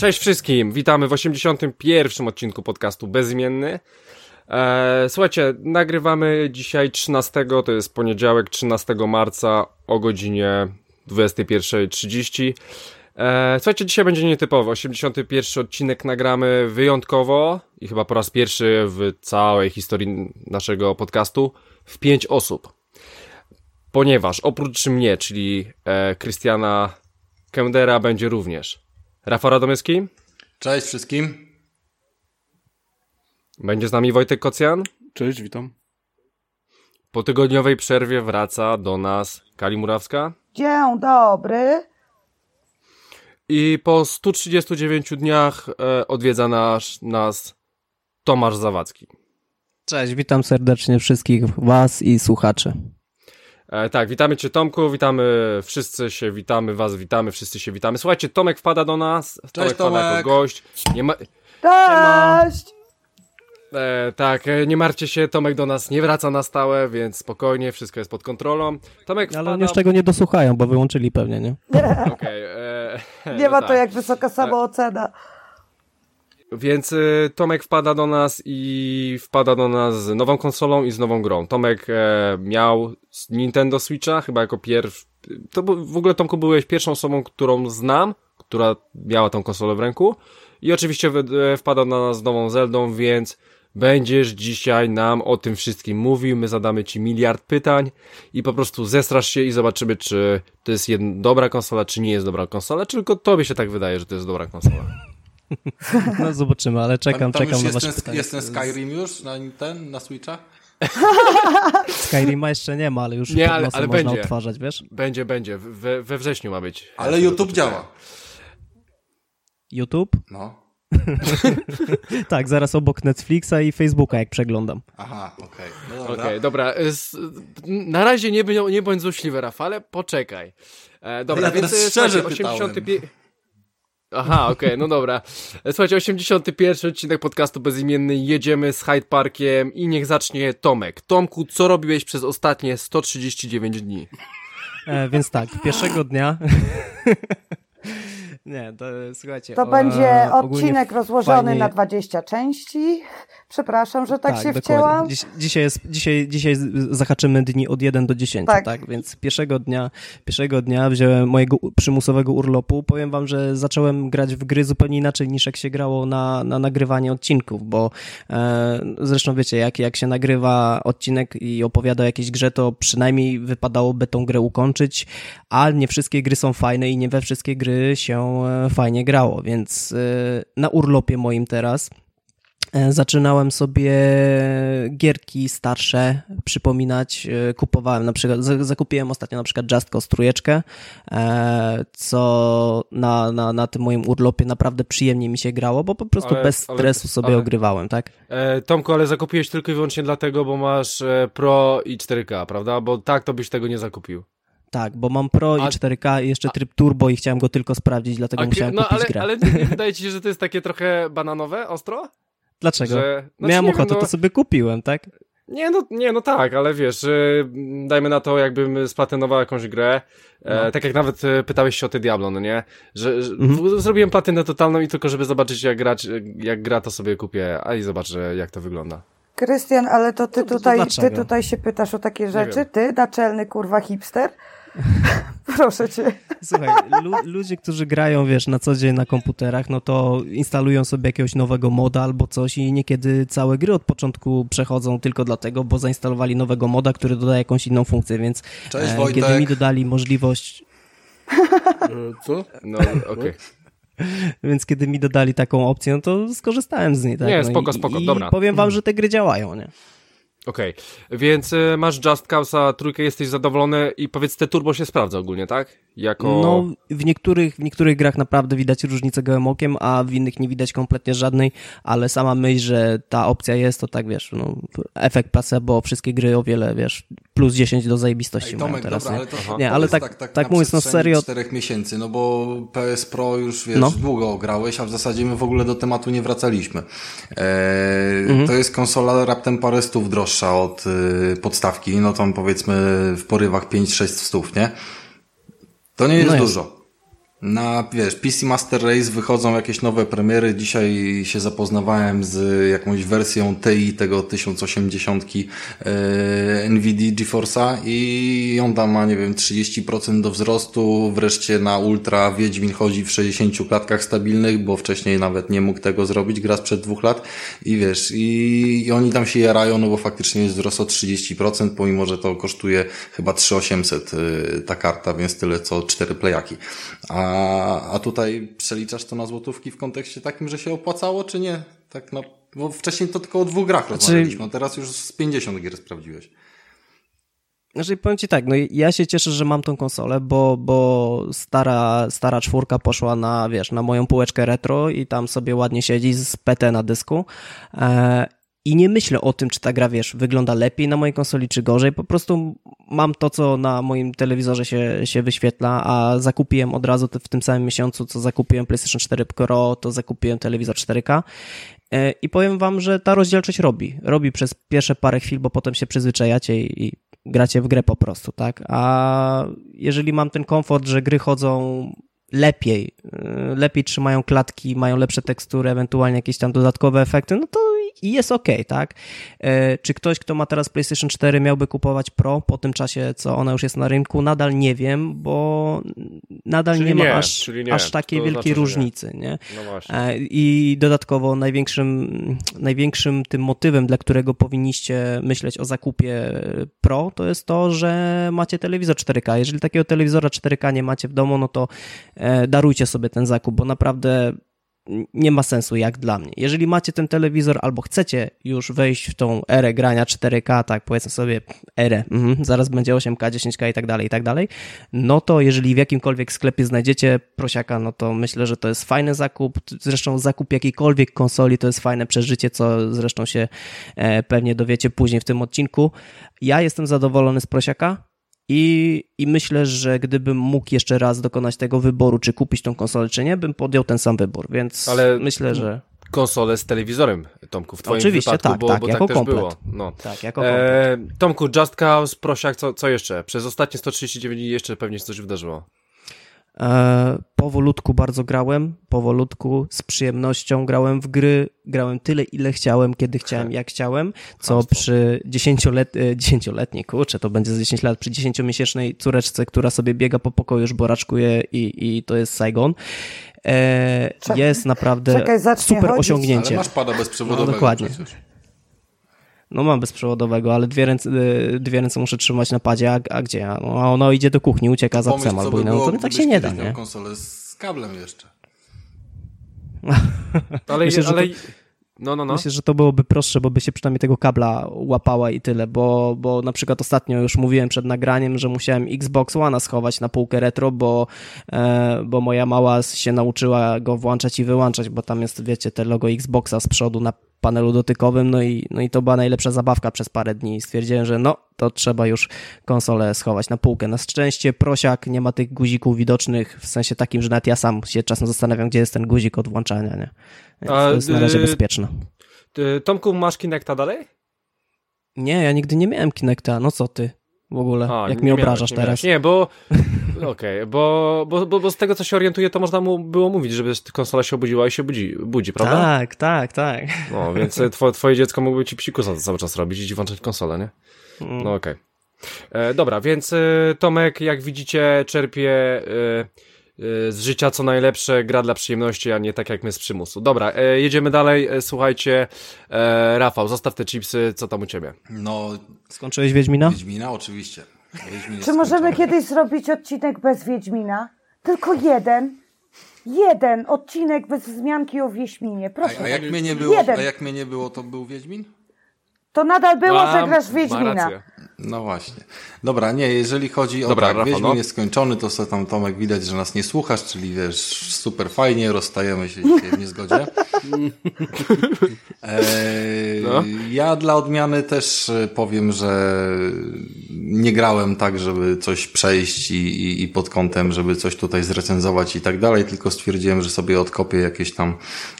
Cześć wszystkim, witamy w 81. odcinku podcastu Bezimienny. Eee, słuchajcie, nagrywamy dzisiaj 13, to jest poniedziałek 13 marca o godzinie 21.30. Eee, słuchajcie, dzisiaj będzie nietypowy, 81 odcinek nagramy wyjątkowo i chyba po raz pierwszy w całej historii naszego podcastu w 5 osób. Ponieważ oprócz mnie, czyli e, Krystiana Kendera będzie również Rafał Radomyski. Cześć wszystkim. Będzie z nami Wojtek Kocjan. Cześć, witam. Po tygodniowej przerwie wraca do nas Kali Murawska. Dzień dobry. I po 139 dniach e, odwiedza nas, nas Tomasz Zawadzki. Cześć, witam serdecznie wszystkich Was i słuchaczy. E, tak, witamy Cię Tomku, witamy wszyscy się, witamy Was, witamy, wszyscy się witamy. Słuchajcie, Tomek wpada do nas, Tomek, Tomek. wpada jako gość. Nie ma... Cześć! E, tak, e, nie martwcie się, Tomek do nas nie wraca na stałe, więc spokojnie, wszystko jest pod kontrolą. Tomek Ale wpada... oni już tego nie dosłuchają, bo wyłączyli pewnie, nie? Okej, e, Nie no ma tak. to jak wysoka samoocena. Więc Tomek wpada do nas i wpada do nas z nową konsolą i z nową grą. Tomek e, miał Nintendo Switcha chyba jako pierwszy. To w ogóle Tomku byłeś pierwszą osobą, którą znam, która miała tą konsolę w ręku. I oczywiście e, wpada do nas z nową Zeldą, więc będziesz dzisiaj nam o tym wszystkim mówił. My zadamy ci miliard pytań i po prostu zestrasz się i zobaczymy, czy to jest jedna, dobra konsola, czy nie jest dobra konsola. Czy tylko tobie się tak wydaje, że to jest dobra konsola. No zobaczymy, ale czekam, tam, tam czekam na jest, Wasze ten, pytania. jest ten Skyrim już na ten, na Switcha? Skyrima jeszcze nie ma, ale już Nie, ale- ale można będzie. odtwarzać, wiesz? Będzie, będzie. We, we wrześniu ma być. Ale YouTube działa. YouTube? No. Tak, zaraz obok Netflixa i Facebooka, jak przeglądam. Aha, okej. No Okej, dobra. dobra. S- Na razie nie, bądź- nie bądź złośliwy, Rafale, poczekaj. E, dobra, Ja więc e, szczerze słuchajcie, pytałem. 85... Aha, okej, no dobra. E, Słuchajcie, 81 odcinek podcastu Bezimienny, jedziemy z Hyde Parkiem i niech zacznie Tomek. Tomku, co robiłeś przez ostatnie 139 dni? E, więc tak, pierwszego dnia... nie, to słuchajcie... To e, będzie odcinek rozłożony fajnie- na 20 części. Przepraszam, że tak, się dokładnie. wcięłam. Dziś, dzisiaj, jest, dzisiaj, dzisiaj zahaczymy dni od 1 do 10, Tak. tak. Więc pierwszego dnia, pierwszego dnia wziąłem mojego przymusowego urlopu. Powiem wam, że zacząłem grać w gry zupełnie inaczej niż jak się grało na, na nagrywanie odcinków, bo e, zresztą wiecie, jak, jak się nagrywa odcinek i opowiada o jakiejś grze, to przynajmniej wypadałoby tą grę ukończyć, a nie wszystkie gry są fajne i nie we wszystkie gry się e, fajnie grało, więc e, na urlopie moim teraz E, Zaczynałem sobie gierki starsze przypominać, kupowałem na przykład, za- zakupiłem ostatnio na przykład Just Cause trójeczkę, co na, na, na tym moim urlopie naprawdę przyjemnie mi się grało, bo po prostu Ale- bez ale- stresu sobie ale- ogrywałem, tak? E, Tomku, ale zakupiłeś tylko i wyłącznie dlatego, bo masz Pro i 4K, prawda? Bo tak to byś tego nie zakupił. Tak, bo mam Pro A- i 4K i jeszcze tryb turbo i chciałem go tylko sprawdzić, dlatego musiałem no kupić ale, grę. ale nie, wydaje ci się, że to jest takie trochę bananowe, ostro? Dlaczego? Że, znaczy, Miałem nie ochotę, wiem, no, to sobie kupiłem, tak? Nie no, nie, no tak, ale wiesz, mm, dajmy na to, jakbym splatynował jakąś grę, e, No. tak jak nawet e, pytałeś się o te Diablo, no nie? Że, że Mhm. zrobiłem platynę totalną i tylko żeby zobaczyć jak grać, jak gra, to sobie kupię, a i zobaczę jak to wygląda. Krystian, ale to ty No to tutaj, ty tutaj się pytasz o takie rzeczy? Ty, naczelny kurwa hipster? Proszę cię. Słuchaj, lu ludzie, którzy grają, wiesz, na co dzień na komputerach, no to instalują sobie jakiegoś nowego moda albo coś i niekiedy całe gry od początku przechodzą tylko dlatego, bo zainstalowali nowego moda, który dodaje jakąś inną funkcję, więc Cześć, e, kiedy mi dodali możliwość, Co? No, okej. więc kiedy mi dodali taką opcję, no to skorzystałem z niej, tak? Nie, no spoko, i, spoko, i dobra. powiem wam, że te gry działają, nie? Okej, więc y, masz Just Cause'a trójkę, jesteś zadowolony i powiedz, te turbo się sprawdza ogólnie, tak? Jako... No, w niektórych, w niektórych grach naprawdę widać różnicę gołym okiem, a w innych nie widać kompletnie żadnej, ale sama myśl, że ta opcja jest, to tak wiesz, no, efekt placebo, wszystkie gry o wiele, wiesz, plus 10 do zajebistości Ej, mają Tomek, teraz, dobra, nie? ale to Nie, ale tak- tak, tak, tak na mówiąc, no serio- czterech miesięcy, no bo PS Pro już, wiesz, No. długo grałeś, a w zasadzie my w ogóle do tematu nie wracaliśmy. Eee, Mhm. To jest konsola raptem parę stów droższa od y, podstawki, no tam powiedzmy w porywach 5-6 stów, nie? To nie jest No jest. dużo. Na, wiesz, PC Master Race wychodzą jakieś nowe premiery. Dzisiaj się zapoznawałem z jakąś wersją TI tego 1080 e, NVIDIA GeForce'a i on tam ma, nie wiem, 30% do wzrostu. Wreszcie na Ultra Wiedźmin chodzi w 60 klatkach stabilnych, bo wcześniej nawet nie mógł tego zrobić, gra sprzed dwóch lat. I wiesz, i, i oni tam się jarają, no bo faktycznie jest wzrost o 30%, pomimo, że to kosztuje chyba 3800 y, ta karta, więc tyle co cztery playaki. A, a tutaj przeliczasz to na złotówki w kontekście takim, że się opłacało, czy nie? Tak no, bo wcześniej to tylko o dwóch grach rozmawialiśmy, a teraz już z 50 gier sprawdziłeś. Znaczy, powiem ci tak, no ja się cieszę, że mam tą konsolę, bo, bo stara, stara czwórka poszła na, wiesz, na moją półeczkę retro i tam sobie ładnie siedzi z PT na dysku. E, I nie myślę o tym, czy ta gra, wiesz, wygląda lepiej na mojej konsoli, czy gorzej. Po prostu mam to, co na moim telewizorze się, się wyświetla, a zakupiłem od razu w tym samym miesiącu, co zakupiłem PlayStation 4 Pro, to zakupiłem telewizor 4K. E, I powiem wam, że ta rozdzielczość robi. Robi przez pierwsze parę chwil, bo potem się przyzwyczajacie i, i gracie w grę po prostu, tak? A jeżeli mam ten komfort, że gry chodzą lepiej, y, lepiej trzymają klatki, mają lepsze tekstury, ewentualnie jakieś tam dodatkowe efekty, no to i jest okej, tak? E, Czy ktoś, kto ma teraz PlayStation 4 miałby kupować Pro po tym czasie, co ona już jest na rynku? Nadal nie wiem, bo nadal Czyli nie ma nie, aż, nie. aż takiej To wielkiej znaczy, różnicy, nie? No właśnie. E, I dodatkowo największym, największym tym motywem, dla którego powinniście myśleć o zakupie Pro, to jest to, że macie telewizor 4K. Jeżeli takiego telewizora 4K nie macie w domu, no to e, darujcie sobie ten zakup, bo naprawdę nie ma sensu jak dla mnie. Jeżeli macie ten telewizor albo chcecie już wejść w tą erę grania 4K, tak powiedzmy sobie erę, mhm, zaraz będzie 8K, 10K i tak dalej, i tak dalej, no to jeżeli w jakimkolwiek sklepie znajdziecie prosiaka, no to myślę, że to jest fajny zakup. Zresztą zakup jakiejkolwiek konsoli to jest fajne przeżycie, co zresztą się e, pewnie dowiecie później w tym odcinku. Ja jestem zadowolony z prosiaka. I, I myślę, że gdybym mógł jeszcze raz dokonać tego wyboru, czy kupić tą konsolę, czy nie, bym podjął ten sam wybór, więc Ale- myślę, że Konsolę z telewizorem, Tomku, w twoim Oczywiście, wypadku, tak, bo, tak, bo jako tak też komplet. było. No. tak, jako komplet. E, Tomku, Just Cause, Prosiak, co, co jeszcze? Przez ostatnie 139 dni jeszcze pewnie się coś wydarzyło. E, powolutku bardzo grałem, powolutku, z przyjemnością grałem w gry, grałem tyle, ile chciałem, kiedy chciałem, jak chciałem, co przy 10-let, e, 10-letniej, kurczę, to będzie za 10 lat, przy 10-miesięcznej córeczce, która sobie biega po pokoju, już boraczkuje i, i to jest Saigon, e, Czekaj. jest naprawdę Czekaj, super chodzić. osiągnięcie. Ale masz pada bezprzewodowego No, dokładnie. przecież. No mam bezprzewodowego, ale dwie ręce, e, dwie ręce muszę trzymać na padzie, a, a gdzie? No, a ono idzie do kuchni, ucieka za Pomyśl, psem albo by no to tak się nie da, nie? konsolę z kablem jeszcze. Ale, Myślę, że ale... to- No, no, no. Myślę, że to byłoby prostsze, bo by się przynajmniej tego kabla łapała i tyle, bo, bo na przykład ostatnio już mówiłem przed nagraniem, że musiałem Xbox One schować na półkę retro, bo, e, bo moja mała się nauczyła go włączać i wyłączać, bo tam jest, wiecie, te logo Xboxa z przodu na panelu dotykowym, no i, no i to była najlepsza zabawka przez parę dni stwierdziłem, że no, to trzeba już konsolę schować na półkę. Na szczęście prosiak nie ma tych guzików widocznych, w sensie takim, że nawet ja sam się czasem zastanawiam, gdzie jest ten guzik od włączania, nie? Więc A, to jest na razie y, bezpieczne. Ty, Tomku, masz Kinecta dalej? Nie, ja nigdy nie miałem Kinecta, no co ty w ogóle, A, jak nie mnie miałeś, obrażasz nie teraz. miałeś. Nie, bo... Okej, bo, bo, bo, bo z tego, co się orientuję, to można mu było mówić, żeby konsola się obudziła i się budzi, budzi prawda? Tak, tak, tak. No, więc two, twoje dziecko mógłby ci psikusa cały czas robić i włączać konsolę, nie? Mm. No okej. E, Dobra, więc e, Tomek, jak widzicie, czerpie e, e, z życia co najlepsze, gra dla przyjemności, a nie tak jak my z przymusu. Dobra, e, jedziemy dalej. E, Słuchajcie, e, Rafał, zostaw te chipsy, co tam u ciebie? No, Skończyłeś Wiedźmina? Wiedźmina oczywiście. Wiedźmin Czy możemy kiedyś zrobić odcinek bez Wiedźmina? Tylko jeden. Jeden odcinek bez wzmianki o Wieśminie. Proszę. A, a jak mnie nie było, Jeden. a jak mnie nie było, to był Wiedźmin? to nadal było, że grasz Wiedźmina. No właśnie. Dobra, nie, jeżeli chodzi o Dobra, tak, Rafał, Wiedźmin no. jest skończony, to sobie tam Tomek widać, że nas nie słuchasz, czyli wiesz, super fajnie, rozstajemy się dzisiaj w niezgodzie. Eee, No. Ja dla odmiany też e, powiem, że nie grałem tak, żeby coś przejść i, i, i pod kątem, żeby coś tutaj zrecenzować i tak dalej, tylko stwierdziłem, że sobie odkopię jakieś tam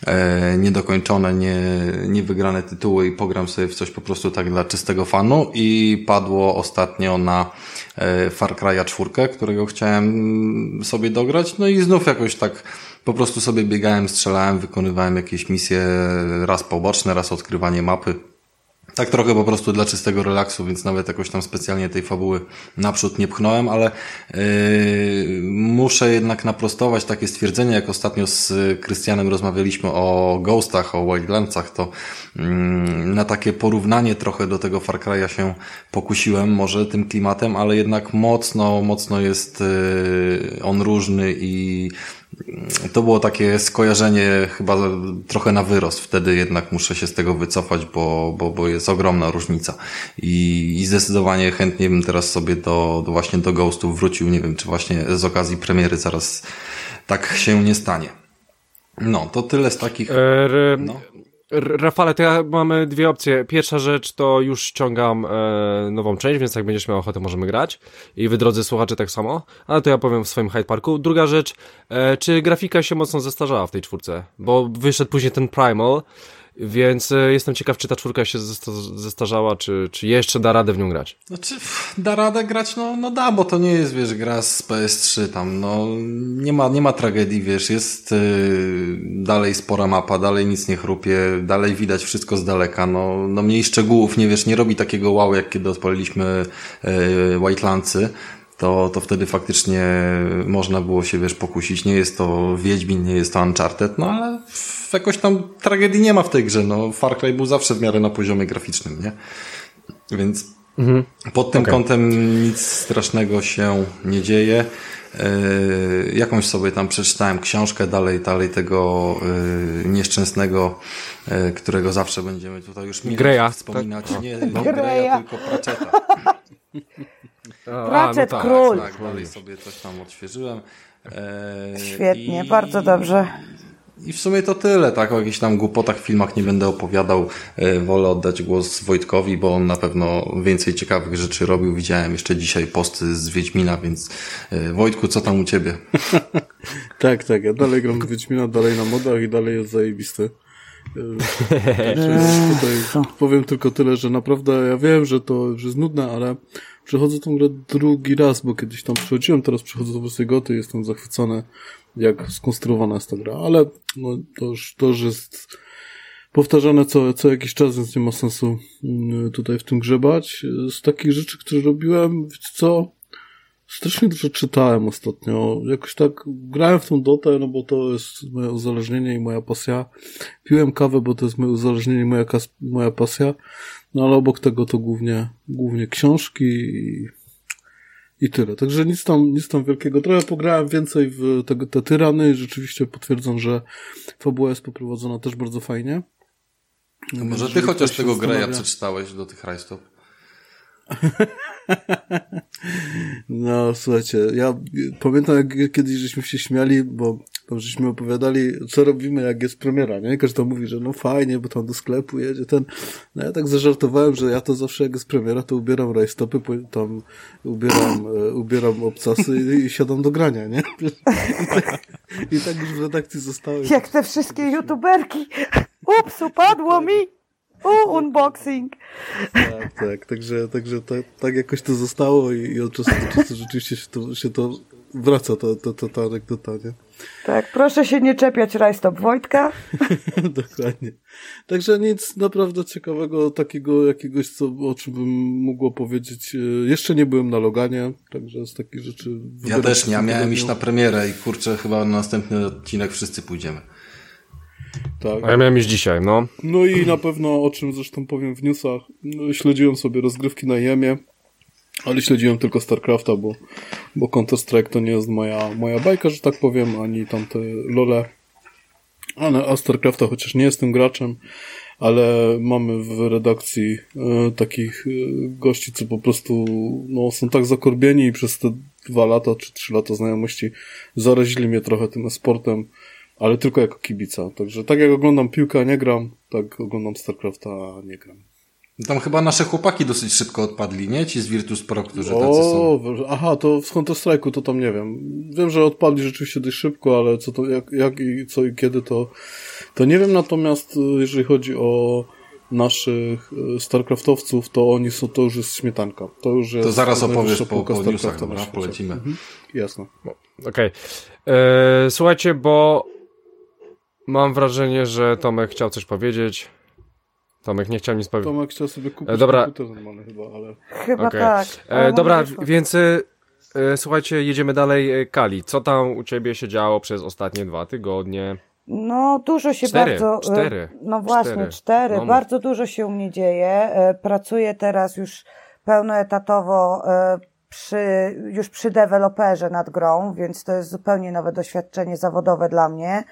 e, niedokończone, nie, niewygrane tytuły i pogram sobie w coś po prostu tak dla czystego fanu i padło ostatnio na e, Far Cry'a 4, którego chciałem sobie dograć, no i znów jakoś tak po prostu sobie biegałem, strzelałem, wykonywałem jakieś misje, raz poboczne, raz odkrywanie mapy. Tak trochę po prostu dla czystego relaksu, więc nawet jakoś tam specjalnie tej fabuły naprzód nie pchnąłem, ale yy, muszę jednak naprostować takie stwierdzenie, jak ostatnio z Krystianem rozmawialiśmy o Ghostach, o Wildlandsach, to yy, na takie porównanie trochę do tego Far Cry'a się pokusiłem może tym klimatem, ale jednak mocno, mocno jest yy, on różny i to było takie skojarzenie chyba trochę na wyrost. Wtedy jednak muszę się z tego wycofać, bo, bo, bo jest ogromna różnica. I, I zdecydowanie chętnie bym teraz sobie do, do właśnie do Ghostów wrócił. Nie wiem, czy właśnie z okazji premiery zaraz tak się nie stanie. No, to tyle z takich... E, No. Rafale, to ja mamy dwie opcje. Pierwsza rzecz to już ściągam e, nową część, więc jak będziesz miał ochotę, możemy grać. I wy, drodzy słuchacze, tak samo. Ale to ja powiem w swoim Hyde Parku. Druga rzecz, e, czy grafika się mocno zestarzała w tej czwórce? Bo wyszedł później ten Primal, więc e, jestem ciekaw, czy ta czwórka się zesta- zestarzała, czy, czy jeszcze da radę w nią grać. Znaczy, da radę grać, no, no da, bo to nie jest, wiesz, gra z PS3 tam, no, nie ma, nie ma tragedii, wiesz, jest yy, dalej spora mapa, dalej nic nie chrupie, dalej widać wszystko z daleka, no, no mniej szczegółów, nie wiesz, nie robi takiego wow, jak kiedy odpaliliśmy yy, to, to wtedy faktycznie można było się, wiesz, pokusić. Nie jest to Wiedźmin, nie jest to Uncharted, no ale jakoś tam tragedii nie ma w tej grze, no, Far Cry był zawsze w miarę na poziomie graficznym, nie? Więc pod tym Okej. kątem nic strasznego się nie dzieje. Yy, jakąś sobie tam przeczytałem książkę dalej, dalej tego yy, nieszczęsnego, yy, którego zawsze będziemy tutaj już mieli Greya, wspominać. tak? Nie, nie Greya, tylko Pratchetta. A, Pratchett tak. Król. Tak, dalej sobie coś tam odświeżyłem. Yy, Świetnie, i- bardzo dobrze. i w sumie to tyle, tak? O jakichś tam głupotach, filmach nie będę opowiadał. E, Wolę oddać głos Wojtkowi, bo on na pewno więcej ciekawych rzeczy robił. Widziałem jeszcze dzisiaj posty z Wiedźmina, więc e, Wojtku, co tam u ciebie? Tak, tak, ja dalej gram w Wiedźmina, dalej na modach i dalej jest zajebisty. Także tutaj powiem tylko tyle, że naprawdę ja wiem, że to już jest nudne, ale przechodzę tą grę drugi raz, bo kiedyś tam przychodziłem, teraz przychodzę do wersji goty i jestem zachwycony, jak skonstruowana jest ta gra, ale no, to, już, to już jest powtarzane co, co jakiś czas, więc nie ma sensu mm, tutaj w tym grzebać. Z takich rzeczy, które robiłem, wiecie co, Strasznie dużo czytałem ostatnio. Jakoś tak grałem w tą dotę, no bo to jest moje uzależnienie i moja pasja. Piłem kawę, bo to jest moje uzależnienie i moja, moja pasja. No ale obok tego to głównie, głównie książki i, i tyle. Także nic tam, nic tam wielkiego. Trochę pograłem więcej w te, te tyrany i rzeczywiście potwierdzam, że fabuła jest poprowadzona też bardzo fajnie. Może ty chociaż tego Greya przeczytałeś do tych rajstop. No, słuchajcie, ja pamiętam, jak kiedyś żeśmy się śmiali, bo tam żeśmy opowiadali, co robimy, jak jest premiera, nie? Każdy mówi, że no fajnie, bo tam do sklepu jedzie ten. No ja tak zażartowałem, że ja to zawsze, jak jest premiera, to ubieram rajstopy, tam ubieram, e, ubieram obcasy i, i siadam do grania, nie? I tak, I tak już w redakcji zostałem. Jak te wszystkie youtuberki. Ups, upadło mi. U, unboxing. Tak, tak, także, także tak, tak jakoś to zostało i, i od czasu do czasu rzeczywiście się to, się to wraca, ta, ta, ta, ta anegdota, nie? Tak, proszę się nie czepiać rajstop Wojtka. Dokładnie. Także nic naprawdę ciekawego, takiego jakiegoś, co, o czym bym mógł opowiedzieć. E, Jeszcze nie byłem na Loganie, także z takich rzeczy... Ja też nie, ja miałem iść na premierę i kurczę, chyba na następny odcinek wszyscy pójdziemy. Tak. A ja miałem już dzisiaj, no. No i na pewno, o czym zresztą powiem w newsach, no, śledziłem sobie rozgrywki na Jemie, ale śledziłem tylko StarCrafta, bo, bo Counter-Strike to nie jest moja, moja bajka, że tak powiem, ani tamte lole. Ale a StarCrafta, chociaż nie jestem graczem, ale mamy w redakcji e, takich e, gości, co po prostu no, są tak zakorbieni i przez te dwa lata czy trzy lata znajomości zarazili mnie trochę tym sportem, ale tylko jako kibica. Także tak jak oglądam piłkę, a nie gram, tak oglądam StarCrafta, a nie gram. Tam chyba nasze chłopaki dosyć szybko odpadli, nie? Ci z Virtus Pro, którzy tacy są. O, aha, to w Counter Strike'u to tam nie wiem. Wiem, że odpadli rzeczywiście dość szybko, ale co to, jak, jak i co i kiedy to, to nie wiem. Natomiast e, jeżeli chodzi o naszych e, StarCraftowców, to oni są, to już jest śmietanka. To już jest To zaraz opowiesz po, po newsach, dobra? Polecimy. Mhm. Jasne. Okej. E, Słuchajcie, bo mam wrażenie, że Tomek chciał coś powiedzieć. Tomek nie chciał nic powiedzieć. Tomek chciał sobie kupić E, dobra. komputer normalny chyba, ale... Chyba Okej. tak. E, dobra, więc e, e, słuchajcie, jedziemy dalej. E, Kali, co tam u ciebie się działo przez ostatnie dwa tygodnie? No, dużo się Cztery, bardzo. cztery, No właśnie, cztery. cztery. No bardzo dużo się u mnie dzieje. Pracuję teraz już pełnoetatowo przy, już przy deweloperze nad grą, więc to jest zupełnie nowe doświadczenie zawodowe dla mnie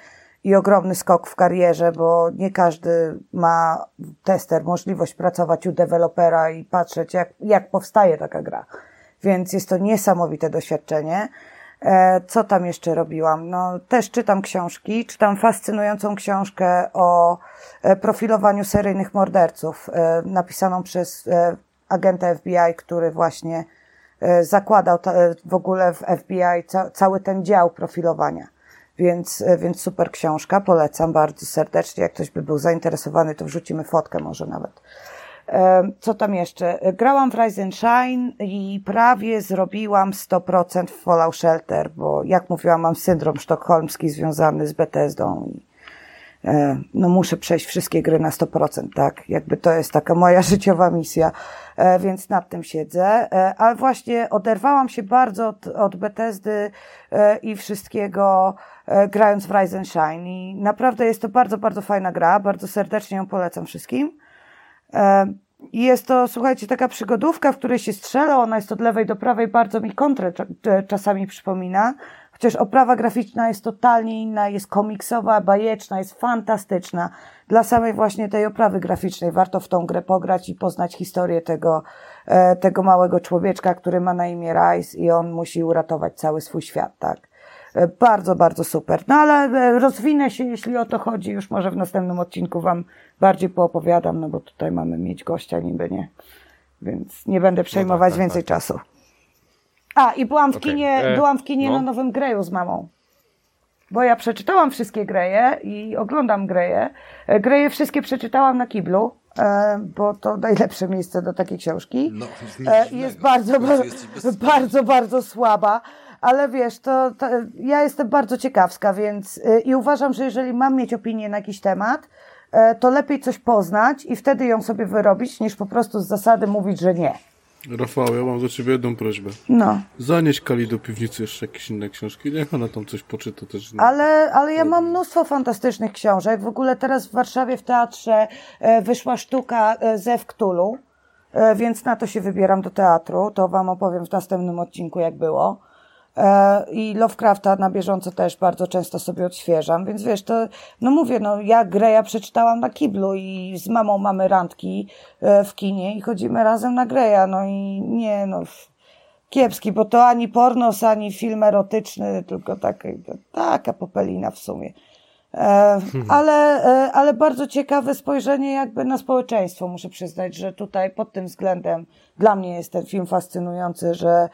i ogromny skok w karierze, bo nie każdy ma tester możliwość pracować u dewelopera i patrzeć, jak, jak powstaje taka gra. Więc jest to niesamowite doświadczenie. E, Co tam jeszcze robiłam? No, też czytam książki. Czytam fascynującą książkę o e, profilowaniu seryjnych morderców, e, napisaną przez agenta FBI, który właśnie zakładał w ogóle w FBI ca, cały ten dział profilowania. Więc, e, więc super książka, polecam bardzo serdecznie. Jak ktoś by był zainteresowany, to wrzucimy fotkę może nawet. E, Co tam jeszcze? E, Grałam w Rise and Shine i prawie zrobiłam 100% w Fallout Shelter, bo jak mówiłam, mam syndrom sztokholmski związany z Bethesdą i no muszę przejść wszystkie gry na 100%, tak? Jakby to jest taka moja życiowa misja, e, więc nad tym siedzę. E, Ale właśnie oderwałam się bardzo od, od Bethesdy e, i wszystkiego e, grając w Rise and Shine i naprawdę jest to bardzo, bardzo fajna gra, bardzo serdecznie ją polecam wszystkim. E, I jest to, słuchajcie, taka przygodówka, w której się strzela, ona jest od lewej do prawej, bardzo mi kontrę cza- cza- czasami przypomina, chociaż oprawa graficzna jest totalnie inna, jest komiksowa, bajeczna, jest fantastyczna. Dla samej właśnie tej oprawy graficznej warto w tą grę pograć i poznać historię tego, e, tego małego człowieczka, który ma na imię Rice i on musi uratować cały swój świat, tak. E, Bardzo, bardzo super. No ale e, rozwinę się, jeśli o to chodzi. Już może w następnym odcinku Wam bardziej poopowiadam, no bo tutaj mamy mieć gościa niby, nie? Więc nie będę przejmować tak, więcej tak, czasu. A, i byłam w Okej, kinie, e, byłam w kinie no. na nowym Greju z mamą. Bo ja przeczytałam wszystkie Greje i oglądam Greje. E, Greje wszystkie przeczytałam na kiblu, e, bo to najlepsze miejsce do takiej książki. No, E, jest bardzo, bez- bardzo, bardzo słaba. Ale wiesz, to, to ja jestem bardzo ciekawska, więc i uważam, że jeżeli mam mieć opinię na jakiś temat, to lepiej coś poznać i wtedy ją sobie wyrobić, niż po prostu z zasady mówić, że nie. Rafał, ja mam do ciebie jedną prośbę. No, Zanieś Kali do piwnicy jeszcze jakieś inne książki, niech ona tam coś poczyta też. No. ale, ale ja mam mnóstwo fantastycznych książek. W ogóle teraz w Warszawie w teatrze e, wyszła sztuka e, ze Wktulu, e, więc na to się wybieram do teatru. To wam opowiem w następnym odcinku, jak było. E, I Lovecrafta na bieżąco też bardzo często sobie odświeżam, więc wiesz, to, no mówię, no ja grę ja przeczytałam na kiblu i z mamą mamy randki e, w kinie i chodzimy razem na greja, no i nie, no kiepski, bo to ani pornos, ani film erotyczny, tylko taka, taka popelina w sumie. E, ale, e, ale bardzo ciekawe spojrzenie jakby na społeczeństwo, muszę przyznać, że tutaj pod tym względem dla mnie jest ten film fascynujący, że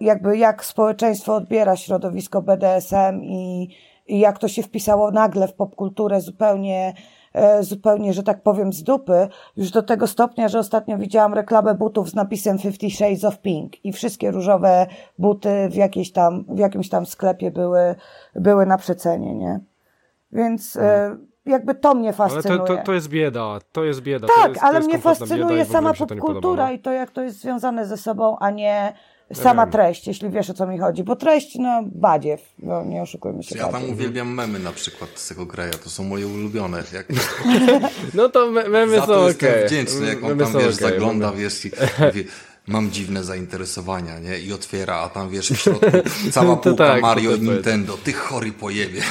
jakby jak społeczeństwo odbiera środowisko BDSM i, i jak to się wpisało nagle w popkulturę zupełnie, e, zupełnie, że tak powiem, z dupy, już do tego stopnia, że ostatnio widziałam reklamę butów z napisem Fifty Shades of Pink i wszystkie różowe buty w, jakiejś tam, w jakimś tam sklepie były, były na przecenie, nie? Więc e, jakby to mnie Ale fascynuje. to, to, to jest bieda, to jest bieda. tak, jest, ale mnie bieda fascynuje sama popkultura no. i to, jak to jest związane ze sobą, a nie sama wiem. treść, jeśli wiesz o co mi chodzi. Bo treść, no, badziew, no, nie oszukujmy się. Ja tam uwielbiam memy na przykład z tego Greja, to są moje ulubione. Jak, No to me- memy za są to okej. jestem wdzięczny, jak on Memy tam, są wiesz, okej, zagląda, memy- wiesz, i mówi, mam dziwne zainteresowania, nie? I otwiera, a tam wiesz, w środku cała półka tak, Mario i. Nintendo. Ty chory pojebie.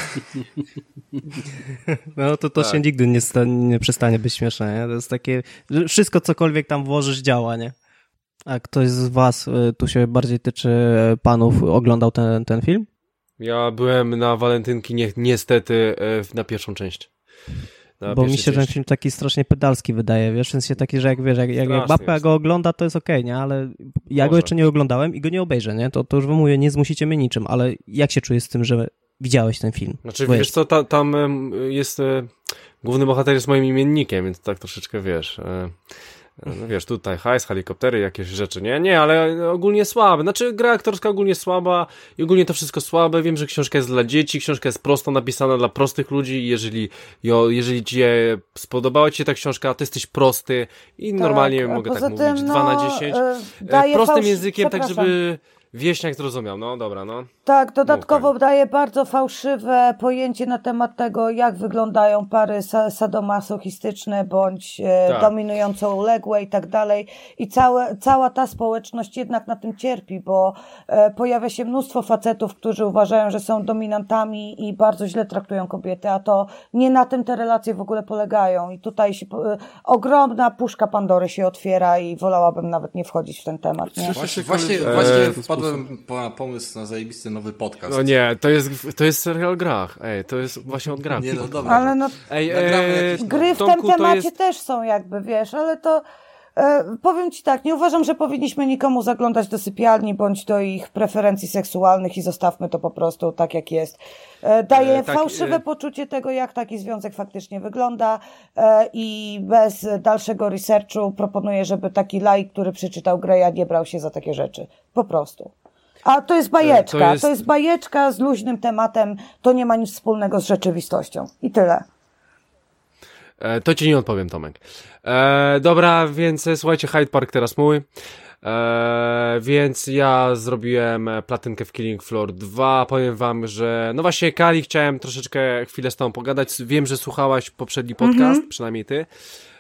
No to to Tak. się nigdy nie, nie przestanie być śmieszne, nie? To jest takie, wszystko cokolwiek tam włożysz działa, nie? A ktoś z was, y, tu się bardziej tyczy y, panów, oglądał ten, ten film? Ja byłem na walentynki ni niestety e, na pierwszą część. Na Bo mi się ten film taki strasznie pedalski wydaje, wiesz, w sensie taki, że jak wiesz, jak, jak, jak babka go ogląda, to jest okej, nie? Ale ja go Może. jeszcze nie oglądałem i go nie obejrzę, nie? To, to już wam mówię, nie zmusicie mnie niczym, ale jak się czujesz z tym, że widziałeś ten film? Znaczy, Bo wiesz co, ta, tam jest... E, główny bohater jest moim imiennikiem, więc tak troszeczkę, wiesz... E, no wiesz, tutaj hajs, helikoptery, jakieś rzeczy, nie? Nie, ale ogólnie słabe. Znaczy, gra aktorska ogólnie słaba i ogólnie to wszystko słabe. Wiem, że książka jest dla dzieci, książka jest prosto napisana dla prostych ludzi i jeżeli, jo, jeżeli ci się spodobała ci się ta książka, to jesteś prosty i normalnie Tak, a mogę tak tym, mówić, 2 no, na 10. e, E, daje prostym fałsz- językiem, tak żeby wieśniak zrozumiał. No, dobra, no. Tak, dodatkowo daje bardzo fałszywe pojęcie na temat tego, jak wyglądają pary sa- sadomasochistyczne bądź e, Tak. dominująco uległe i tak dalej. I całe, cała ta społeczność jednak na tym cierpi, bo e, pojawia się mnóstwo facetów, którzy uważają, że są dominantami i bardzo źle traktują kobiety, a to nie na tym te relacje w ogóle polegają. I tutaj się, e, ogromna puszka Pandory się otwiera i wolałabym nawet nie wchodzić w ten temat. Nie? Właśnie, właśnie, właśnie Eee, wpadłem na pomysł na zajebisty nowy podcast. No nie, to jest, to jest serial o grach. Ej, to jest właśnie od grach. Nie, no dobra. Ale no, Ej, e, jakiś Gry w Tomku, tym temacie jest- też są jakby, wiesz, ale to powiem Ci tak, nie uważam, że powinniśmy nikomu zaglądać do sypialni bądź do ich preferencji seksualnych i zostawmy to po prostu tak, jak jest. E, daje E, tak, fałszywe e- poczucie tego, jak taki związek faktycznie wygląda e, i bez dalszego researchu proponuję, żeby taki laik, który przeczytał Greya, nie brał się za takie rzeczy. Po prostu. A to jest bajeczka, to to jest... jest- bajeczka z luźnym tematem, to nie ma nic wspólnego z rzeczywistością. I tyle. E, to ci nie odpowiem, Tomek. E, dobra, więc e, słuchajcie, Hyde Park teraz mój. E, więc ja zrobiłem e, platynkę w Killing Floor 2. Powiem wam, że no właśnie Kali chciałem troszeczkę chwilę z tobą pogadać. Wiem, że słuchałaś poprzedni podcast, przynajmniej ty.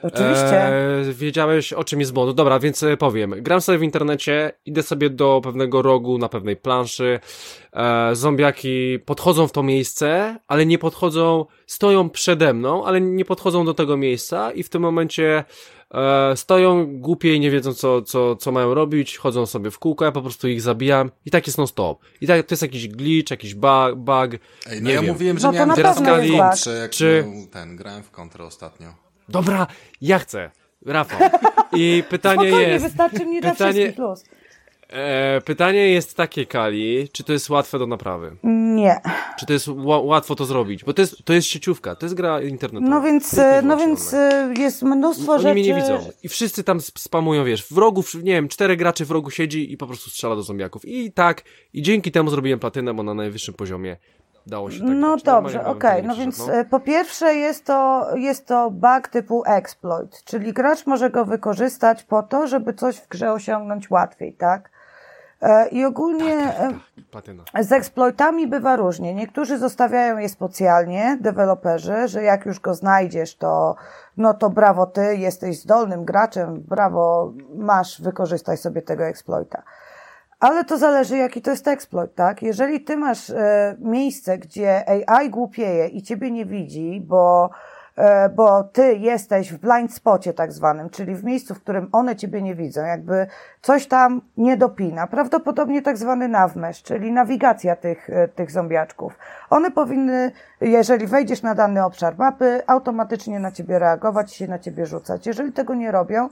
Oczywiście. E, wiedziałeś o czym jest błąd. Dobra, więc e, powiem. Gram sobie w internecie, idę sobie do pewnego rogu na pewnej planszy. E, zombiaki podchodzą w to miejsce, ale nie podchodzą, stoją przede mną, ale nie podchodzą do tego miejsca i w tym momencie e, stoją głupie i nie wiedzą co, co, co mają robić, chodzą sobie w kółko, ja po prostu ich zabijam i tak jest non stop. I tak, to jest jakiś glitch, jakiś bug, bug Ej, no nie ja wiem. mówiłem, że No miałem teraz jak Czy- był ten, grałem w kontrę ostatnio. Dobra, ja chcę. Rafał. I pytanie Spokojnie, jest. wystarczy mnie dla pytanie- wszystkich luz. E, pytanie jest takie, Kali, czy to jest łatwe do naprawy? Nie. Czy to jest ła- łatwo to zrobić? Bo to jest, to jest sieciówka, to jest gra internetowa. No więc, e, no więc e, jest mnóstwo Oni rzeczy. mnie nie widzą. I wszyscy tam sp- spamują, wiesz, wrogów, nie wiem, czterech graczy w rogu siedzi i po prostu strzela do zombiaków. I tak, i dzięki temu zrobiłem platynę, bo na najwyższym poziomie dało się tak No dobrze, okej. tego No więc e, po pierwsze jest to, jest to bug typu exploit, czyli gracz może go wykorzystać po to, żeby coś w grze osiągnąć łatwiej, tak? E, I ogólnie e, no. Platyna. z exploitami bywa różnie. Niektórzy zostawiają je specjalnie, deweloperzy, że jak już go znajdziesz, to no to brawo ty, jesteś zdolnym graczem, brawo, masz, wykorzystaj sobie tego exploita. Ale to zależy, jaki to jest exploit, tak? Jeżeli ty masz e, miejsce, gdzie AI głupieje i ciebie nie widzi, bo, e, bo ty jesteś w blind spocie tak zwanym, czyli w miejscu, w którym one ciebie nie widzą, jakby coś tam nie dopina. Prawdopodobnie tak zwany navmesh, czyli nawigacja tych, e, tych zombiaczków. One powinny, jeżeli wejdziesz na dany obszar mapy, automatycznie na ciebie reagować, się na ciebie rzucać. Jeżeli tego nie robią,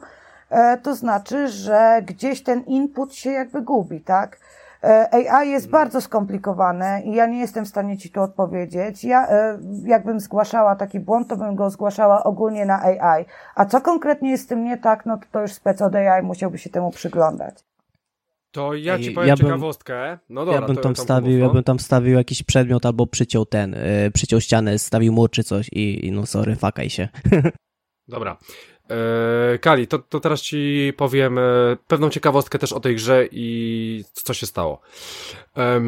e, to znaczy, że gdzieś ten input się jakby gubi, tak? E, AI jest bardzo skomplikowane i ja nie jestem w stanie Ci tu odpowiedzieć. Ja, e, jakbym zgłaszała taki błąd, to bym go zgłaszała ogólnie na AI. A co konkretnie jest z tym nie tak, no to, to już spec od AI musiałby się temu przyglądać. To ja ci powiem ja bym- ciekawostkę. No dobra, ja bym tam to wstawił, ja bym tam wstawił jakiś przedmiot albo przyciął ten, y, przyciął ścianę, stawił mur czy coś i, i no sorry, fakaj się. Dobra. E, Kali, to, to teraz ci powiem e, pewną ciekawostkę też o tej grze i co się stało. E,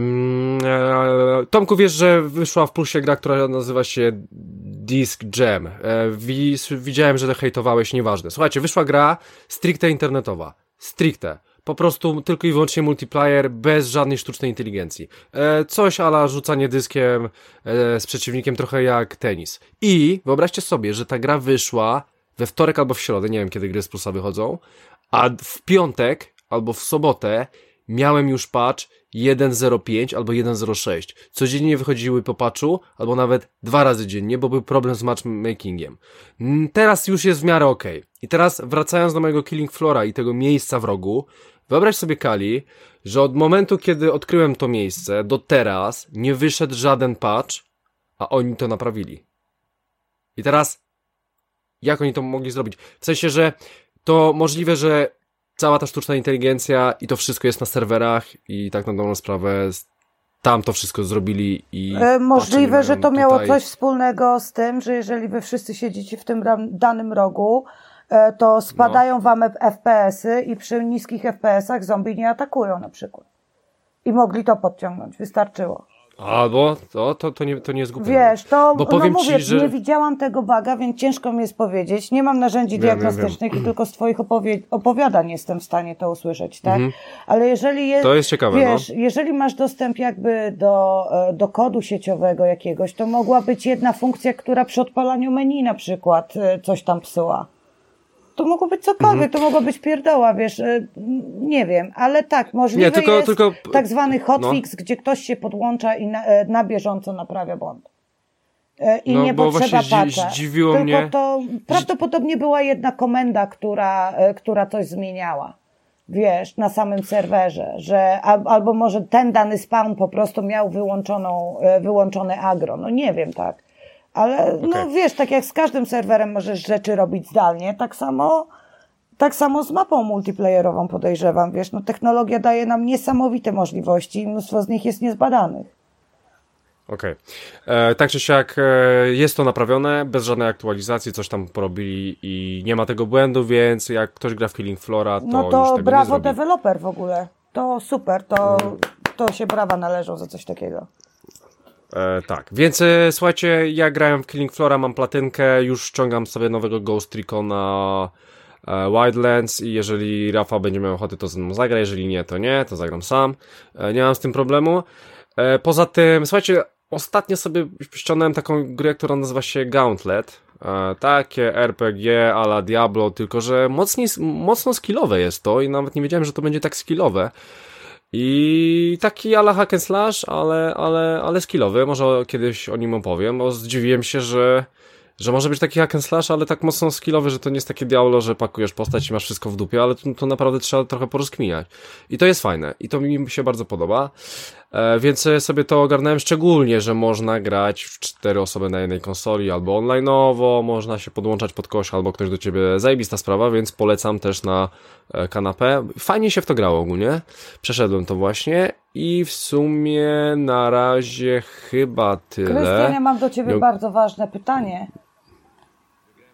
Tomku, wiesz, że wyszła w plusie gra, która nazywa się Disc Jam. Wi, widziałem, że hejtowałeś, nieważne. Słuchajcie, wyszła gra stricte internetowa. Stricte. po prostu tylko i wyłącznie multiplayer bez żadnej sztucznej inteligencji. Coś ala rzucanie dyskiem z przeciwnikiem trochę jak tenis. I wyobraźcie sobie, że ta gra wyszła we wtorek albo w środę, nie wiem kiedy gry z plusa wychodzą, a w piątek albo w sobotę miałem już patch 1.05 albo 1.06. Codziennie wychodziły po patchu, albo nawet dwa razy dziennie, bo był problem z matchmakingiem. Teraz już jest w miarę ok. I teraz wracając do mojego Killing Flora i tego miejsca w rogu, wyobraź sobie Kali, że od momentu, kiedy odkryłem to miejsce, do teraz nie wyszedł żaden patch, a oni to naprawili. I teraz, jak oni to mogli zrobić? W sensie, że to możliwe, że cała ta sztuczna inteligencja i to wszystko jest na serwerach i tak na dobrą sprawę tam to wszystko zrobili i... E, możliwe, że to miało coś wspólnego z tym, że jeżeli wy wszyscy siedzicie w tym danym rogu, e, to spadają no. wam FPS-y i przy niskich FPS-ach zombie nie atakują na przykład. I mogli to podciągnąć, wystarczyło. Albo to, to, to, nie, to nie jest głupie. Wiesz, to Bo powiem no mówię, ci, że... nie widziałam tego baga, więc ciężko mi jest powiedzieć. Nie mam narzędzi wiem, diagnostycznych wiem, wiem. i tylko z twoich opowie opowiadań jestem w stanie to usłyszeć, tak? Mhm. Ale jeżeli jest... To jest ciekawe, Wiesz, no. jeżeli masz dostęp jakby do, e, do kodu sieciowego jakiegoś, to mogła być jedna funkcja, która przy odpalaniu menu na przykład e, coś tam psuła. To mogło być cokolwiek, mhm. to mogło być pierdoła, wiesz, e, nie wiem, ale tak, możliwe nie, tylko, jest tylko... tak zwany hotfix, no. gdzie ktoś się podłącza i na, e, na bieżąco naprawia błąd. E, I no, nie potrzeba patcha. Zdziwiło Tylko mnie. to prawdopodobnie była jedna komenda, która, która coś zmieniała. Wiesz, na samym serwerze, że albo może ten dany spawn po prostu miał wyłączoną, wyłączone agro. No nie wiem, tak. Ale okay. no wiesz, tak jak z każdym serwerem możesz rzeczy robić zdalnie, tak samo tak samo z mapą multiplayerową podejrzewam, wiesz, no technologia daje nam niesamowite możliwości i mnóstwo z nich jest niezbadanych. Okej. Okay. E, tak czy siak e, jest to naprawione, bez żadnej aktualizacji, coś tam porobili i nie ma tego błędu, więc jak ktoś gra w Killing Flora, to No to brawo deweloper w ogóle. To super, to, to się brawa należą za coś takiego. E, tak, więc e, słuchajcie, ja grałem w Killing Flora, mam platynkę, już ściągam sobie nowego Ghost Recona e, Wildlands i jeżeli Rafa będzie miał ochotę, to ze mną zagra, jeżeli nie, to nie, to zagram sam. E, nie mam z tym problemu. E, poza tym, słuchajcie, ostatnio sobie ściągnąłem taką grę, która nazywa się Gauntlet. E, takie RPG a la Diablo, tylko że mocniej, mocno skillowe jest to i nawet nie wiedziałem, że to będzie tak skillowe. I taki ala hack and slash, ale, ale, ale skillowy, może kiedyś o nim opowiem, bo zdziwiłem się, że, że może być taki hack and slash, ale tak mocno skillowy, że to nie jest takie diablo, że pakujesz postać i masz wszystko w dupie, ale to, to naprawdę trzeba trochę porozkminiać. I to jest fajne. I to mi się bardzo podoba. E, więc sobie to ogarnąłem szczególnie, że można grać w cztery osoby na jednej konsoli albo onlineowo, można się podłączać pod kogoś albo ktoś do ciebie zajebista sprawa, więc polecam też na e, kanapę. Fajnie się w to grało ogólnie. Przeszedłem to właśnie i w sumie na razie chyba tyle. Krystianie, mam do ciebie no... bardzo ważne pytanie.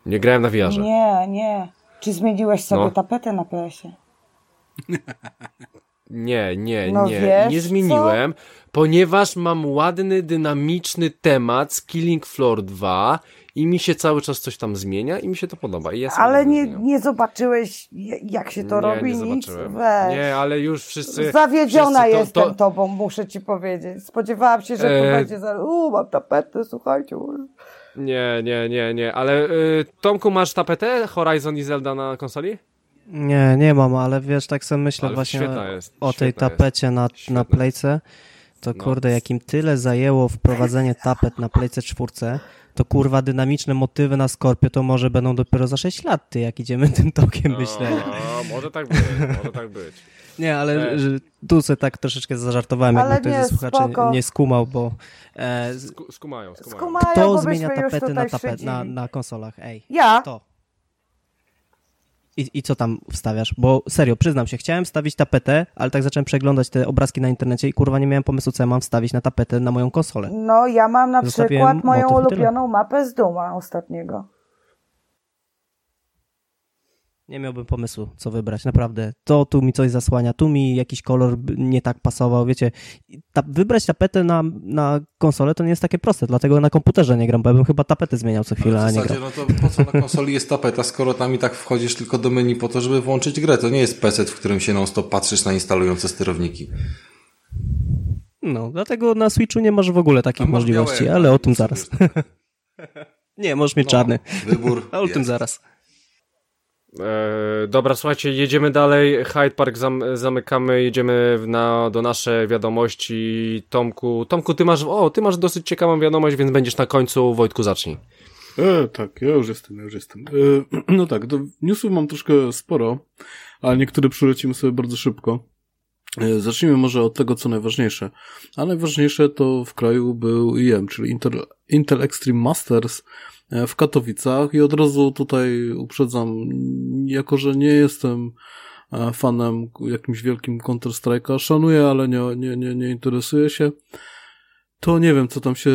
Nie grałem na wiarze. Nie, nie. Czy zmieniłeś sobie no. tapetę na PS-ie? Nie, nie, no nie. Wiesz, nie zmieniłem, co? ponieważ mam ładny, dynamiczny temat z Killing Floor 2 i mi się cały czas coś tam zmienia i mi się to podoba. Ja ale nie, nie zobaczyłeś, jak się to nie, robi? Nie, nic? Weź. Nie, ale już wszyscy... Zawiedziona wszyscy to, jestem to... tobą, muszę ci powiedzieć. Spodziewałam się, że to e... będzie za... Uuu, mam tapetę, słuchajcie. Nie, nie, nie, nie, ale y, Tomku, masz tapetę Horizon i Zelda na konsoli? Nie, nie mam, ale wiesz, tak sobie myślę ale właśnie jest, o tej tapecie jest. na, na plejce. To no. kurde, jakim tyle zajęło wprowadzenie tapet na plejce czwórce, to kurwa dynamiczne motywy na Skorpio to może będą dopiero za 6 lat, ty, jak idziemy tym tokiem, no, myślę. No, może tak być, może tak być. Nie, ale e... tu sobie tak troszeczkę zażartowałem, ale jakby ktoś ze słuchaczy nie skumał, bo... E, Sku, skumają, skumają. skumają Kto zmienia tapety na, tapet, na, na konsolach? Ej. Ja. To. I, I co tam wstawiasz? Bo serio, przyznam się, chciałem wstawić tapetę, ale tak zacząłem przeglądać te obrazki na internecie i kurwa nie miałem pomysłu, co ja mam wstawić na tapetę na moją konsolę. No, ja mam na Zostawiłem przykład moją ulubioną mapę z Duma ostatniego. Nie miałbym pomysłu, co wybrać, naprawdę. To tu mi coś zasłania, tu mi jakiś kolor nie tak pasował, wiecie. Ta, wybrać tapetę na, na konsolę to nie jest takie proste, dlatego na komputerze nie gram, bo ja bym chyba tapetę zmieniał co chwilę, Ale a nie gram. no to po co na konsoli jest tapeta, skoro tam i tak wchodzisz tylko do menu po to, żeby włączyć grę. To nie jest PC, w którym się non-stop patrzysz na instalujące sterowniki. No, dlatego na Switchu nie masz w ogóle takich możliwości, białe ale o tym zaraz. nie, możesz mieć No, czarny. Wybór A o tym zaraz. E, dobra, słuchajcie, jedziemy dalej. Hyde Park zam, zamykamy, jedziemy na, do nasze wiadomości. Tomku, Tomku, ty masz, o, ty masz dosyć ciekawą wiadomość, więc będziesz na końcu. Wojtku, zacznij. E, tak, ja już jestem, ja już jestem. E, no tak, do newsów mam troszkę sporo, ale niektóre przylecimy sobie bardzo szybko. E, zacznijmy może od tego, co najważniejsze. A najważniejsze to w kraju był IM, czyli Intel, Intel Extreme Masters e, w Katowicach i od razu tutaj uprzedzam, jako że nie jestem e, fanem jakimś wielkim Counter-Strike'a, szanuję, ale nie, nie, nie, nie interesuję się. To nie wiem, co tam się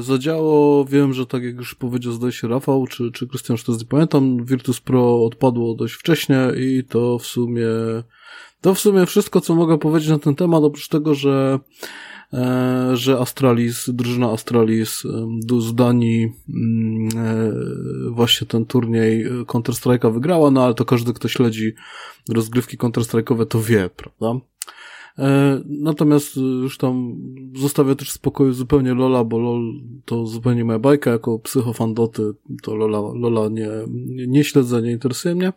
zadziało. Wiem, że tak jak już powiedział, zdaje się Rafał, czy, czy Krystian, to nie pamiętam, Virtus Pro odpadło dość wcześnie i to w sumie, to w sumie wszystko, co mogę powiedzieć na ten temat, oprócz tego, że że Astralis, drużyna Astralis em, z Danii mm, e, właśnie ten turniej e, Counter-Strike'a wygrała, no ale to każdy, kto śledzi rozgrywki Counter-Strike'owe, to wie, prawda? E, Natomiast e, już tam zostawię też w spokoju zupełnie Lola, bo LOL to zupełnie moja bajka, jako psychofan Doty, to Lola, Lola nie, nie śledzę, nie interesuje mnie.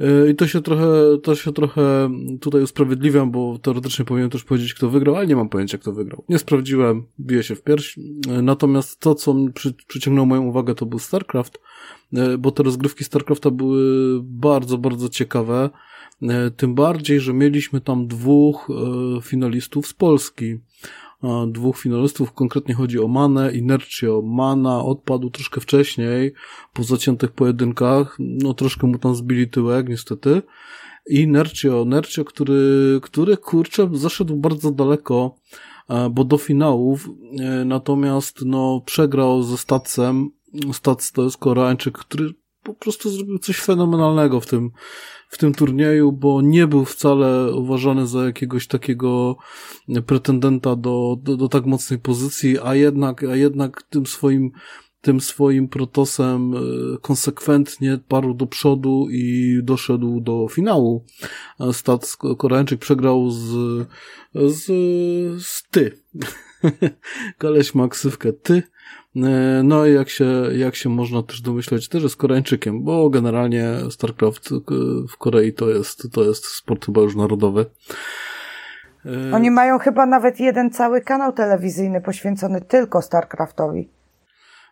E, I to się trochę, to się trochę tutaj usprawiedliwiam, bo teoretycznie powinienem też powiedzieć, kto wygrał, ale nie mam pojęcia, kto wygrał. Nie sprawdziłem, biję się w pierś. E, Natomiast to, co przy, przyciągnęło moją uwagę, to był StarCraft, e, bo te rozgrywki StarCrafta były bardzo, bardzo ciekawe. Tym bardziej, że mieliśmy tam dwóch finalistów z Polski. Dwóch finalistów, konkretnie chodzi o Manę i Nercio. Mana odpadł troszkę wcześniej, po zaciętych pojedynkach, no troszkę mu tam zbili tyłek, niestety. I Nercio, Nercio, który, który kurczę, zaszedł bardzo daleko, e, bo do finałów, e, natomiast no przegrał ze Stacem. Stac to jest Koreańczyk, który po prostu zrobił coś fenomenalnego w tym, w tym turnieju, bo nie był wcale uważany za jakiegoś takiego pretendenta do, do, do tak mocnej pozycji, a jednak, a jednak tym swoim, tym swoim protosem e, konsekwentnie parł do przodu i doszedł do finału. E, Stat Koreańczyk przegrał z, z, z ty. Koleś ma ksywkę ty. E, No i jak się, jak się można też domyśleć, też jest Koreańczykiem, bo generalnie StarCraft e, w Korei to jest, to jest sport chyba już narodowy. E, Oni mają chyba nawet jeden cały kanał telewizyjny poświęcony tylko StarCraftowi.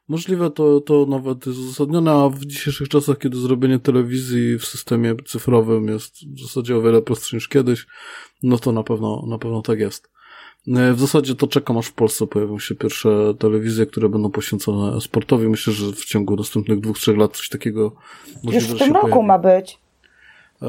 Możliwe to, to nawet jest uzasadnione, a w dzisiejszych czasach, kiedy zrobienie telewizji w systemie cyfrowym jest w zasadzie o wiele prostsze niż kiedyś, no to na pewno, na pewno tak jest. E, W zasadzie to czekam, aż w Polsce pojawią się pierwsze telewizje, które będą poświęcone sportowi. Myślę, że w ciągu następnych dwóch, trzech lat coś takiego możliwe, Już w tym roku pojawi. ma być. E,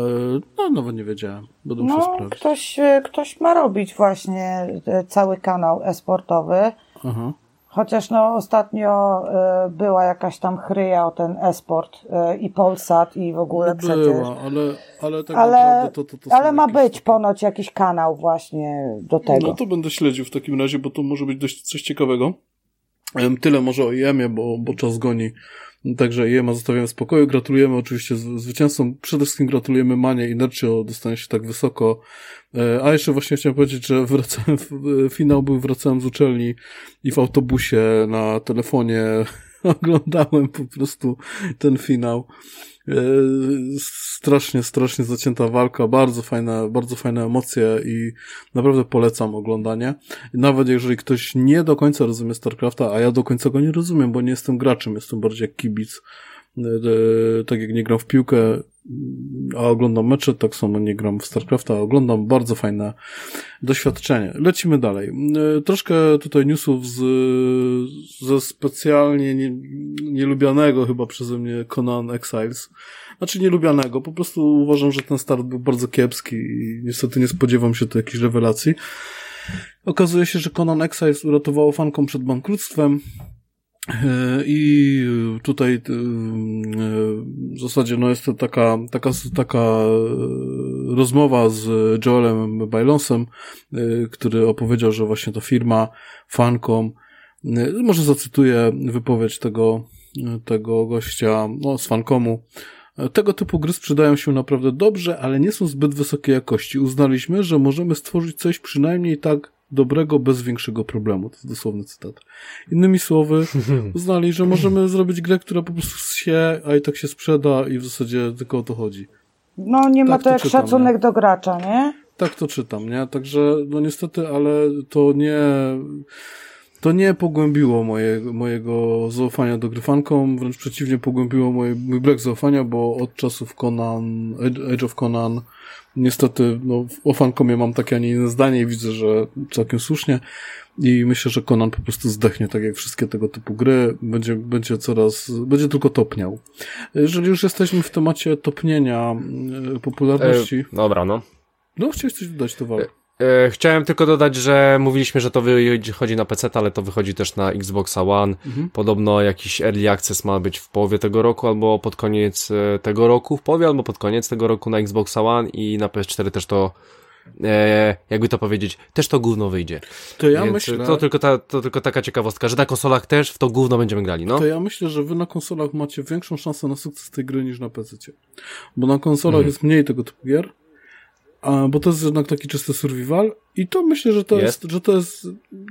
No, nawet nie wiedziałem. Będę musiał No, sprawdzić. ktoś, e, ktoś ma robić właśnie cały kanał e-sportowy. Aha. Chociaż no ostatnio e, była jakaś tam chryja o ten e-sport e, i Polsat i w ogóle No przecież. była, ale, ale tak Ale, naprawdę to, to, to ale ma jakieś być ponoć jakiś kanał właśnie do tego. No to będę śledził w takim razie, bo to może być dość coś ciekawego. Tyle może o IEM-ie, bo, bo czas goni. Także IEM-a zostawiamy w spokoju. Gratulujemy oczywiście zwycięzcom. Przede wszystkim gratulujemy Manie i Nercio, dostanie się tak wysoko. E, A jeszcze właśnie chciałem powiedzieć, że wracałem, w- finał był, wracałem z uczelni i w autobusie na telefonie oglądałem po prostu ten finał. E, Strasznie, strasznie zacięta walka, bardzo fajne, bardzo fajne emocje i naprawdę polecam oglądanie. Nawet jeżeli ktoś nie do końca rozumie StarCrafta, a ja do końca go nie rozumiem, bo nie jestem graczem, jestem bardziej jak kibic. E, e, Tak jak nie gram w piłkę, a oglądam mecze, tak samo nie gram w StarCrafta, a oglądam bardzo fajne doświadczenie. Lecimy dalej. E, Troszkę tutaj newsów z, ze specjalnie nie, nielubianego chyba przeze mnie Conan Exiles. Znaczy nielubianego, po prostu uważam, że ten start był bardzo kiepski i niestety nie spodziewam się tu jakichś rewelacji. Okazuje się, że Conan Exiles uratowało fankom przed bankructwem. E, I tutaj w zasadzie no jest to taka, taka, taka rozmowa z Joelem Bylonsem, który opowiedział, że właśnie ta firma Fancom, może zacytuję wypowiedź tego, tego gościa no, z Fancomu, tego typu gry sprzedają się naprawdę dobrze, ale nie są zbyt wysokiej jakości. Uznaliśmy, że możemy stworzyć coś przynajmniej tak dobrego bez większego problemu. To jest dosłowny cytat. Innymi słowy, uznali, że możemy zrobić grę, która po prostu się, a i tak się sprzeda i w zasadzie tylko o to chodzi. No nie tak ma to, to jak czytam, szacunek nie? do gracza, nie? Tak to czytam, nie? Także, no niestety, ale to nie to nie pogłębiło moje, mojego zaufania do gryfankom, wręcz przeciwnie, pogłębiło moje, mój brak zaufania, bo od czasów Conan, Age of Conan, niestety, no, o fankomie mam takie, a nie inne zdanie i widzę, że całkiem słusznie i myślę, że Conan po prostu zdechnie, tak jak wszystkie tego typu gry, będzie, będzie coraz, będzie tylko topniał. Jeżeli już jesteśmy w temacie topnienia e, popularności... E, dobra, no. No, chciałeś coś dodać, to e, E, chciałem tylko dodać, że mówiliśmy, że to wychodzi na PC, ale to wychodzi też na Xbox One. Mhm. Podobno jakiś early access ma być w połowie tego roku, albo pod koniec e, tego roku, w połowie, albo pod koniec tego roku na Xbox One i na PS4 też to e, jakby to powiedzieć, też to gówno wyjdzie. To ja Więc myślę... To tylko, ta, to tylko taka ciekawostka, że na konsolach też w to gówno będziemy grali, no. To ja myślę, że wy na konsolach macie większą szansę na sukces tej gry niż na PC. Bo na konsolach mhm. jest mniej tego typu gier, a, bo to jest jednak taki czysty survival i to myślę, że to jest, jest że to jest,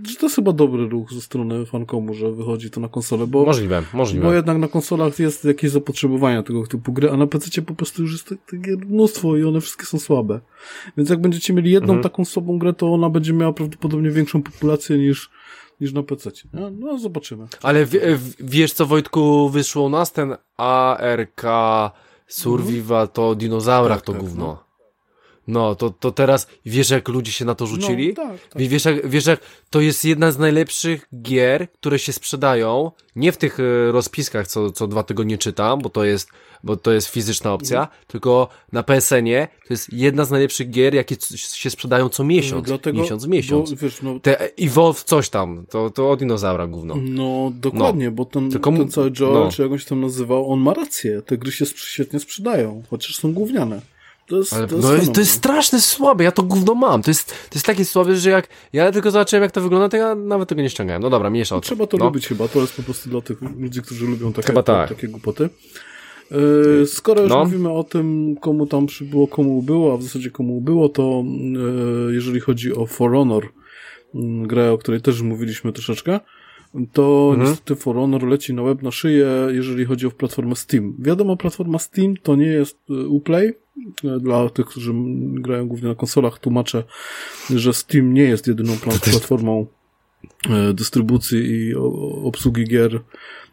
że to jest chyba dobry ruch ze strony fankomu, że wychodzi to na konsolę, bo możliwe, możliwe. Bo jednak na konsolach jest jakieś zapotrzebowanie tego typu gry, a na PC po prostu już jest takie mnóstwo i one wszystkie są słabe. Więc jak będziecie mieli jedną mhm. taką słabą grę, to ona będzie miała prawdopodobnie większą populację niż niż na PC. No, no zobaczymy. Ale w, w, wiesz co Wojtku wyszło u nas ten ARK Survival to dinozaurach tak, to tak, gówno. No. No, to, to teraz wiesz, jak ludzie się na to rzucili? No, tak, tak. Wiesz, jak, wiesz, jak to jest jedna z najlepszych gier, które się sprzedają. Nie w tych e, rozpiskach, co, co dwa tygodnie czytam, bo to jest, bo to jest fizyczna opcja, mm. tylko na PSN-ie to jest jedna z najlepszych gier, jakie się sprzedają co miesiąc. Dlatego, miesiąc miesiąc. Bo, wiesz, no, Te Evolve coś tam, to, to od dinozaura gówno. No, dokładnie, no. bo ten, tylko, ten cały Joel, no. czy jakąś tam nazywał, on ma rację. Te gry się świetnie sprzedają, chociaż są gówniane. To jest, Ale, to, jest no, to jest straszne słabe, ja to gówno mam. To jest, to jest takie słabe, że jak ja tylko zobaczyłem, jak to wygląda, to ja nawet tego nie ściągałem. No dobra, mniejsza o to. Trzeba to no. lubić chyba, to jest po prostu dla tych ludzi, którzy lubią takie, chyba tak. takie głupoty. Yy, skoro już no. mówimy o tym, komu tam przybyło, komu było, a w zasadzie komu było, to yy, jeżeli chodzi o For Honor, yy, grę, o której też mówiliśmy troszeczkę, to mhm. niestety For Honor leci na web na szyję, jeżeli chodzi o platformę Steam. Wiadomo, platforma Steam to nie jest Uplay, dla tych, którzy grają głównie na konsolach, tłumaczę, że Steam nie jest jedyną platformą e, dystrybucji i obsługi gier,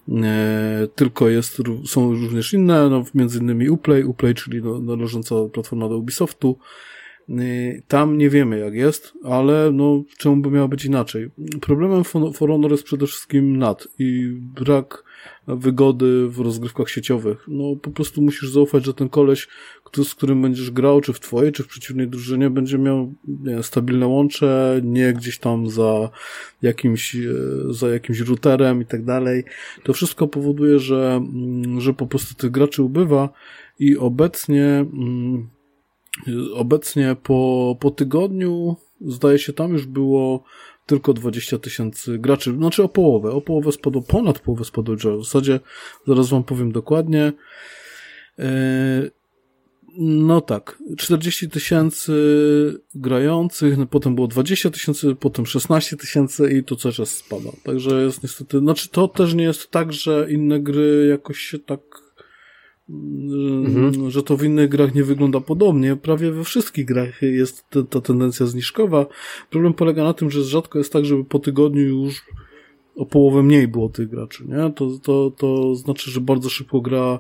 e, tylko jest, są również inne, no, między innymi Uplay, Uplay, czyli należąca platforma do Ubisoftu. E, tam nie wiemy jak jest, ale no, czemu by miało być inaczej? Problemem For Honor jest przede wszystkim NAT i brak wygody w rozgrywkach sieciowych. No po prostu musisz zaufać, że ten koleś, z którym będziesz grał, czy w twojej, czy w przeciwnej drużynie, będzie miał nie, stabilne łącze, nie gdzieś tam za jakimś, e, za jakimś routerem i tak dalej. To wszystko powoduje, że, mm, że po prostu tych graczy ubywa i obecnie, mm, obecnie po, po tygodniu, zdaje się, tam już było tylko 20 tysięcy graczy, znaczy o połowę, o połowę spadło, ponad połowę spadło W zasadzie, zaraz wam powiem dokładnie. E, no tak, 40 tysięcy grających, no potem było 20 tysięcy, potem 16 tysięcy i to cały czas spada. Także jest niestety, znaczy to też nie jest tak, że inne gry jakoś się tak mhm. że to w innych grach nie wygląda podobnie. Prawie we wszystkich grach jest ta, tendencja zniżkowa. Problem polega na tym, że rzadko jest tak, żeby po tygodniu już o połowę mniej było tych graczy, nie? To, to, to znaczy, że bardzo szybko gra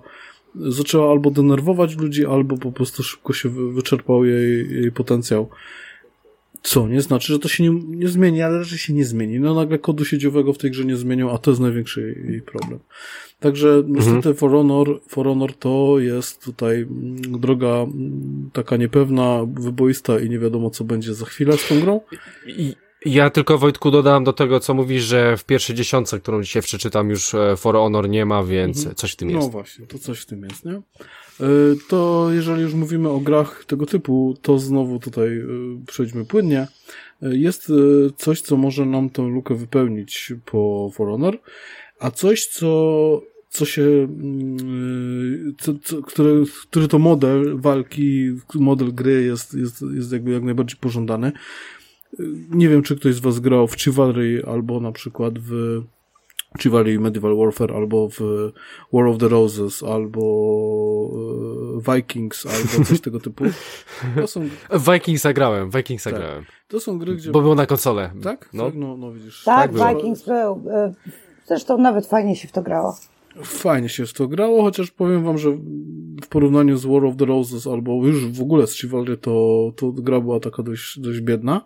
zaczęła albo denerwować ludzi, albo po prostu szybko się wyczerpał jej, jej potencjał. Co nie znaczy, że to się nie, nie zmieni, ale że się nie zmieni. No nagle kodu siedziowego w tej grze nie zmienią, a to jest największy jej problem. Także niestety mhm. For, Honor, For Honor to jest tutaj mm, droga mm, taka niepewna, wyboista i nie wiadomo co będzie za chwilę z tą grą. I, Ja tylko Wojtku dodam do tego, co mówisz, że w pierwszej dziesiątce, którą dzisiaj przeczytam, już e, For Honor nie ma, więc mhm. coś w tym jest. No właśnie, to coś w tym jest, nie? E, to jeżeli już mówimy o grach tego typu, to znowu tutaj e, przejdźmy płynnie. Jest coś, co może nam tę lukę wypełnić po For Honor, a coś, co co się, mm, co, co, który, który to model walki, model gry jest, jest, jest jakby jak najbardziej pożądany. Nie wiem, czy ktoś z was grał w Chivalry albo na przykład w Chivalry Medieval Warfare albo w War of the Roses albo e, Vikings albo coś tego typu. To są... Vikingsa grałem, Vikingsa tak. grałem. To są gry, gdzie... Bo było na konsolę. Tak? No, tak, no, no widzisz. Tak, tak Vikings był. E, zresztą nawet fajnie się w to grało. Fajnie się w to grało, chociaż powiem wam, że w porównaniu z War of the Roses albo już w ogóle z Chivalry to, to gra była taka dość, dość biedna.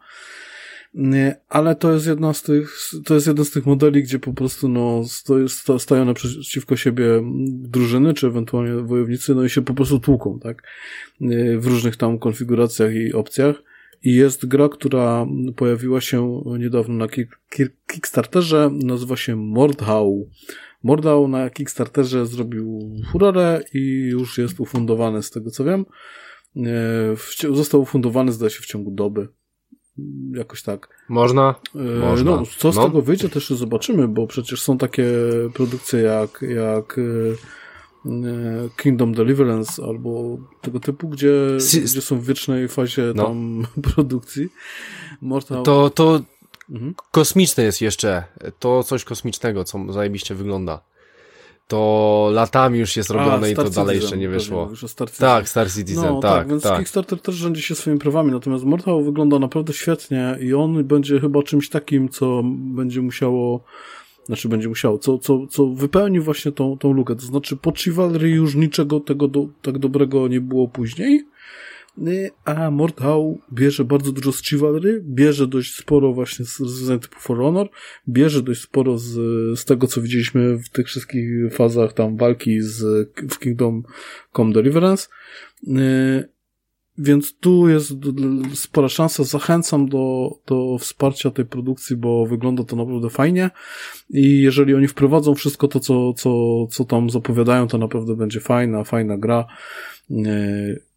Ale to jest jedna z tych, to jest jeden z tych modeli, gdzie po prostu no, sto, stają naprzeciwko siebie drużyny, czy ewentualnie wojownicy, no i się po prostu tłuką, tak? W różnych tam konfiguracjach i opcjach. I jest gra, która pojawiła się niedawno na Kickstarterze, nazywa się Mordhau. Mordał na Kickstarterze zrobił furorę i już jest ufundowany z tego co wiem. E, został ufundowany zdaje się w ciągu doby. Jakoś tak. Można? E, Można. No, co z no. tego wyjdzie też zobaczymy, bo przecież są takie produkcje jak, jak e, Kingdom Deliverance albo tego typu, gdzie, gdzie są w wiecznej fazie no. tam produkcji. Mortal... To, to, Mhm. Kosmiczne jest jeszcze. To coś kosmicznego, co zajebiście wygląda. To latami już jest robione A, i to Citizen, dalej jeszcze nie wyszło. Tak, Star Citizen, no, tak, tak. Więc tak. Kickstarter też rządzi się swoimi prawami, natomiast Mortal wygląda naprawdę świetnie i on będzie chyba czymś takim, co będzie musiało znaczy będzie musiało, co, co, co wypełni właśnie tą, tą lukę. To znaczy po Chivalry już niczego tego do, tak dobrego nie było później, a Mortal bierze bardzo dużo z Chivalry, bierze dość sporo właśnie z rozwiązań typu For Honor, bierze dość sporo z, z tego, co widzieliśmy w tych wszystkich fazach tam walki z, w Kingdom Come Deliverance. Więc tu jest spora szansa. Zachęcam do, do wsparcia tej produkcji, bo wygląda to naprawdę fajnie. I jeżeli oni wprowadzą wszystko to, co, co, co tam zapowiadają, to naprawdę będzie fajna, fajna gra. E,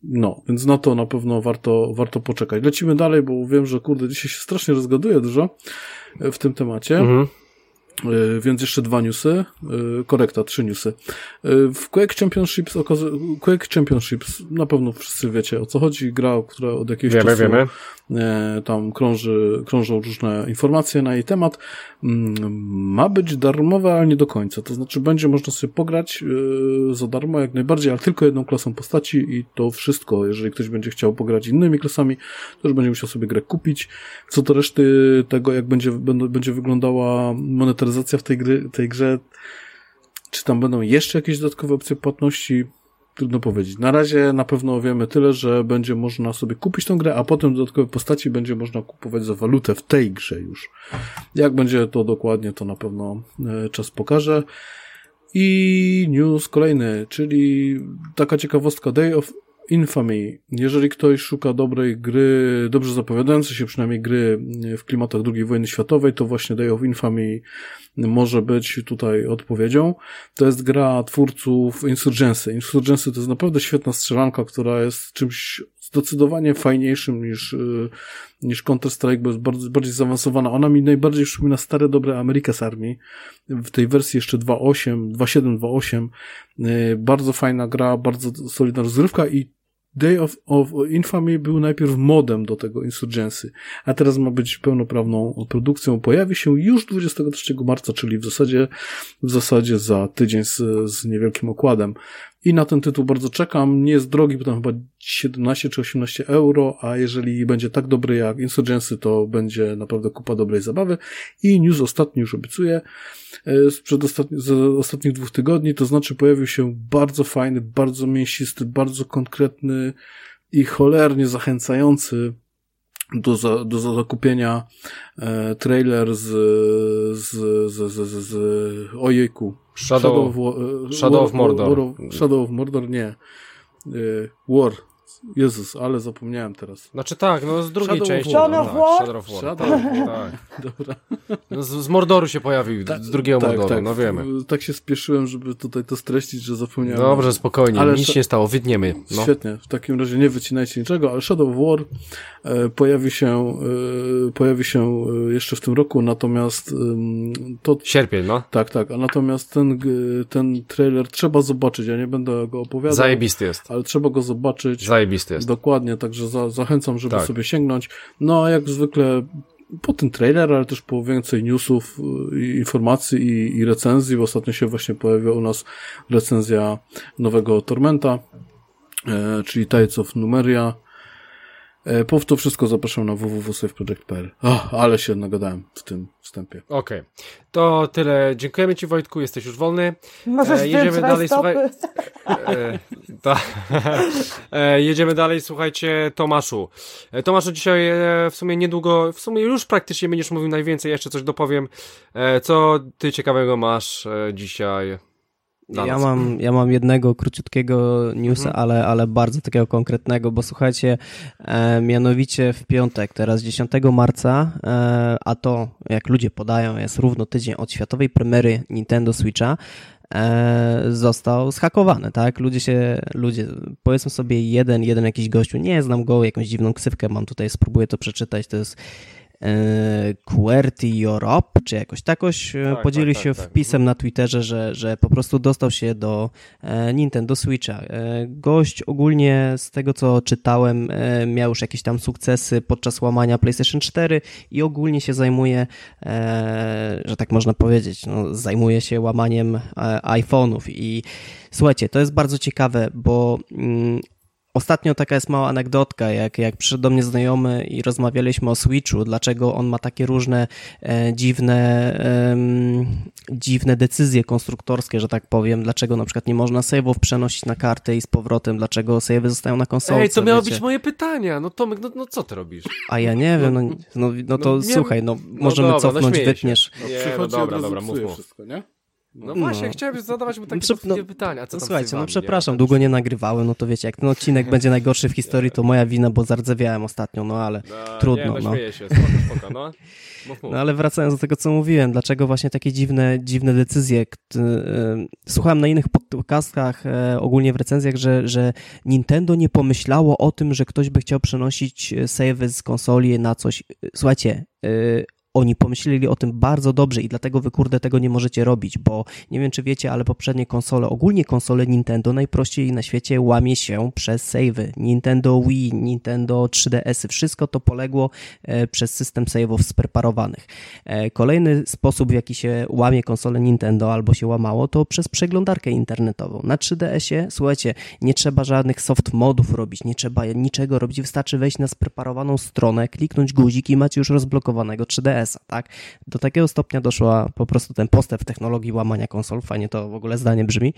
no, więc na to na pewno warto, warto poczekać. Lecimy dalej, bo wiem, że kurde, dzisiaj się strasznie rozgaduje dużo w tym temacie. Mhm. E, więc jeszcze dwa newsy, e, korekta, trzy newsy. W Quake Championships, Quake Championships, na pewno wszyscy wiecie o co chodzi, gra, która od jakiegoś wiemy, czasu wiemy. E, tam krąży, krążą różne informacje na jej temat. Mm, ma być darmowa, ale nie do końca. To znaczy będzie można sobie pograć e, za darmo jak najbardziej, ale tylko jedną klasą postaci i to wszystko. Jeżeli ktoś będzie chciał pograć innymi klasami, to już będzie musiał sobie grę kupić. Co do reszty tego, jak będzie, będzie wyglądała monetaryzacja w tej, gry, tej grze, czy tam będą jeszcze jakieś dodatkowe opcje płatności, Trudno powiedzieć. Na razie na pewno wiemy tyle, że będzie można sobie kupić tą grę, a potem dodatkowe postaci będzie można kupować za walutę w tej grze już. Jak będzie to dokładnie, to na pewno e, czas pokaże. I news kolejny, czyli taka ciekawostka Day of Infamy. Jeżeli ktoś szuka dobrej gry, dobrze zapowiadającej się przynajmniej gry w klimatach II wojny światowej, to właśnie Day of Infamy może być tutaj odpowiedzią. To jest gra twórców Insurgency. Insurgency to jest naprawdę świetna strzelanka, która jest czymś zdecydowanie fajniejszym niż, y, niż Counter-Strike, bo jest bardzo, bardziej zaawansowana. Ona mi najbardziej przypomina stare, dobre Ameryka z armii. W tej wersji jeszcze 2.8, 2.7, 2.8. Bardzo fajna gra, bardzo solidna rozgrywka i Day of, of Infamy był najpierw modem do tego Insurgency, a teraz ma być pełnoprawną produkcją. Pojawi się już 23 marca, czyli w zasadzie, w zasadzie za tydzień z, z niewielkim okładem. I na ten tytuł bardzo czekam. Nie jest drogi, bo tam chyba 17 czy 18 euro, a jeżeli będzie tak dobry jak Insurgency, to będzie naprawdę kupa dobrej zabawy. I news ostatni już obiecuję, e, sprzed ostatni, z ostatnich dwóch tygodni, to znaczy pojawił się bardzo fajny, bardzo mięsisty, bardzo konkretny i cholernie zachęcający do, za, do zakupienia e, trailer z, z, z, z, z, z ojejku. Shadow, Shadow, of, e, Shadow War, of Mordor. War, Shadow of Mordor, nie. E, War. Jezus, ale zapomniałem teraz. Znaczy tak, no z drugiej Shadow części. War. no, Shadow tak, War? Shadow of War. Shadow Tak, tak. Dobra. No z, z Mordoru się pojawił, z drugiego Mordoru, no wiemy. Tak się spieszyłem, żeby tutaj to streścić, że zapomniałem. Dobrze, spokojnie, Ale nic się nie stało, wytniemy. No. Świetnie, w takim razie nie wycinajcie niczego, ale Shadow of War e, pojawi się, e, pojawi się e, jeszcze w tym roku, natomiast to Sierpień, no. tak, tak, a natomiast ten, ten trailer trzeba zobaczyć, ja nie będę go opowiadał, Zajebisty jest. ale trzeba go zobaczyć. Zajebisty jest. Dokładnie, także za, zachęcam, żeby Tak. sobie sięgnąć. No, a jak zwykle po ten trailer, ale też po więcej newsów, y, informacji i, i recenzji, bo ostatnio się właśnie pojawiła u nas recenzja nowego Tormenta, e, czyli Tides of Numeria. E, po to wszystko zapraszam na www.safeproject.pl. Ach, ale się nagadałem w tym wstępie. Okej. To tyle. Dziękujemy Ci Wojtku, jesteś już wolny. Możesz E, jedziemy dalej, słuchaj. rajstopy. E, ta, e, jedziemy dalej, słuchajcie, Tomaszu. E, Tomaszu, dzisiaj e, w sumie niedługo, w sumie już praktycznie będziesz mówił najwięcej, jeszcze coś dopowiem. E, co Ty ciekawego masz e, dzisiaj? Ja mam, ja mam jednego króciutkiego newsa, Mhm. ale, ale bardzo takiego konkretnego, bo słuchajcie, e, mianowicie w piątek, teraz 10 marca, e, a to, jak ludzie podają, jest równo tydzień od światowej premiery Nintendo Switcha, e, został zhakowany, tak? Ludzie się, ludzie, powiedzmy sobie jeden, jeden jakiś gościu, nie znam go, jakąś dziwną ksywkę mam tutaj, spróbuję to przeczytać, to jest QWERTY Europe, czy jakoś takoś, e, Tak, podzielił tak, się tak, tak. wpisem na Twitterze, że, że po prostu dostał się do e, Nintendo Switcha. E, gość ogólnie z tego co czytałem e, miał już jakieś tam sukcesy podczas łamania PlayStation 4 i ogólnie się zajmuje, e, że tak można powiedzieć, no, zajmuje się łamaniem e, iPhone'ów i słuchajcie, to jest bardzo ciekawe, bo mm, Ostatnio taka jest mała anegdotka, jak, jak przyszedł do mnie znajomy i rozmawialiśmy o Switchu, dlaczego on ma takie różne e, dziwne, em, dziwne decyzje konstruktorskie, że tak powiem, dlaczego na przykład nie można save'ów przenosić na kartę i z powrotem, dlaczego save'y zostają na konsolce. Ej, to miało wiecie. być moje pytania. No Tomek, no, no co ty robisz? A ja nie wiem, no, no, no to No, nie- słuchaj, no, no możemy dobra, no cofnąć, wytniesz. No, Nie, przychodzi no dobra, dobra, mów. wszystko, nie? No, właśnie, chciałem zadawać mu takie Przy- no, no, pytania. Co No, słuchajcie, no przepraszam, nie? długo nie nagrywałem, no to wiecie, jak ten odcinek będzie najgorszy w historii, to moja wina, bo zardzewiałem ostatnio, no ale No, trudno, nie, no. no. się, spoko, spoko, no. Mów, mów. No ale wracając do tego, co mówiłem, dlaczego właśnie takie dziwne, dziwne decyzje. Y, Słuchałem na innych podcastach, e, ogólnie w recenzjach, że, że Nintendo nie pomyślało o tym, że ktoś by chciał przenosić e, savey z konsoli na coś. Słuchajcie, oni pomyśleli o tym bardzo dobrze i dlatego wy kurde tego nie możecie robić, bo nie wiem czy wiecie, ale poprzednie konsole, ogólnie konsole Nintendo najprościej na świecie łamie się przez savey. Nintendo Wii, Nintendo 3DS, wszystko to poległo e, przez system save'ów spreparowanych. E, Kolejny sposób, w jaki się łamie konsolę Nintendo albo się łamało, to przez przeglądarkę internetową. Na 3DS-ie, słuchajcie, nie trzeba żadnych soft modów robić, nie trzeba niczego robić, wystarczy wejść na spreparowaną stronę, kliknąć guzik i macie już rozblokowanego 3DS-a, tak? Do takiego stopnia doszła po prostu ten postęp technologii łamania konsol, fajnie to w ogóle zdanie brzmi.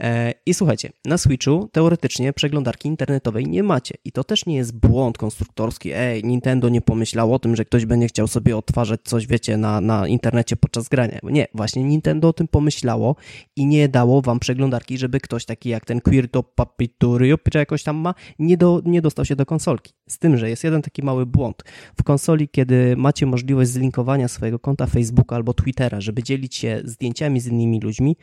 E, I słuchajcie, na Switchu teoretycznie przeglądarki internetowej nie macie i to też nie jest błąd konstruktorski, ej, Nintendo nie pomyślało o tym, że ktoś będzie chciał sobie odtwarzać coś, wiecie, na, na internecie podczas grania. Nie, właśnie Nintendo o tym pomyślało i nie dało wam przeglądarki, żeby ktoś taki jak ten Quirto Papituriup, czy jakoś tam ma, nie, do, nie dostał się do konsolki. Z tym, że jest jeden taki mały błąd. W konsoli, kiedy macie możliwość zlinkowania swojego konta Facebooka albo Twittera, żeby dzielić się zdjęciami z innymi ludźmi,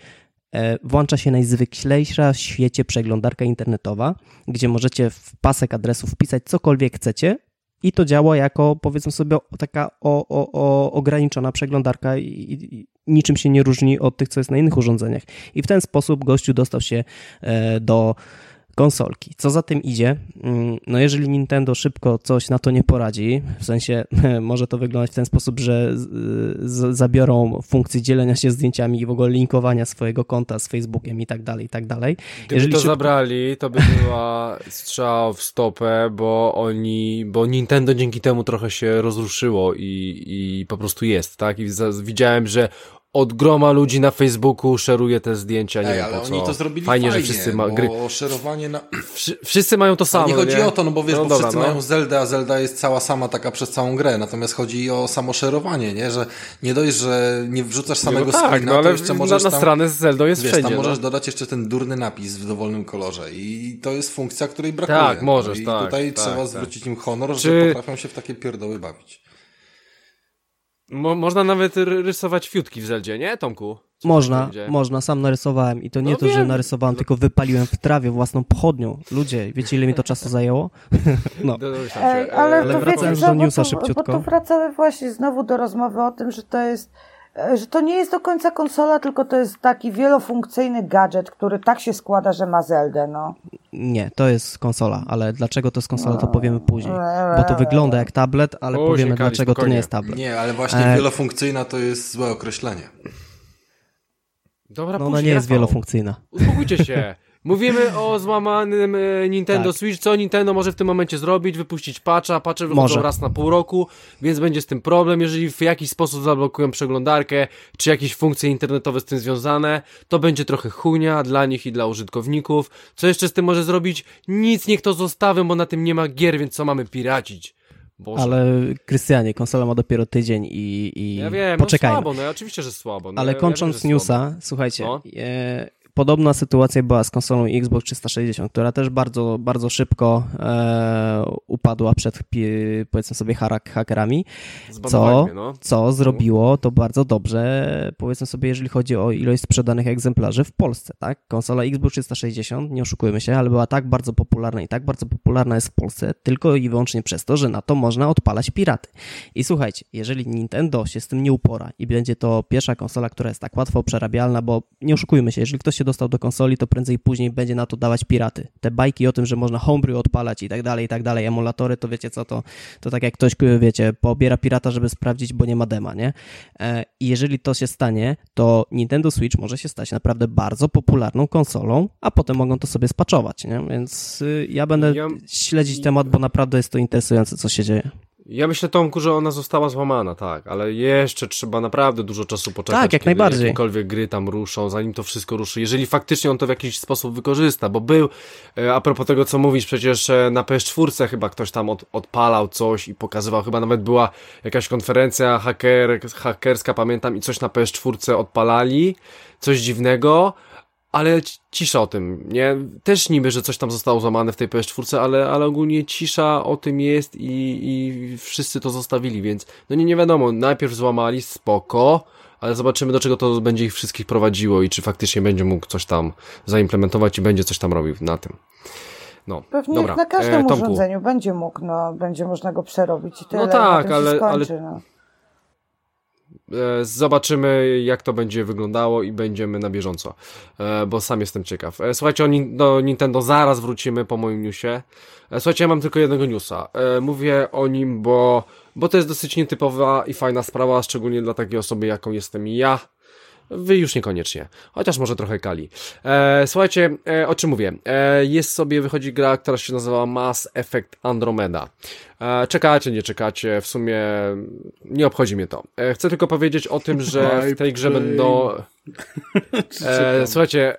e, włącza się najzwyklejsza w świecie przeglądarka internetowa, gdzie możecie w pasek adresów wpisać cokolwiek chcecie i to działa jako, powiedzmy sobie, taka o, o, o, ograniczona przeglądarka i, i, i niczym się nie różni od tych, co jest na innych urządzeniach. I w ten sposób gościu dostał się e, do konsolki. Co za tym idzie? Mm, No jeżeli Nintendo szybko coś na to nie poradzi, w sensie może to wyglądać w ten sposób, że z, z, zabiorą funkcję dzielenia się zdjęciami i w ogóle linkowania swojego konta z Facebookiem i tak dalej, i tak dalej. Gdyby jeżeli to szybko- zabrali, to by była strzał w stopę, bo oni, bo Nintendo dzięki temu trochę się rozruszyło i, i po prostu jest, tak? I za, widziałem, że od groma ludzi na Facebooku szeruje te zdjęcia, nie Ej, wiem ale po co. oni to zrobili fajnie, fajnie, że wszyscy ma gry. szerowanie na... Wszy- Wszyscy mają to samo, nie chodzi nie? o to, no bo wiesz, No bo dobra, wszyscy no. mają Zelda, a Zelda jest cała sama taka przez całą grę, natomiast chodzi o samo szerowanie, nie? Że nie dość, że nie wrzucasz samego no tak, screena, no ale to jeszcze na, możesz na tam... stronę z Zeldą jest Wiesz, wszędzie. tam możesz no. dodać jeszcze ten durny napis w dowolnym kolorze i to jest funkcja, której brakuje. Tak, możesz, I tak, tutaj tak, trzeba tak. zwrócić im honor, Czy- że potrafią się w takie pierdoły bawić. Mo można nawet ry- rysować fiutki w Zeldzie, nie, Tomku? Co Można, można, sam narysowałem i to nie No to, że wiem. narysowałem, tylko wypaliłem w trawie własną pochodnią. Ludzie, wiecie ile mi to czasu zajęło? No. Ej, się. ale, Ale to wracając wiecie do newsa szybciutko. Bo to wracamy właśnie znowu do rozmowy o tym, że to jest że to nie jest do końca konsola, tylko to jest taki wielofunkcyjny gadżet, który tak się składa, że ma Zeldę, no. Nie, to jest konsola, ale dlaczego to jest konsola, to powiemy później. Bo to wygląda jak tablet, ale Później, powiemy Kali, dlaczego to spokojnie. nie jest tablet. Nie, ale właśnie E, wielofunkcyjna to jest złe określenie. Dobra, No ona nie jest Rafał. wielofunkcyjna. Uspokójcie się. Mówimy o złamanym e, Nintendo Tak. Switch. Co Nintendo może w tym momencie zrobić? Wypuścić patcha. Patche wychodzą Może. raz na pół roku, więc będzie z tym problem. Jeżeli w jakiś sposób zablokują przeglądarkę, czy jakieś funkcje internetowe z tym związane, to będzie trochę chujnia dla nich i dla użytkowników. Co jeszcze z tym może zrobić? Nic, niech to zostawią, bo na tym nie ma gier, więc co mamy piracić? Boże. Ale Krystianie, konsola ma dopiero tydzień i, i Ja wiem, poczekajmy. no słabo, no oczywiście, że słabo. No, Ale ja, kończąc wiem, że słabo. newsa, słuchajcie, No. e, podobna sytuacja była z konsolą Xbox 360, która też bardzo, bardzo szybko e, upadła przed, powiedzmy sobie, hakerami, co, no. co zrobiło to bardzo dobrze, powiedzmy sobie, jeżeli chodzi o ilość sprzedanych egzemplarzy w Polsce, tak? Konsola Xbox 360, nie oszukujmy się, ale była tak bardzo popularna i tak bardzo popularna jest w Polsce tylko i wyłącznie przez to, że na to można odpalać piraty. I słuchajcie, jeżeli Nintendo się z tym nie upora i będzie to pierwsza konsola, która jest tak łatwo przerabialna, bo nie oszukujmy się, jeżeli ktoś się dostał do konsoli, to prędzej później będzie na to dawać piraty. Te bajki o tym, że można homebrew odpalać i tak dalej, i tak dalej, emulatory, to wiecie co, to, to tak jak ktoś, wiecie, pobiera pirata, żeby sprawdzić, bo nie ma dema, nie? E, I jeżeli to się stanie, to Nintendo Switch może się stać naprawdę bardzo popularną konsolą, a potem mogą to sobie spaczować, nie? Więc y, ja będę Ja- śledzić temat, bo naprawdę jest to interesujące, co się dzieje. Ja myślę, Tomku, że ona została złamana, tak, ale jeszcze trzeba naprawdę dużo czasu poczekać, Tak, jak najbardziej. jakiekolwiek gry tam ruszą, zanim to wszystko ruszy, jeżeli faktycznie on to w jakiś sposób wykorzysta, bo był, e, a propos tego, co mówisz, przecież e, na PS4 chyba ktoś tam od, odpalał coś i pokazywał, chyba nawet była jakaś konferencja hacker, hakerska, pamiętam, i coś na PS4 odpalali, coś dziwnego, ale ci- cisza o tym, nie? Też niby, że coś tam zostało złamane w tej PS4, ale, ale ogólnie cisza o tym jest i, i wszyscy to zostawili, więc no nie, nie wiadomo, najpierw złamali, spoko, ale zobaczymy do czego to będzie ich wszystkich prowadziło i czy faktycznie będzie mógł coś tam zaimplementować i będzie coś tam robił na tym. No, Pewnie dobra. na każdym e, urządzeniu będzie mógł, no, będzie można go przerobić i tyle. No tak, ale- się skończy, no. E, Zobaczymy, jak to będzie wyglądało i będziemy na bieżąco, e, bo sam jestem ciekaw. E, Słuchajcie, do Nintendo zaraz wrócimy po moim newsie. Słuchajcie, ja mam tylko jednego newsa. Mówię o nim, bo, bo to jest dosyć nietypowa i fajna sprawa, szczególnie dla takiej osoby, jaką jestem ja. Wy już niekoniecznie, chociaż może trochę kali. E, słuchajcie, e, o czym mówię? E, jest sobie, wychodzi gra, która się nazywa Mass Effect Andromeda. E, czekacie, nie czekacie, w sumie nie obchodzi mnie to. E, chcę tylko powiedzieć o tym, że w tej grze będą... E, słuchajcie,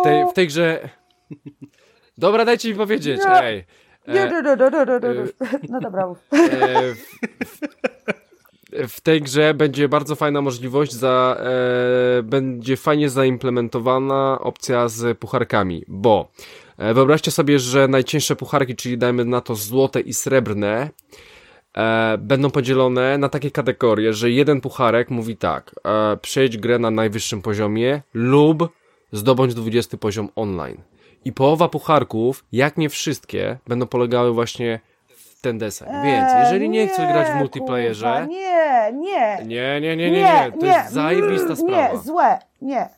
w tej, w tej grze... Dobra, dajcie mi powiedzieć, Nie. ej. Nie, E, nie, nie, nie, nie, nie, nie. No dobra, w, tej grze będzie bardzo fajna możliwość, za, e, będzie fajnie zaimplementowana opcja z pucharkami, bo e, wyobraźcie sobie, że najcięższe pucharki, czyli dajmy na to złote i srebrne, e, będą podzielone na takie kategorie, że jeden pucharek mówi tak, e, przejdź grę na najwyższym poziomie lub zdobądź 20 poziom online. I połowa pucharków, jak nie wszystkie, będą polegały właśnie ten deseń. Więc jeżeli nie chcesz grać w multiplayerze, nie, nie. nie, nie, nie, nie, nie, to jest zajebista mm, sprawa. Nie, złe, nie.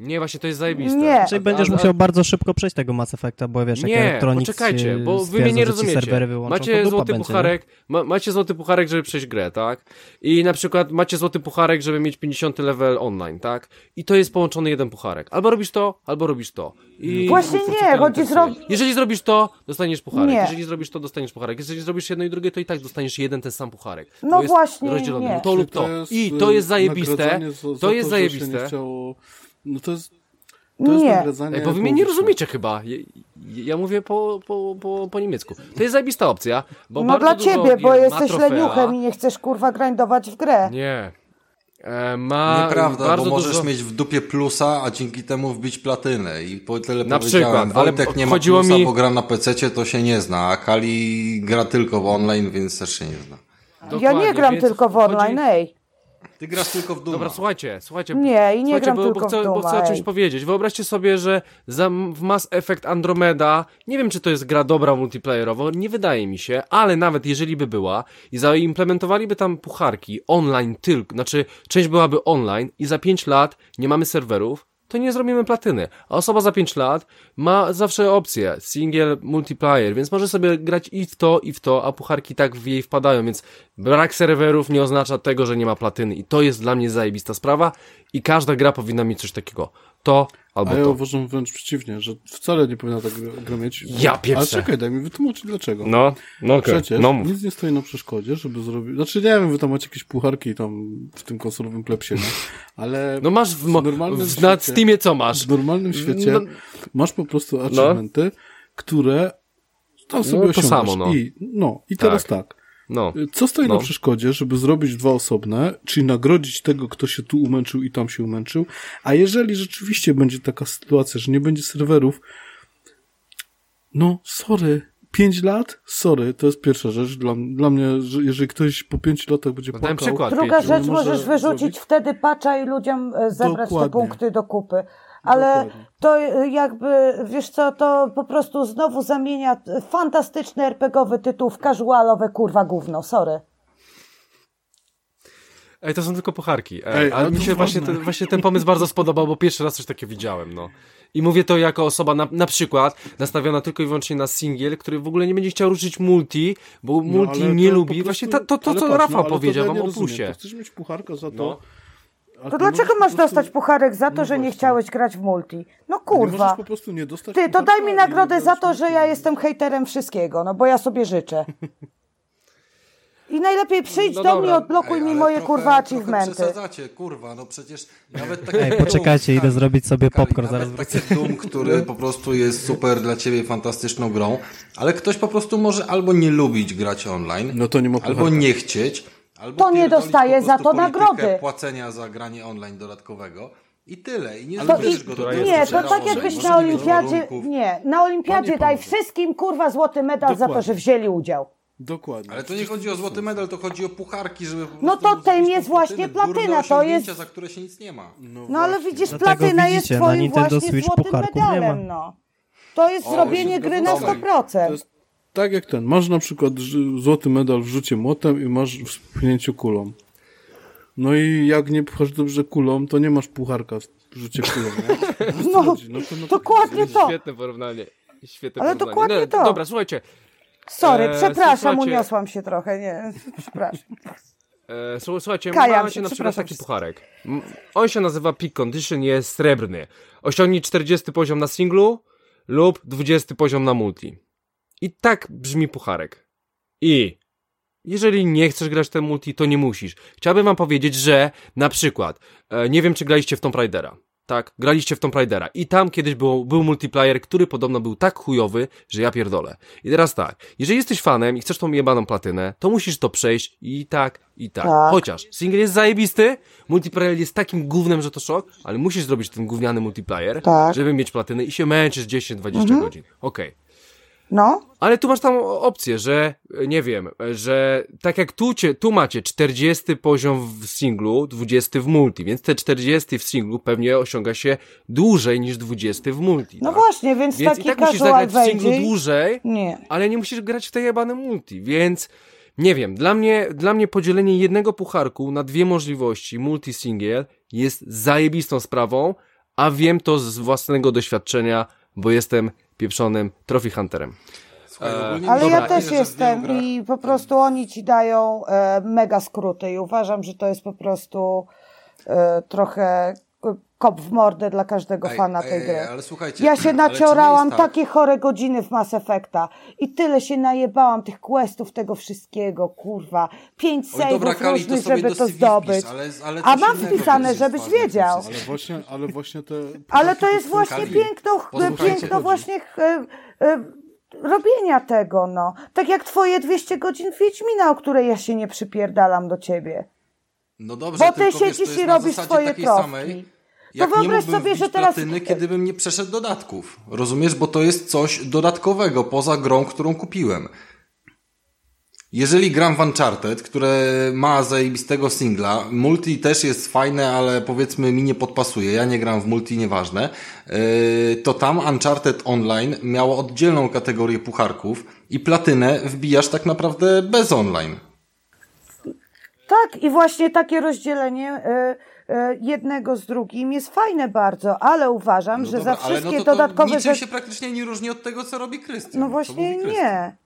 Nie, właśnie to jest zajebiste. Nie. Czyli będziesz A- a- musiał bardzo szybko przejść tego Mass Effecta, bo wiesz, jak Nie, Electronics poczekajcie, bo wy mnie nie rozumiecie. serwery wyłączą, to macie złoty będzie, pucharek, ma, macie złoty pucharek, żeby przejść grę, tak? I na przykład macie złoty pucharek, żeby mieć 50 level online, tak? I to jest połączony jeden pucharek. Albo robisz to, albo robisz to. I Właśnie co nie, chodzi zro- Jeżeli zrobisz to, dostaniesz pucharek. Nie. Jeżeli zrobisz to, dostaniesz pucharek. Jeżeli zrobisz jedno i drugie, to i tak dostaniesz jeden ten sam pucharek. No to właśnie, rozdzielone. nie. To lub to. I to y, jest zajebiste. za- za To jest zajebiste. No to jest... To jest Nie. nagradzanie Ej, bo wy mnie nie rozumiecie chyba. Ja, ja mówię po, po, po, po niemiecku. To jest zajebista opcja, bo No dla ciebie, bo jesteś trofea. leniuchem i nie chcesz kurwa grindować w grę. Nie. E, ma Nieprawda, bo możesz dużo... mieć w dupie plusa, a dzięki temu wbić platynę. I po tyle Na powiedziałem, przykład, ale Wojtek nie ma chodziło plusa, mi- bo gra na PC, to się nie zna, a Kali gra tylko w online, więc też się nie zna. Ja Dokładnie, nie gram tylko w chodzi- online, ej. Ty grasz tylko w Duma. Dobra, słuchajcie, słuchajcie. Nie, i nie słuchajcie, gram bo, tylko bo chcę, w bo Duma, chcę o czymś powiedzieć. Wyobraźcie sobie, że za, w Mass Effect Andromeda, nie wiem czy to jest gra dobra multiplayerowo, nie wydaje mi się, ale nawet jeżeli by była i zaimplementowaliby tam pucharki online tylko, znaczy część byłaby online i za 5 lat nie mamy serwerów, to nie zrobimy platyny. A osoba za 5 lat ma zawsze opcję single multiplayer, więc może sobie grać i w to, i w to, a pucharki tak w jej wpadają, więc brak serwerów nie oznacza tego, że nie ma platyny. I to jest dla mnie zajebista sprawa i każda gra powinna mieć coś takiego. To albo A ja to. uważam wręcz przeciwnie, że wcale nie powinna tak gra, gra mieć. Ja pieprzę. Ale czekaj, daj mi wytłumaczyć dlaczego. No, no okej, Przecież no nic nie stoi na przeszkodzie, żeby zrobić... Znaczy nie wiem, wy tam macie jakieś pucharki tam w tym konsolowym klepsie, no. ale No masz w, normalnym w, na świecie- Steamie co masz? w normalnym świecie No- masz po prostu achievementy, które tam sobie to osiągasz. samo, no. I, no, i teraz Tak. tak. No. Co stoi No. na przeszkodzie, żeby zrobić dwa osobne, czyli nagrodzić tego, kto się tu umęczył i tam się umęczył, a jeżeli rzeczywiście będzie taka sytuacja, że nie będzie serwerów, no, sorry, pięć lat? Sorry, to jest pierwsza rzecz dla, dla mnie, że jeżeli ktoś po pięciu latach będzie No płakał, przykład. Druga pięciu. rzecz, może możesz wyrzucić zrobić? wtedy patcha i ludziom e, zebrać te Dokładnie. punkty do kupy. Ale Dokładnie. to e, jakby, wiesz co, to po prostu znowu zamienia fantastyczny RPGowy tytuł w casualowe kurwa gówno, sorry. Ej, to są tylko pucharki. Ej, Ej, ale mi się właśnie, ten, właśnie ten pomysł bardzo spodobał, bo pierwszy raz coś takiego widziałem, no. I mówię to jako osoba na, na przykład nastawiona tylko i wyłącznie na singiel, który w ogóle nie będzie chciał ruszyć multi, bo No, multi nie lubi. po Właśnie prostu- to, to, co patrz, Rafał no, powiedział wam o plusie. To chcesz mieć pucharka za to, No. A To dlaczego masz prostu- dostać pucharek za to, No że nie właśnie. chciałeś grać w multi? No Nie kurwa. możesz po prostu nie dostać Ty, to daj mi nagrodę za to, że ja jestem hejterem wszystkiego, no bo ja sobie życzę. I najlepiej przyjdź No do dobra. mnie, odblokuj Ej, mi moje trochę- kurwa achievementy. przesadzacie, kurwa, no przecież nawet taki Ej, Doom, poczekajcie, idę Kali, zrobić sobie Kali, popcorn, zaraz taki Doom, który po prostu jest super dla ciebie, fantastyczną grą, ale ktoś po prostu może albo nie lubić grać online, No to nie ma albo nie chcieć, albo To nie dostaje za to nagrody. płacenia za granie online dodatkowego i tyle. I nie To i, go do jest nie, to tak jakbyś na olimpiadzie, nie, na olimpiadzie daj wszystkim kurwa złoty medal za to, Dokładnie. że wzięli udział. Dokładnie. Ale to nie chodzi o złoty medal, to chodzi o pucharki, żeby po No to tą jest właśnie platyna, to jest- za które się nic nie ma. No ale widzisz, Dlatego platyna jest widzicie, na twoim właśnie Switch złotym medalem, no. To jest O, zrobienie gry na zgadzamy. 100%. To jest tak jak ten. Masz na przykład złoty medal w rzucie młotem i masz w spchnięciu kulą. No i jak nie pchasz dobrze kulą, to nie masz pucharka w rzucie kulą, No, chodzi? no to, no to dokładnie to. Świetne porównanie. Świetne Ale porównanie. dokładnie no, to. Dobra, słuchajcie. Sorry, Eee, przepraszam, słuchajcie- uniosłam się trochę, nie, przepraszam. E, słu- słuchajcie, Kajam macie się, na przykład taki pucharek. On się nazywa Peak Condition, jest srebrny. Osiągnij 40 poziom na singlu lub 20 poziom na multi. I tak brzmi pucharek. I jeżeli nie chcesz grać w ten multi, to nie musisz. Chciałbym wam powiedzieć, że na przykład, e, nie wiem czy graliście w Tomb Raidera. Tak, graliście w Tomb Raidera i tam kiedyś był, był multiplayer, który podobno był tak chujowy, że ja pierdolę. I teraz tak, jeżeli jesteś fanem i chcesz tą jebaną platynę, to musisz to przejść i tak, i tak. Tak. Chociaż single jest zajebisty, multiplayer jest takim gównem, że to szok, ale musisz zrobić ten gówniany multiplayer, Tak. żeby mieć platynę i się męczysz 10-20 godzin. Okej. No, Ale tu masz tam opcję, że nie wiem, że tak jak tu, cię, tu macie 40 poziom w singlu, 20 w multi, więc te 40 w singlu pewnie osiąga się dłużej niż 20 w multi. no tak? właśnie, więc, Więc i taki tak musisz zagrać w singlu wejdzie i... dłużej, Nie. ale nie musisz grać w tej jebane multi, więc nie wiem, dla mnie, dla mnie podzielenie jednego pucharku na dwie możliwości, multi-single, jest zajebistą sprawą, a wiem to z własnego doświadczenia, bo jestem pieprzonym trophy hunterem. Eee, ale ja też jestem i po prostu oni ci dają e, mega skróty i uważam, że to jest po prostu e, trochę kop w mordę dla każdego fana tej gry. ale słuchajcie, ja się naciorałam tak? takie chore godziny w Mass Effecta i tyle się najebałam tych questów, tego wszystkiego, kurwa. Pięć save'ów różnych, to żeby to zdobyć. ale, ale A mam wpisane, żebyś wiedział. Ale właśnie, ale właśnie te... Ale to jest właśnie piękno, piękno właśnie e, e, robienia tego, no. Tak jak twoje 200 godzin Wiedźmina, o której ja się nie przypierdalam do ciebie. No dobrze, Bo ty siedzisz i robisz swoje trofki. Samej, jak to wyobraź sobie, że teraz. Platyny, kiedy bym nie przeszedł dodatków. Rozumiesz? Bo to jest coś dodatkowego poza grą, którą kupiłem. Jeżeli gram w Uncharted, które ma zajebistego singla, multi też jest fajne, ale powiedzmy mi nie podpasuje, ja nie gram w multi, nieważne, yy, to tam Uncharted Online miało oddzielną kategorię pucharków i platynę wbijasz tak naprawdę bez online. Tak, i właśnie takie rozdzielenie y, jednego z drugim jest fajne bardzo, ale uważam, no że dobra, za wszystkie ale no to, to dodatkowe... Niczym się praktycznie nie różni od tego, co robi Krystian. No właśnie nie.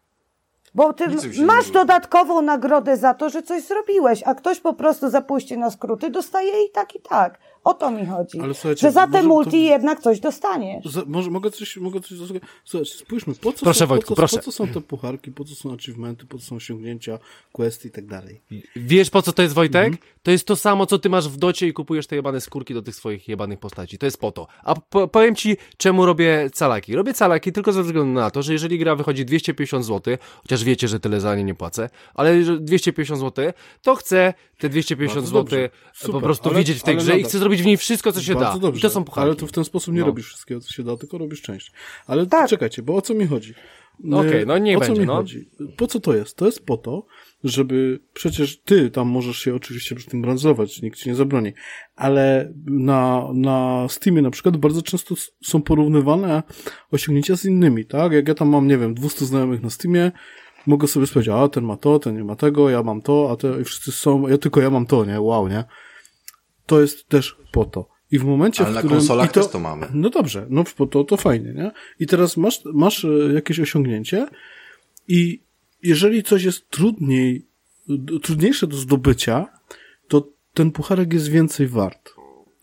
Bo ty masz dodatkową nagrodę za to, że coś zrobiłeś, a ktoś po prostu za pójście na skróty dostaje i tak, i tak. O to mi chodzi. Ale że za te multi to... jednak coś dostaniesz. Za, może, mogę coś, mogę coś Słuchajcie, spójrzmy, po co, proszę, są, Wojtku, po, co, proszę. po co są te pucharki, po co są achievementy, po co są osiągnięcia, questy i tak dalej. Wiesz po co to jest, Wojtek? Mhm. To jest to samo, co ty masz w docie i kupujesz te jebane skórki do tych swoich jebanych postaci. To jest po to. A po, powiem ci, czemu robię calaki. Robię calaki tylko ze względu na to, że jeżeli gra wychodzi 250 zł, chociaż wiecie, że tyle za nie nie płacę, ale 250 zł, to chcę te 250 zł po prostu ale, widzieć w tej grze i chcę zrobić w niej wszystko, co się Bardzo da. Dobrze. I to są pucharki. Ale tu w ten sposób nie no. robisz wszystkiego, co się da, tylko robisz część. Ale tak. czekajcie, bo o co mi chodzi? No okej, okay, no nie o będzie, co mi no. chodzi? Po co to jest? To jest po to, żeby przecież ty tam możesz się oczywiście przy tym branżować, nikt ci nie zabroni, ale na, na Steamie na przykład bardzo często są porównywane osiągnięcia z innymi, tak? Jak ja tam mam, nie wiem, 200 znajomych na Steamie, mogę sobie powiedzieć, a ten ma to, ten nie ma tego, ja mam to, a te wszyscy są, ja tylko ja mam to, nie? Wow, nie? To jest też po to. I w momencie, Ale w którym... na konsolach to, też to mamy. No dobrze, no to, to fajnie, nie? I teraz masz, masz e, jakieś osiągnięcie i jeżeli coś jest trudniej, trudniejsze do zdobycia, to ten pucharek jest więcej wart.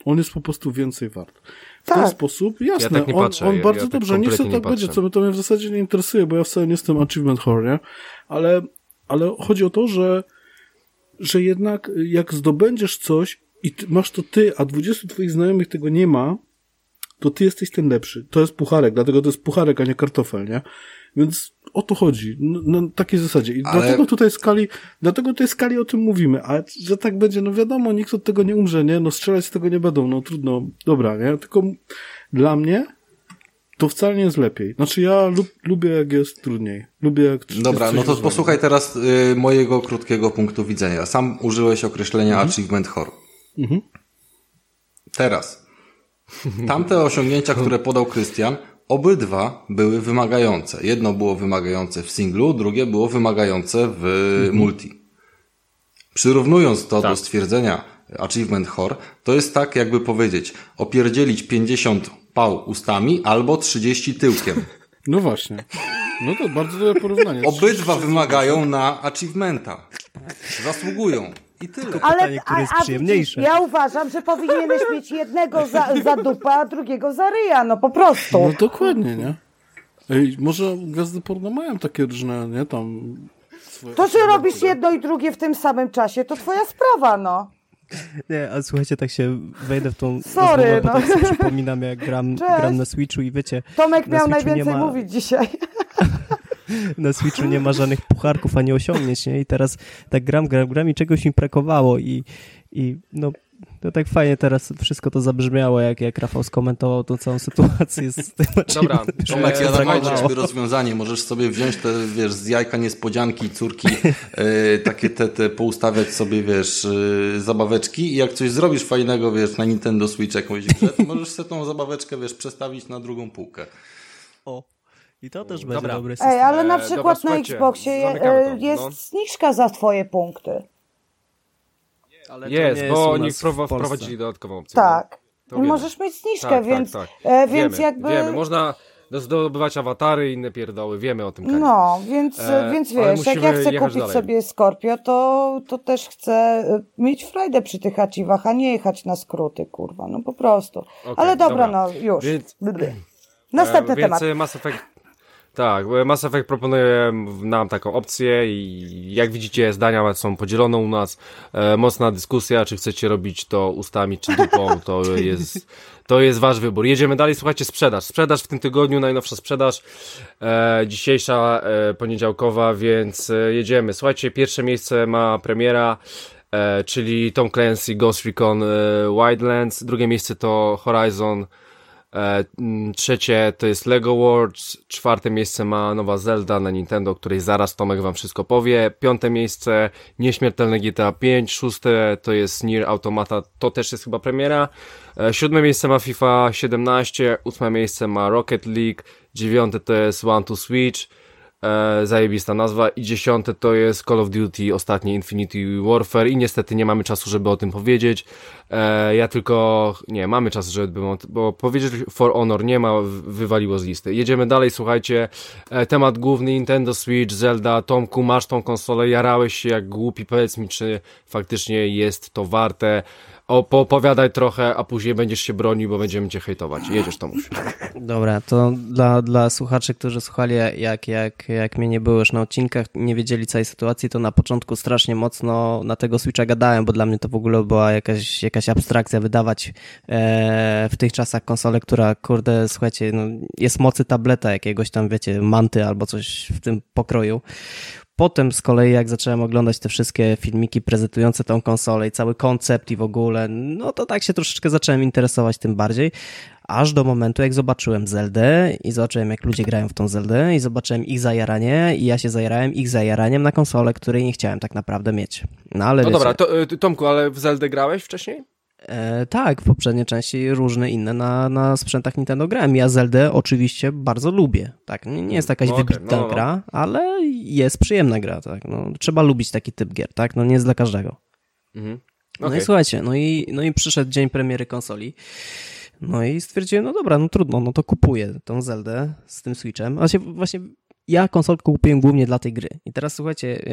On jest po prostu więcej wart. W tak. ten sposób, jasne, ja tak on, patrzę, on ja, bardzo ja tak dobrze, niech sobie tak będzie, co mnie to mnie w zasadzie nie interesuje, bo ja wcale nie jestem achievement horror, nie? Ale, ale chodzi o to, że, że jednak jak zdobędziesz coś i masz to ty, a 20 twoich znajomych tego nie ma, to ty jesteś ten lepszy. To jest pucharek, dlatego to jest pucharek, a nie kartofel, nie? Więc o to chodzi, na takiej zasadzie. I Ale... dlatego tutaj skali, dlatego tutaj skali o tym mówimy, a że tak będzie, no wiadomo, nikt od tego nie umrze, nie? No strzelać z tego nie będą, no trudno, dobra, nie? Tylko dla mnie to wcale nie jest lepiej. Znaczy ja lub, lubię jak jest trudniej. Lubię jak Dobra, no to posłuchaj teraz y, mojego krótkiego punktu widzenia. Sam użyłeś określenia mhm. achievement horror. Mhm. Teraz. Tamte osiągnięcia, które podał Krystian, Obydwa były wymagające. Jedno było wymagające w singlu, drugie było wymagające w mhm. multi. Przyrównując to tak. do stwierdzenia achievement horror, to jest tak jakby powiedzieć, opierdzielić 50 pał ustami albo 30 tyłkiem. No właśnie. No to bardzo dobre porównanie. Obydwa wymagają na achievementa. Zasługują. I tyle. Tylko pytanie, Ale, które jest a, przyjemniejsze. ja uważam, że powinieneś mieć jednego za, za dupę, a drugiego za ryja, no po prostu. No dokładnie, nie? Ej, może gwiazdy porno mają takie różne, nie, tam... To, że robisz jedno i drugie w tym samym czasie, to twoja sprawa, no. Nie, a słuchajcie, tak się wejdę w tą Sorry, rozmowę, no. tak sobie przypominam, jak gram, gram na Switchu i wiecie... Tomek miał najwięcej ma... mówić dzisiaj. na Switchu nie ma żadnych pucharków ani osiągnięć, nie? I teraz tak gram, gram, gram i czegoś mi brakowało i, i no to tak fajnie teraz wszystko to zabrzmiało, jak, jak Rafał skomentował tą całą sytuację z tym. Dobra, Tomek, ja znajdę sobie rozwiązanie. Możesz sobie wziąć te, wiesz, z jajka niespodzianki, córki, e, takie te, te poustawiać sobie, wiesz, e, zabaweczki i jak coś zrobisz fajnego, wiesz, na Nintendo Switch jakąś grze, to możesz sobie tą zabaweczkę, wiesz, przestawić na drugą półkę. O. I to też będzie dobry system. Ej, ale na e, przykład Dobra, na Xboxie e, jest no. zniżka za twoje punkty. Ale jest, jest bo oni wprowadzili dodatkową opcję. Tak. możesz mieć zniżkę, tak, więc, tak, tak. E, więc wiemy, jakby... Wiemy, można zdobywać awatary i inne pierdoły, wiemy o tym. Kanie. No, więc, e, więc wiesz, jak ja chcę kupić dalej. sobie Scorpio, to, to też chcę e, mieć frajdę przy tych achiwach, a nie jechać na skróty, kurwa, no po prostu. Okay, Ale dobra, dobra, no już. Więc, Następny e, temat. Mass Effect tak, Mass Effect proponuje nam taką opcję i jak widzicie zdania są podzielone u nas. E, mocna dyskusja, czy chcecie robić to ustami czy dupą, to jest, to jest wasz wybór. Jedziemy dalej, słuchajcie, sprzedaż. Sprzedaż w tym tygodniu, najnowsza sprzedaż, e, dzisiejsza e, poniedziałkowa, więc e, jedziemy. Słuchajcie, pierwsze miejsce ma premiera, e, czyli Tom Clancy Ghost Recon e, Wildlands, drugie miejsce to Horizon trzecie to jest Lego Worlds, czwarte miejsce ma nowa Zelda na Nintendo, o której zaraz Tomek wam wszystko powie. Piąte miejsce Nieśmiertelne GTA 5, szóste to jest Nier Automata, to też jest chyba premiera. E, siódme miejsce ma FIFA 17, ósme miejsce ma Rocket League, dziewiąte to jest One to Switch, e, zajebista nazwa. I dziesiąte to jest Call of Duty, ostatni Infinity Warfare. I niestety nie mamy czasu, żeby o tym powiedzieć. E, ja tylko, nie, mamy czas, żeby, bo powiedzieć For Honor nie ma, wywaliło z listy. Jedziemy dalej, słuchajcie, e, temat główny Nintendo Switch, Zelda, Tomku, masz tą konsolę, jarałeś się jak głupi, powiedz mi, czy faktycznie jest to warte opowiadaj trochę, a później będziesz się bronił, bo będziemy cię hejtować. Jedziesz, Tomuś. Dobra, to dla, dla słuchaczy, którzy słuchali, jak, jak, jak mnie nie było już na odcinkach, nie wiedzieli całej sytuacji, to na początku strasznie mocno na tego Switcha gadałem, bo dla mnie to w ogóle była jakaś, jakaś abstrakcja wydawać e, w tych czasach konsolę, która, kurde, słuchajcie, no, jest mocy tableta jakiegoś tam, wiecie, manty albo coś w tym pokroju. Potem z kolei, jak zacząłem oglądać te wszystkie filmiki prezentujące tą konsolę i cały koncept i w ogóle, no to tak się troszeczkę zacząłem interesować tym bardziej, aż do momentu, jak zobaczyłem Zeldę i zobaczyłem, jak ludzie grają w tą Zeldę i zobaczyłem ich zajaranie i ja się zajarałem ich zajaraniem na konsolę, której nie chciałem tak naprawdę mieć. No ale No wiecie, dobra, to, y, Tomku, ale w Zeldę grałeś wcześniej? E, tak, w poprzedniej części różne inne na, na sprzętach Nintendo grałem. Ja Zeldę oczywiście bardzo lubię. Tak, nie, nie jest jakaś no wybitna no, no. gra, ale jest przyjemna gra. Tak? No, trzeba lubić taki typ gier, tak? No nie jest dla każdego. Mhm. Okay. No i słuchajcie, no i, no i przyszedł dzień premiery konsoli. No i stwierdziłem, no dobra, no trudno, no to kupuję tą Zeldę z tym Switchem. Właśnie, właśnie ja konsolkę kupiłem głównie dla tej gry. I teraz słuchajcie,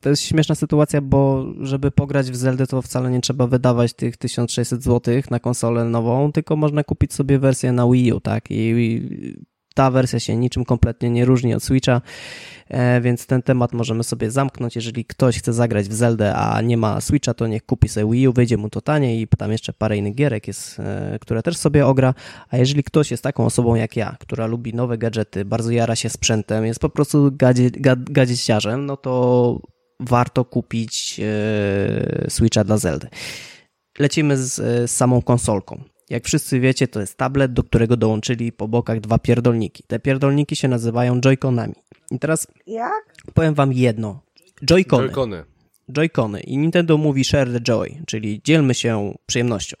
to jest śmieszna sytuacja, bo żeby pograć w Zeldę, to wcale nie trzeba wydawać tych 1600 zł na konsolę nową, tylko można kupić sobie wersję na Wii U, tak? I ta wersja się niczym kompletnie nie różni od Switcha, e, więc ten temat możemy sobie zamknąć. Jeżeli ktoś chce zagrać w Zeldę, a nie ma Switcha, to niech kupi sobie Wii U, wyjdzie mu to taniej i tam jeszcze parę innych gierek jest, e, które też sobie ogra. A jeżeli ktoś jest taką osobą jak ja, która lubi nowe gadżety, bardzo jara się sprzętem, jest po prostu gadzie, gadzieciarzem, no to warto kupić e, Switcha dla Zeldy. Lecimy z samą konsolką. Jak wszyscy wiecie, to jest tablet, do którego dołączyli po bokach dwa pierdolniki. Te pierdolniki się nazywają Joy-Conami. I teraz Jak? powiem wam jedno. Joy-Cony. Joy-Cony. Joy-Cony. I Nintendo mówi share the joy, czyli dzielmy się przyjemnością.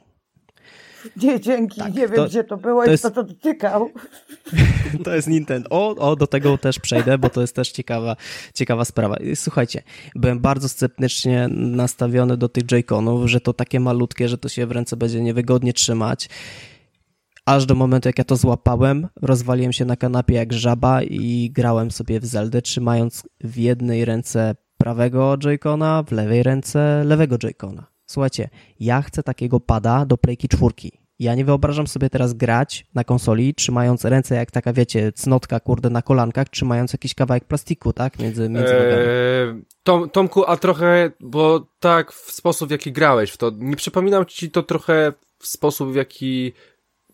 Nie, dzięki, tak, nie wiem to, gdzie to było to i jest, kto to dotykał. To jest Nintendo. O, o, do tego też przejdę, bo to jest też ciekawa, ciekawa sprawa. Słuchajcie, byłem bardzo sceptycznie nastawiony do tych Joy-Conów, że to takie malutkie, że to się w ręce będzie niewygodnie trzymać. Aż do momentu, jak ja to złapałem, rozwaliłem się na kanapie jak żaba i grałem sobie w Zeldę, trzymając w jednej ręce prawego Joy-Cona, w lewej ręce lewego Joy-Cona. Słuchajcie, ja chcę takiego pada do Playki czwórki. Ja nie wyobrażam sobie teraz grać na konsoli, trzymając ręce jak taka, wiecie, cnotka, kurde, na kolankach, trzymając jakiś kawałek plastiku, tak, między, między eee. Tom, Tomku, a trochę, bo tak w sposób, w jaki grałeś w to, nie przypominam ci to trochę w sposób, w jaki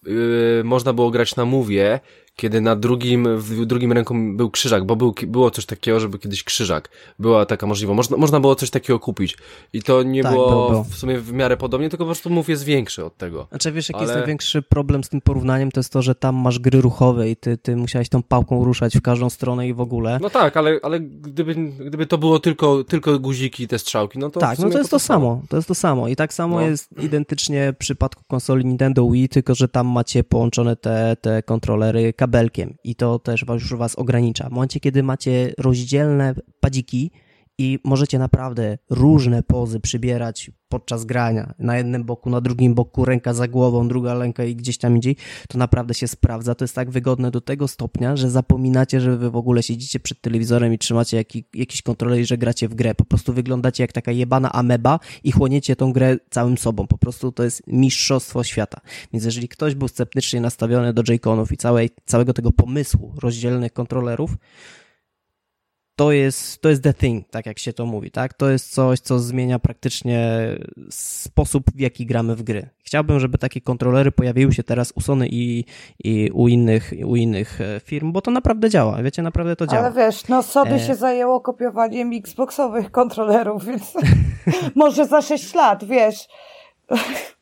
yy, można było grać na mówie, kiedy na drugim, w drugim ręku był krzyżak, bo był, było coś takiego, żeby kiedyś krzyżak. Była taka możliwość. Można, można było coś takiego kupić. I to nie tak, było był, był. w sumie w miarę podobnie, tylko po prostu mów jest większy od tego. Znaczy wiesz, jaki Ale... jest największy problem z tym porównaniem, to jest to, że tam masz gry ruchowe i ty, ty musiałeś tą pałką ruszać w każdą stronę i w ogóle. No tak, ale, ale gdyby, gdyby to było tylko, tylko guziki i te strzałki, no to Tak, no to jest to, to samo. To jest to samo. I tak samo no. jest identycznie w przypadku konsoli Nintendo Wii, tylko że tam macie połączone te, te kontrolery kabelkiem i to też już was ogranicza. W momencie, kiedy macie rozdzielne padziki i możecie naprawdę różne pozy przybierać podczas grania. Na jednym boku, na drugim boku, ręka za głową, druga ręka i gdzieś tam indziej. To naprawdę się sprawdza. To jest tak wygodne do tego stopnia, że zapominacie, że wy w ogóle siedzicie przed telewizorem i trzymacie jaki, jakiś kontroler i że gracie w grę. Po prostu wyglądacie jak taka jebana ameba i chłoniecie tą grę całym sobą. Po prostu to jest mistrzostwo świata. Więc jeżeli ktoś był sceptycznie nastawiony do J-Conów i całej, całego tego pomysłu rozdzielnych kontrolerów, to jest, to jest the thing, tak jak się to mówi, tak? To jest coś, co zmienia praktycznie sposób, w jaki gramy w gry. Chciałbym, żeby takie kontrolery pojawiły się teraz u Sony i, i u, innych, u innych e, firm, bo to naprawdę działa, wiecie, naprawdę to działa. Ale wiesz, no Sony e... się zajęło kopiowaniem Xboxowych kontrolerów, więc może za 6 lat, wiesz...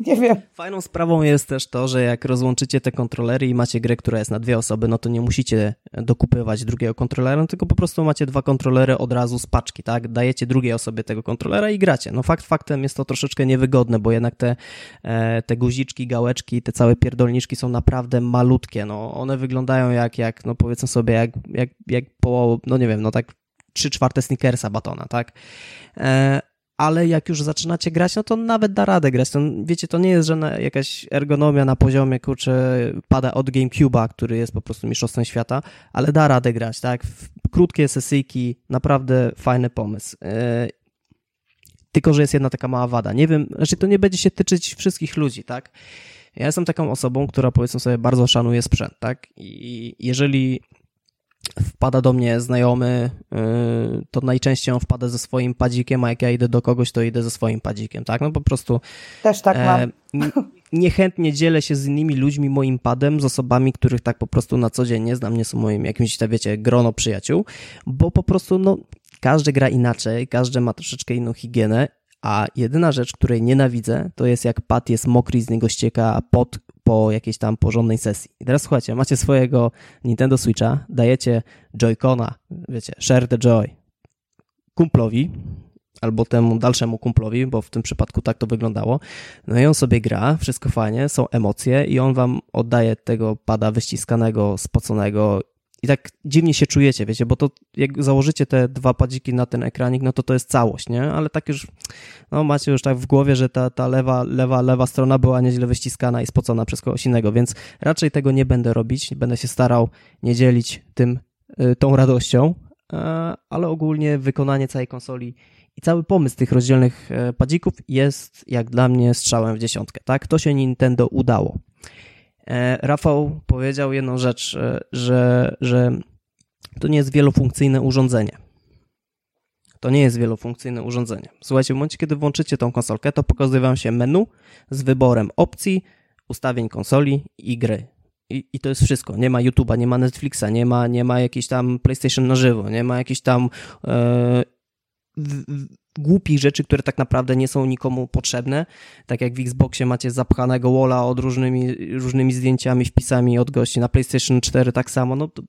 Nie wiem. Fajną sprawą jest też to, że jak rozłączycie te kontrolery i macie grę, która jest na dwie osoby, no to nie musicie dokupywać drugiego kontrolera, tylko po prostu macie dwa kontrolery od razu z paczki, tak? Dajecie drugiej osobie tego kontrolera i gracie. No fakt faktem jest to troszeczkę niewygodne, bo jednak te, e, te guziczki, gałeczki, te całe pierdolniczki są naprawdę malutkie, no one wyglądają jak, jak no powiedzmy sobie, jak, jak, jak po, no nie wiem, no tak trzy czwarte sneakersa batona, tak? E, ale jak już zaczynacie grać, no to nawet da radę grać. To, wiecie, to nie jest żadna jakaś ergonomia na poziomie, kurczę, pada od GameCube'a, który jest po prostu mistrzostwem świata, ale da radę grać, tak? Krótkie sesyjki, naprawdę fajny pomysł. Yy, tylko, że jest jedna taka mała wada. Nie wiem, znaczy to nie będzie się tyczyć wszystkich ludzi, tak? Ja jestem taką osobą, która powiedzmy sobie bardzo szanuje sprzęt, tak? I jeżeli wpada do mnie znajomy, y, to najczęściej on wpada ze swoim padzikiem, a jak ja idę do kogoś, to idę ze swoim padzikiem, tak? No po prostu... Też tak mam. niechętnie dzielę się z innymi ludźmi moim padem, z osobami, których tak po prostu na co dzień nie znam, nie są moim jakimś, tak wiecie, grono przyjaciół, bo po prostu, no, każdy gra inaczej, każdy ma troszeczkę inną higienę a jedyna rzecz, której nienawidzę, to jest jak pad jest mokry, z niego ścieka pot po jakiejś tam porządnej sesji. I teraz słuchajcie, macie swojego Nintendo Switcha, dajecie Joy-Cona, wiecie, share the joy kumplowi, albo temu dalszemu kumplowi, bo w tym przypadku tak to wyglądało. No i on sobie gra, wszystko fajnie, są emocje i on wam oddaje tego pada wyściskanego, spoconego i tak dziwnie się czujecie, wiecie, bo to jak założycie te dwa padziki na ten ekranik, no to to jest całość, nie? Ale tak już, no macie już tak w głowie, że ta, ta lewa, lewa, lewa strona była nieźle wyściskana i spocona przez kogoś innego, więc raczej tego nie będę robić, będę się starał nie dzielić tym, y, tą radością, e, ale ogólnie wykonanie całej konsoli i cały pomysł tych rozdzielnych e, padzików jest jak dla mnie strzałem w dziesiątkę, tak? To się Nintendo udało. E, Rafał powiedział jedną rzecz, e, że, że to nie jest wielofunkcyjne urządzenie. To nie jest wielofunkcyjne urządzenie. Słuchajcie, w momencie, kiedy włączycie tą konsolkę, to pokazuje wam się menu z wyborem opcji, ustawień konsoli i gry. I, I, to jest wszystko. Nie ma YouTube'a, nie ma Netflixa, nie ma, nie ma jakiejś tam PlayStation na żywo, nie ma jakichś tam e, głupich rzeczy, które tak naprawdę nie są nikomu potrzebne. Tak jak w Xboxie macie zapchanego walla od różnymi, różnymi zdjęciami, wpisami od gości. Na PlayStation 4 tak samo. No okej,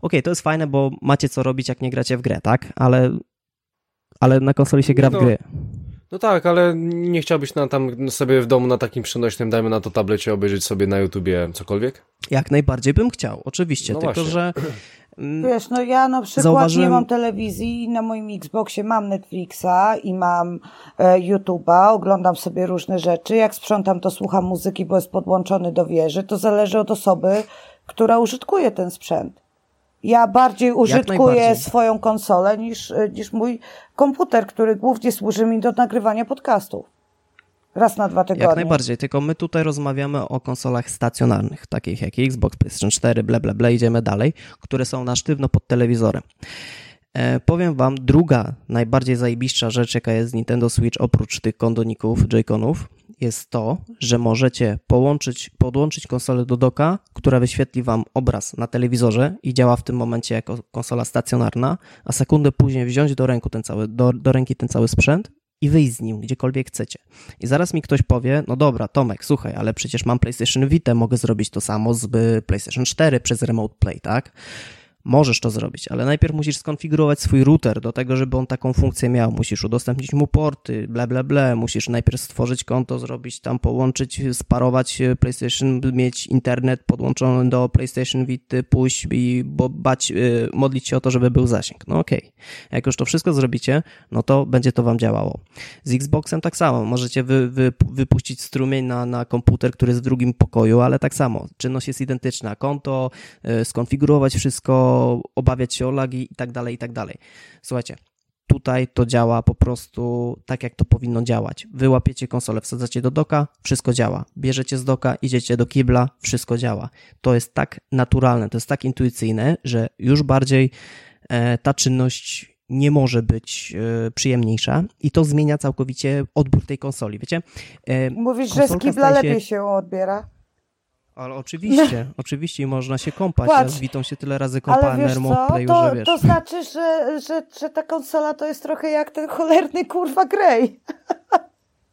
okay, to jest fajne, bo macie co robić, jak nie gracie w grę, tak? Ale, ale na konsoli się gra no, w gry. No tak, ale nie chciałbyś na, tam sobie w domu na takim przenośnym, dajmy na to tablecie, obejrzeć sobie na YouTubie cokolwiek? Jak najbardziej bym chciał, oczywiście, no tylko właśnie. że Wiesz, no ja na przykład Zauważyłem... nie mam telewizji i na moim Xboxie mam Netflixa i mam e, YouTube'a, oglądam sobie różne rzeczy. Jak sprzątam, to słucham muzyki, bo jest podłączony do wieży. To zależy od osoby, która użytkuje ten sprzęt. Ja bardziej użytkuję swoją konsolę niż, e, niż mój komputer, który głównie służy mi do nagrywania podcastów. Raz na dwa tygodnie. Jak najbardziej, tylko my tutaj rozmawiamy o konsolach stacjonarnych, takich jak Xbox, PlayStation 4, bla bla bla, idziemy dalej, które są na sztywno pod telewizorem. E, powiem Wam, druga najbardziej zajebiszcza rzecz, jaka jest z Nintendo Switch oprócz tych kondoników, Joy-Conów, jest to, że możecie połączyć, podłączyć konsolę do doka, która wyświetli Wam obraz na telewizorze i działa w tym momencie jako konsola stacjonarna, a sekundę później wziąć do, ręku ten cały, do, do ręki ten cały sprzęt i wyjść z nim gdziekolwiek chcecie. I zaraz mi ktoś powie, no dobra, Tomek, słuchaj, ale przecież mam PlayStation Vita, mogę zrobić to samo z PlayStation 4 przez Remote Play, tak? Możesz to zrobić, ale najpierw musisz skonfigurować swój router do tego, żeby on taką funkcję miał. Musisz udostępnić mu porty, bla bla bla. Musisz najpierw stworzyć konto, zrobić tam, połączyć, sparować PlayStation, mieć internet podłączony do PlayStation Vita, pójść i bo bać, y, modlić się o to, żeby był zasięg. No okej. Okay. Jak już to wszystko zrobicie, no to będzie to wam działało. Z Xboxem tak samo. Możecie wy, wy, wypuścić strumień na, na komputer, który jest w drugim pokoju, ale tak samo. Czynność jest identyczna. Konto, y, skonfigurować wszystko, obawiać się o lagi i tak dalej, i tak dalej. Słuchajcie, tutaj to działa po prostu tak, jak to powinno działać. Wy łapiecie konsolę, wsadzacie do doka, wszystko działa. Bierzecie z doka, idziecie do kibla, wszystko działa. To jest tak naturalne, to jest tak intuicyjne, że już bardziej e, ta czynność nie może być e, przyjemniejsza i to zmienia całkowicie odbiór tej konsoli, wiecie? E, Mówisz, że z kibla się... lepiej się odbiera? Ale oczywiście, oczywiście można się kąpać. Patrz, ja z Witą się tyle razy kąpałem na Remote to, że wiesz. To znaczy, że, że, że ta konsola to jest trochę jak ten cholerny kurwa Grey.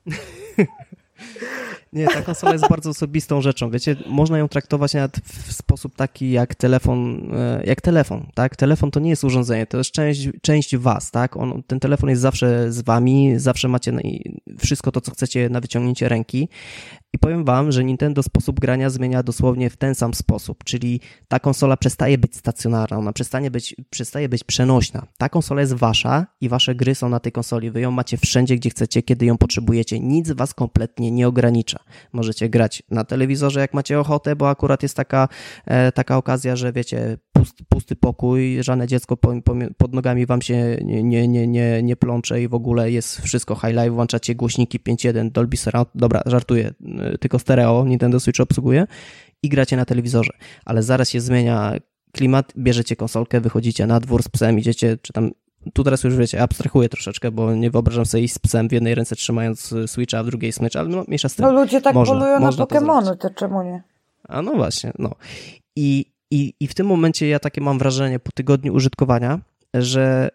Nie, ta konsola jest bardzo osobistą rzeczą. Wiecie, można ją traktować nawet w sposób taki jak telefon, e, jak telefon, tak? Telefon to nie jest urządzenie, to jest część, część was, tak? On, ten telefon jest zawsze z wami, zawsze macie wszystko to, co chcecie na wyciągnięcie ręki i powiem wam, że Nintendo sposób grania zmienia dosłownie w ten sam sposób, czyli ta konsola przestaje być stacjonarna, ona przestanie być, przestaje być przenośna. Ta konsola jest wasza i wasze gry są na tej konsoli. Wy ją macie wszędzie, gdzie chcecie, kiedy ją potrzebujecie. Nic was kompletnie nie ogranicza. Możecie grać na telewizorze, jak macie ochotę, bo akurat jest taka, e, taka okazja, że wiecie, pusty, pusty pokój, żadne dziecko po, po, pod nogami wam się nie, nie, nie, nie, nie plącze i w ogóle jest wszystko high life, włączacie głośniki 5.1, Dolby Surround, dobra, żartuję, tylko stereo Nintendo Switch obsługuje i gracie na telewizorze, ale zaraz się zmienia klimat, bierzecie konsolkę, wychodzicie na dwór z psem, idziecie, czy tam tu teraz już wiecie, abstrahuję troszeczkę, bo nie wyobrażam sobie iść z psem w jednej ręce trzymając Switcha, a w drugiej smycz, ale no mniejsza z tym. No ludzie tak można, polują na Pokémony, to czemu nie? A no właśnie, no. I, i, I w tym momencie ja takie mam wrażenie po tygodniu użytkowania, że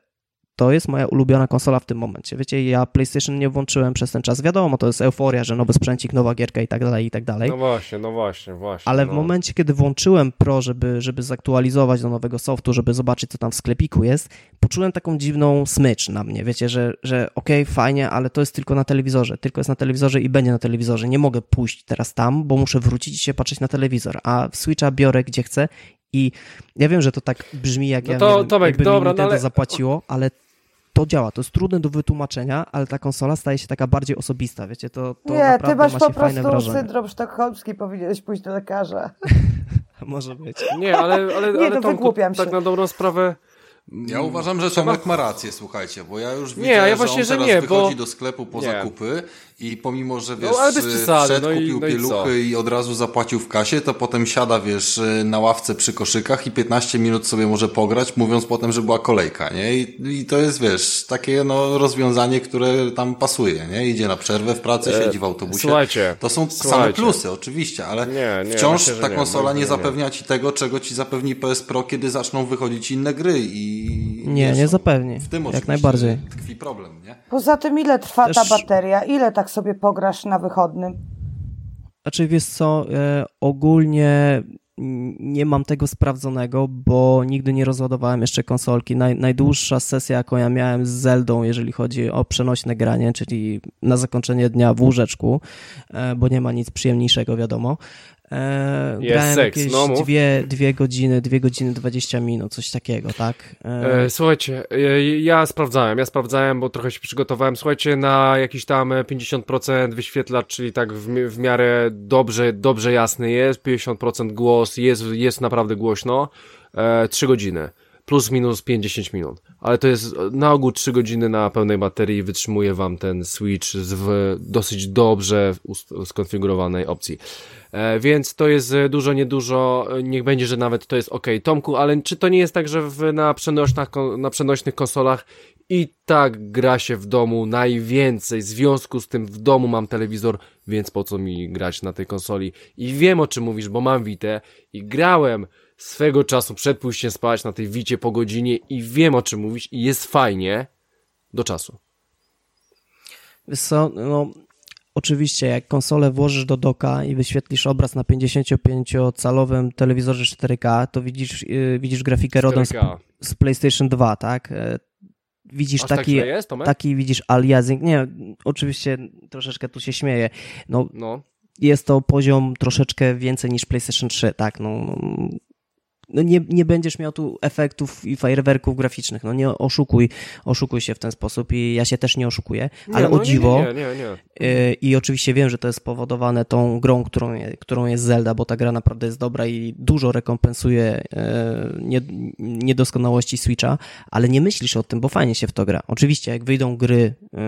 to jest moja ulubiona konsola w tym momencie. Wiecie, ja PlayStation nie włączyłem przez ten czas. Wiadomo, to jest euforia, że nowy sprzęcik, nowa gierka i tak dalej, i tak dalej. No właśnie, no właśnie, właśnie. Ale no. w momencie, kiedy włączyłem Pro, żeby, żeby zaktualizować do nowego softu, żeby zobaczyć, co tam w sklepiku jest, poczułem taką dziwną smycz na mnie. Wiecie, że, że okej, okay, fajnie, ale to jest tylko na telewizorze. Tylko jest na telewizorze i będzie na telewizorze. Nie mogę pójść teraz tam, bo muszę wrócić i się patrzeć na telewizor. A Switcha biorę gdzie chcę i ja wiem, że to tak brzmi, jak no to, ja wiem, Tomek, jakby dobra, mi Nintendo no ale... zapłaciło, ale to działa, to jest trudne do wytłumaczenia, ale ta konsola staje się taka bardziej osobista, wiecie, to, to Nie, ty masz po prostu syndrom sztokholmski, powinieneś pójść do lekarza. Może być. Nie, ale, ale, Nie, ale Tomku, tak na dobrą sprawę ja uważam, że Tomek ma rację, słuchajcie, bo ja już widzę, nie, ja właśnie, że on teraz że nie, wychodzi bo... do sklepu po nie. zakupy i pomimo, że wiesz, no, przeszedł, no kupił no i, pieluchy i, i, od razu zapłacił w kasie, to potem siada, wiesz, na ławce przy koszykach i 15 minut sobie może pograć, mówiąc potem, że była kolejka, nie? I, i to jest, wiesz, takie no rozwiązanie, które tam pasuje, nie? Idzie na przerwę w pracy, e, siedzi w autobusie. Słuchajcie. To są słuchajcie. same plusy, oczywiście, ale nie, nie, wciąż myślę, ta konsola nie, nie zapewnia ci tego, czego ci zapewni PS Pro, kiedy zaczną wychodzić inne gry i... Nie, nie zapewni. W tym jak najbardziej. tkwi problem, nie? Poza tym ile trwa Też... ta bateria? Ile tak sobie pograsz na wychodnym? Znaczy wiesz co, e, ogólnie nie mam tego sprawdzonego, bo nigdy nie rozładowałem jeszcze konsolki. Naj, najdłuższa sesja, jaką ja miałem z Zeldą, jeżeli chodzi o przenośne granie, czyli na zakończenie dnia w łóżeczku, e, bo nie ma nic przyjemniejszego, wiadomo, E, grałem jakieś no dwie, dwie godziny, dwie godziny dwadzieścia minut, coś takiego, tak? E... E, słuchajcie, e, ja sprawdzałem, ja sprawdzałem, bo trochę się przygotowałem. Słuchajcie, na jakiś tam 50% wyświetlacz, czyli tak w, w miarę dobrze, dobrze jasny jest, 50% głos, jest, jest naprawdę głośno. E, 3 godziny plus minus 50 minut. Ale to jest na ogół 3 godziny na pełnej baterii wytrzymuje wam ten Switch w dosyć dobrze skonfigurowanej opcji. E, więc to jest dużo, niedużo, niech będzie, że nawet to jest ok. Tomku, ale czy to nie jest tak, że w, na, przenośnych, na przenośnych konsolach i tak gra się w domu najwięcej, w związku z tym w domu mam telewizor, więc po co mi grać na tej konsoli? I wiem o czym mówisz, bo mam Witę i grałem swego czasu przed pójściem spać na tej Wicie po godzinie i wiem o czym mówisz i jest fajnie do czasu. Co, no oczywiście jak konsolę włożysz do doka i wyświetlisz obraz na 55-calowym telewizorze 4K, to widzisz, yy, widzisz grafikę rodem z, z, PlayStation 2, tak? E, widzisz Aż taki, tak jest, taki widzisz aliasing. Nie, oczywiście troszeczkę tu się śmieję. No, no. Jest to poziom troszeczkę więcej niż PlayStation 3, tak? No, no nie, nie będziesz miał tu efektów i fajerwerków graficznych. No nie oszukuj, oszukuj się w ten sposób i ja się też nie oszukuję, nie, ale no o dziwo. Nie, nie, yy, I oczywiście wiem, że to jest spowodowane tą grą, którą, którą jest Zelda, bo ta gra naprawdę jest dobra i dużo rekompensuje yy, niedoskonałości Switcha, ale nie myślisz o tym, bo fajnie się w to gra. Oczywiście, jak wyjdą gry yy,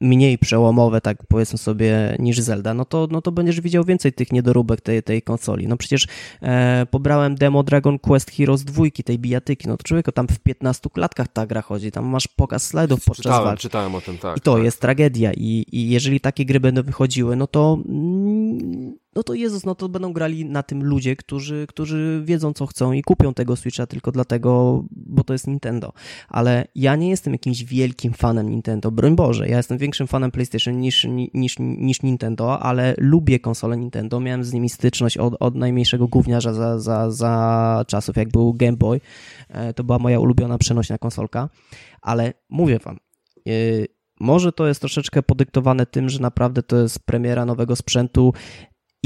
mniej przełomowe, tak powiedzmy sobie, niż Zelda, no to, no to będziesz widział więcej tych niedoróbek tej, tej konsoli. No przecież e, pobrałem demo Dragon Dragon Quest Heroes 2, tej bijatyki, no to człowieku, tam w 15 klatkach ta gra chodzi, tam masz pokaz slajdów podczas czytałem, walki. Czytałem o tym, tak. I to tak. jest tragedia I, i jeżeli takie gry będą wychodziły, no to mm, no to Jezus, no to będą grali na tym ludzie, którzy, którzy wiedzą, co chcą i kupią tego Switcha tylko dlatego, bo to jest Nintendo. Ale ja nie jestem jakimś wielkim fanem Nintendo, broń Boże, ja jestem większym fanem PlayStation niż, niż, niż Nintendo, ale lubię konsole Nintendo, miałem z nimi styczność od, od najmniejszego gówniarza za, za, za czasów, jak był Game Boy, e, to była moja ulubiona przenośna konsolka, ale mówię wam, yy, może to jest troszeczkę podyktowane tym, że naprawdę to jest premiera nowego sprzętu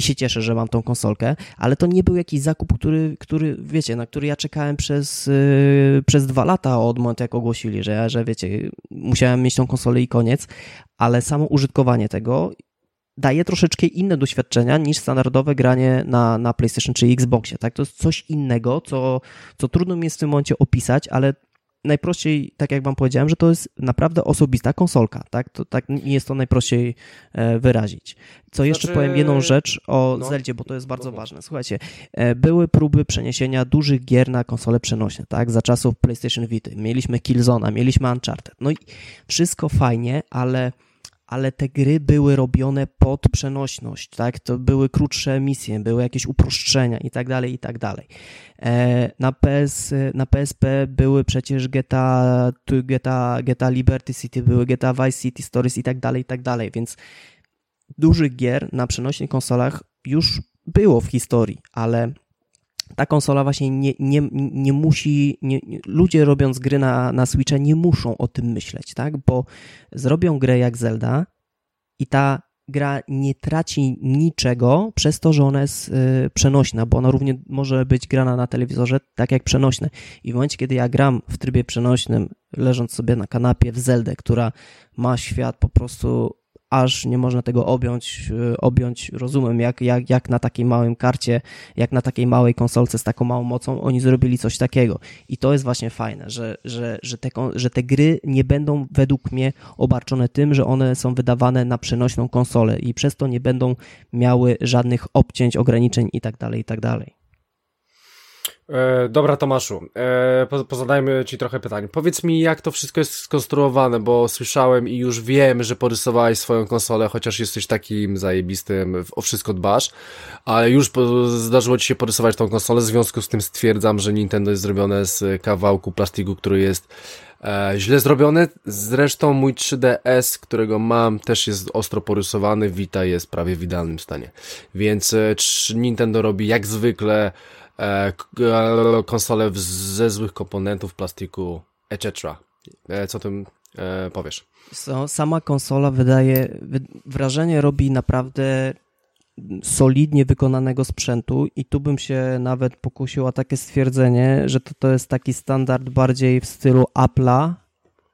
i się cieszę, że mam tą konsolkę, ale to nie był jakiś zakup, który, który wiecie, na który ja czekałem przez, yy, przez dwa lata od momentu, jak ogłosili, że, że wiecie, musiałem mieć tą konsolę i koniec, ale samo użytkowanie tego daje troszeczkę inne doświadczenia niż standardowe granie na, na PlayStation czy Xboxie, tak? To jest coś innego, co, co trudno mi jest w tym momencie opisać, ale najprościej, tak jak wam powiedziałem, że to jest naprawdę osobista konsolka, tak? To, tak nie jest to najprościej e, wyrazić. Co jeszcze znaczy... powiem jedną rzecz o no. Zeldzie, bo to jest bardzo no. ważne. Słuchajcie, e, były próby przeniesienia dużych gier na konsole przenośne, tak? Za czasów PlayStation Vita. Mieliśmy Killzona, mieliśmy Uncharted. No i wszystko fajnie, ale ale te gry były robione pod przenośność, tak? To były krótsze misje, były jakieś uproszczenia i tak dalej, i tak dalej. E, na, PS, na PSP były przecież GTA, GTA, GTA Liberty City, były GTA Vice City Stories i tak dalej, i tak dalej, więc dużych gier na przenośnych konsolach już było w historii, ale ta konsola właśnie nie, nie, nie musi, nie, ludzie robiąc gry na, na Switcha nie muszą o tym myśleć, tak? Bo zrobią grę jak Zelda i ta gra nie traci niczego przez to, że ona jest y, przenośna, bo ona równie może być grana na telewizorze tak jak przenośne. I w momencie, kiedy ja gram w trybie przenośnym, leżąc sobie na kanapie w Zeldę, która ma świat po prostu aż nie można tego objąć, e, objąć rozumem, jak, jak, jak na takiej małym karcie, jak na takiej małej konsolce z taką małą mocą oni zrobili coś takiego. I to jest właśnie fajne, że, że, że, te, że te gry nie będą według mnie obarczone tym, że one są wydawane na przenośną konsolę i przez to nie będą miały żadnych obcięć, ograniczeń itd., tak itd. E, dobra, Tomaszu, e, pozadajmy Ci trochę pytań. Powiedz mi, jak to wszystko jest skonstruowane, bo słyszałem i już wiem, że porysowałeś swoją konsolę, chociaż jesteś takim zajebistym, o wszystko dbasz, ale już po, zdarzyło Ci się porysować tą konsolę, w związku z tym stwierdzam, że Nintendo jest zrobione z kawałku plastiku, który jest e, źle zrobiony. Zresztą mój 3DS, którego mam, też jest ostro porysowany, Vita jest prawie w idealnym stanie. Więc e, Nintendo robi jak zwykle konsole ze złych komponentów, plastiku, etc. E, co tym e, powiesz? So, sama konsola wydaje, wrażenie robi naprawdę solidnie wykonanego sprzętu i tu bym się nawet pokusił o takie stwierdzenie, że to, to jest taki standard bardziej w stylu Apple'a,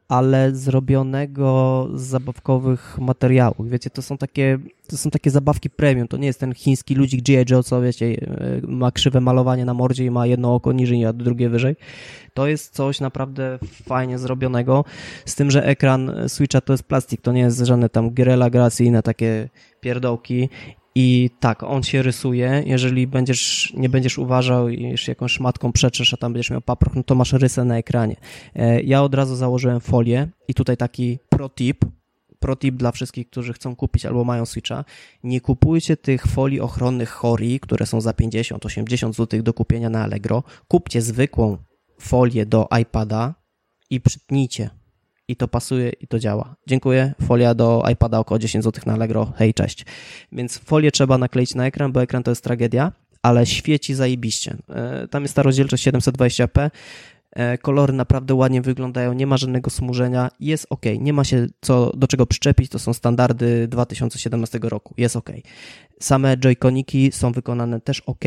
ale zrobionego z zabawkowych materiałów. Wiecie, to są takie, to są takie zabawki premium, to nie jest ten chiński ludzik G.I. Joe, co wiecie, e, ma krzywe malowanie na mordzie i ma jedno oko niżej, a drugie wyżej. To jest coś naprawdę fajnie zrobionego, z tym, że ekran Switcha to jest plastik, to nie jest żadne tam Gorilla Glass i inne takie pierdołki i tak, on się rysuje. Jeżeli będziesz, nie będziesz uważał i jeszcze jakąś szmatką przetrzesz, a tam będziesz miał paproch, no to masz rysę na ekranie. E, ja od razu założyłem folię i tutaj taki pro tip, pro tip dla wszystkich, którzy chcą kupić albo mają Switcha. Nie kupujcie tych folii ochronnych Hori, które są za 50-80 zł do kupienia na Allegro. Kupcie zwykłą folię do iPada i przytnijcie i to pasuje i to działa. Dziękuję. Folia do iPada około 10 zł na Allegro. Hej, cześć. Więc folię trzeba nakleić na ekran, bo ekran to jest tragedia, ale świeci zajebiście. E, tam jest ta rozdzielczość 720p. E, kolory naprawdę ładnie wyglądają, nie ma żadnego smużenia, jest ok, nie ma się co, do czego przyczepić, to są standardy 2017 roku, jest ok. Same joyconiki są wykonane też ok,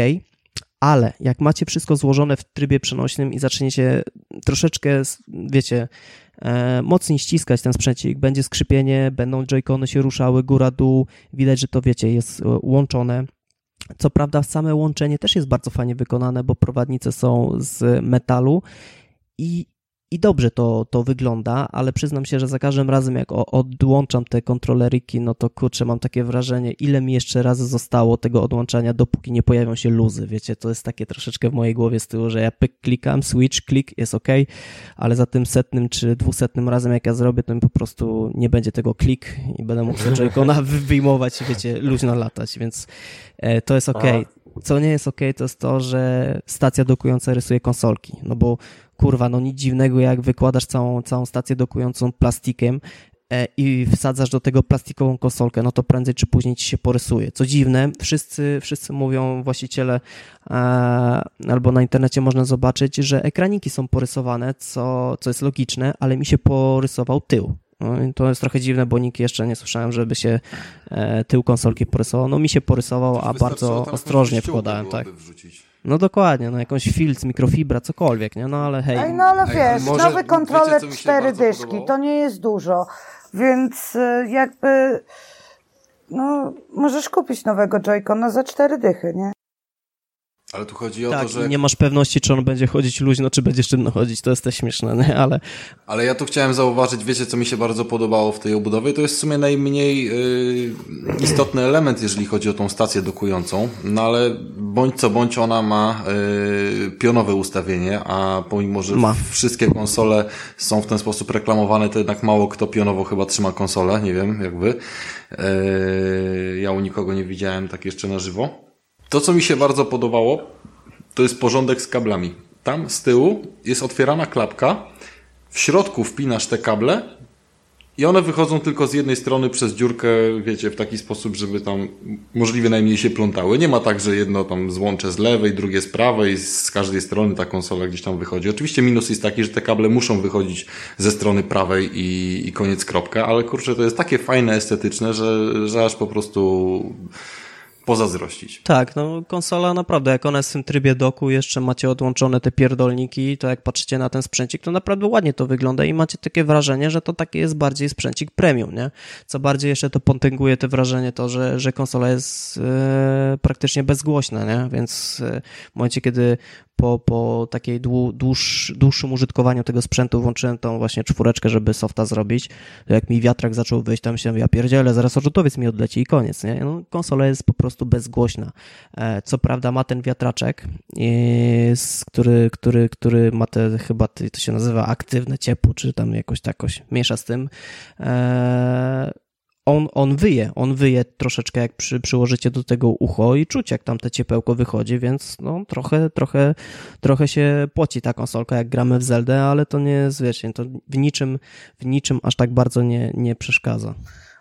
ale jak macie wszystko złożone w trybie przenośnym i zaczniecie troszeczkę, wiecie, e, mocniej ściskać ten sprzęcik, będzie skrzypienie, będą joycony się ruszały góra-dół, widać, że to wiecie, jest e, łączone. Co prawda, same łączenie też jest bardzo fajnie wykonane, bo prowadnice są z metalu i i dobrze to, to wygląda, ale przyznam się, że za każdym razem jak odłączam te kontroleryki, no to kurczę, mam takie wrażenie, ile mi jeszcze razy zostało tego odłączania, dopóki nie pojawią się luzy, wiecie, to jest takie troszeczkę w mojej głowie z tyłu, że ja pyk klikam, switch, klik, jest ok, ale za tym setnym czy dwusetnym razem jak ja zrobię, to mi po prostu nie będzie tego klik i będę mógł sobie joycona wyjmować i wiecie, luźno latać, więc e, to jest ok. Co nie jest ok, to jest to, że stacja dokująca rysuje konsolki, no bo kurwa, no nic dziwnego, jak wykładasz całą, całą stację dokującą plastikiem e, i wsadzasz do tego plastikową konsolkę, no to prędzej czy później ci się porysuje. Co dziwne, wszyscy, wszyscy mówią, właściciele e, albo na internecie można zobaczyć, że ekraniki są porysowane, co, co jest logiczne, ale mi się porysował tył. No to jest trochę dziwne, bo nikt jeszcze nie słyszałem, żeby się e, tył konsolki porysował. No mi się porysował, a bardzo ostrożnie wkładałem, tak. Wrzucić. No dokładnie, no jakąś filc, mikrofibra, cokolwiek, nie? No ale hej. Ej, no ale wiesz, Ej, nowy kontroler wiecie, cztery dyszki, podobało? to nie jest dużo, więc y, jakby no możesz kupić nowego Joy-Cona za cztery dychy, nie? Ale tu chodzi o tak, to, że... nie masz pewności, czy on będzie chodzić luźno, czy będzie sztywno chodzić, to jest też śmieszne, nie? Ale... Ale ja tu chciałem zauważyć, wiecie, co mi się bardzo podobało w tej obudowie, to jest w sumie najmniej yy, istotny element, jeżeli chodzi o tą stację dokującą, no ale bądź co bądź ona ma yy, pionowe ustawienie, a pomimo, że ma. wszystkie konsole są w ten sposób reklamowane, to jednak mało kto pionowo chyba trzyma konsolę, nie wiem, jak wy. Yy, ja u nikogo nie widziałem tak jeszcze na żywo. To, co mi się bardzo podobało, to jest porządek z kablami. Tam z tyłu jest otwierana klapka, w środku wpinasz te kable i one wychodzą tylko z jednej strony przez dziurkę, wiecie, w taki sposób, żeby tam możliwie najmniej się plątały. Nie ma tak, że jedno tam złącze z lewej, drugie z prawej, z każdej strony ta konsola gdzieś tam wychodzi. Oczywiście minus jest taki, że te kable muszą wychodzić ze strony prawej i, i koniec kropka, ale kurczę, to jest takie fajne, estetyczne, że, że aż po prostu pozazdrościć. Tak, no konsola naprawdę, jak ona jest w tym trybie doku, jeszcze macie odłączone te pierdolniki, to jak patrzycie na ten sprzęcik, to naprawdę ładnie to wygląda i macie takie wrażenie, że to taki jest bardziej sprzęcik premium, nie? Co bardziej jeszcze to potęguje te wrażenie to, że, że konsola jest e, praktycznie bezgłośna, nie? Więc e, w momencie, kiedy po, po takiej dłuż, dłuższym użytkowaniu tego sprzętu włączyłem tą właśnie czwóreczkę, żeby softa zrobić. Jak mi wiatrak zaczął wyjść, tam się ja pierdzielę, zaraz odrzutowiec mi odleci i koniec, nie? No, konsola jest po prostu bezgłośna. E, co prawda ma ten wiatraczek, który, który, który ma te chyba, to się nazywa aktywne ciepło, czy tam jakoś takoś miesza z tym. On, on wyje, on wyje troszeczkę jak przy, przyłożycie do tego ucho i czuć jak tam te ciepełko wychodzi, więc no trochę, trochę, trochę się płaci ta konsolka jak gramy w Zeldę, ale to nie jest, wiecie, to w niczym, w niczym aż tak bardzo nie, nie przeszkadza.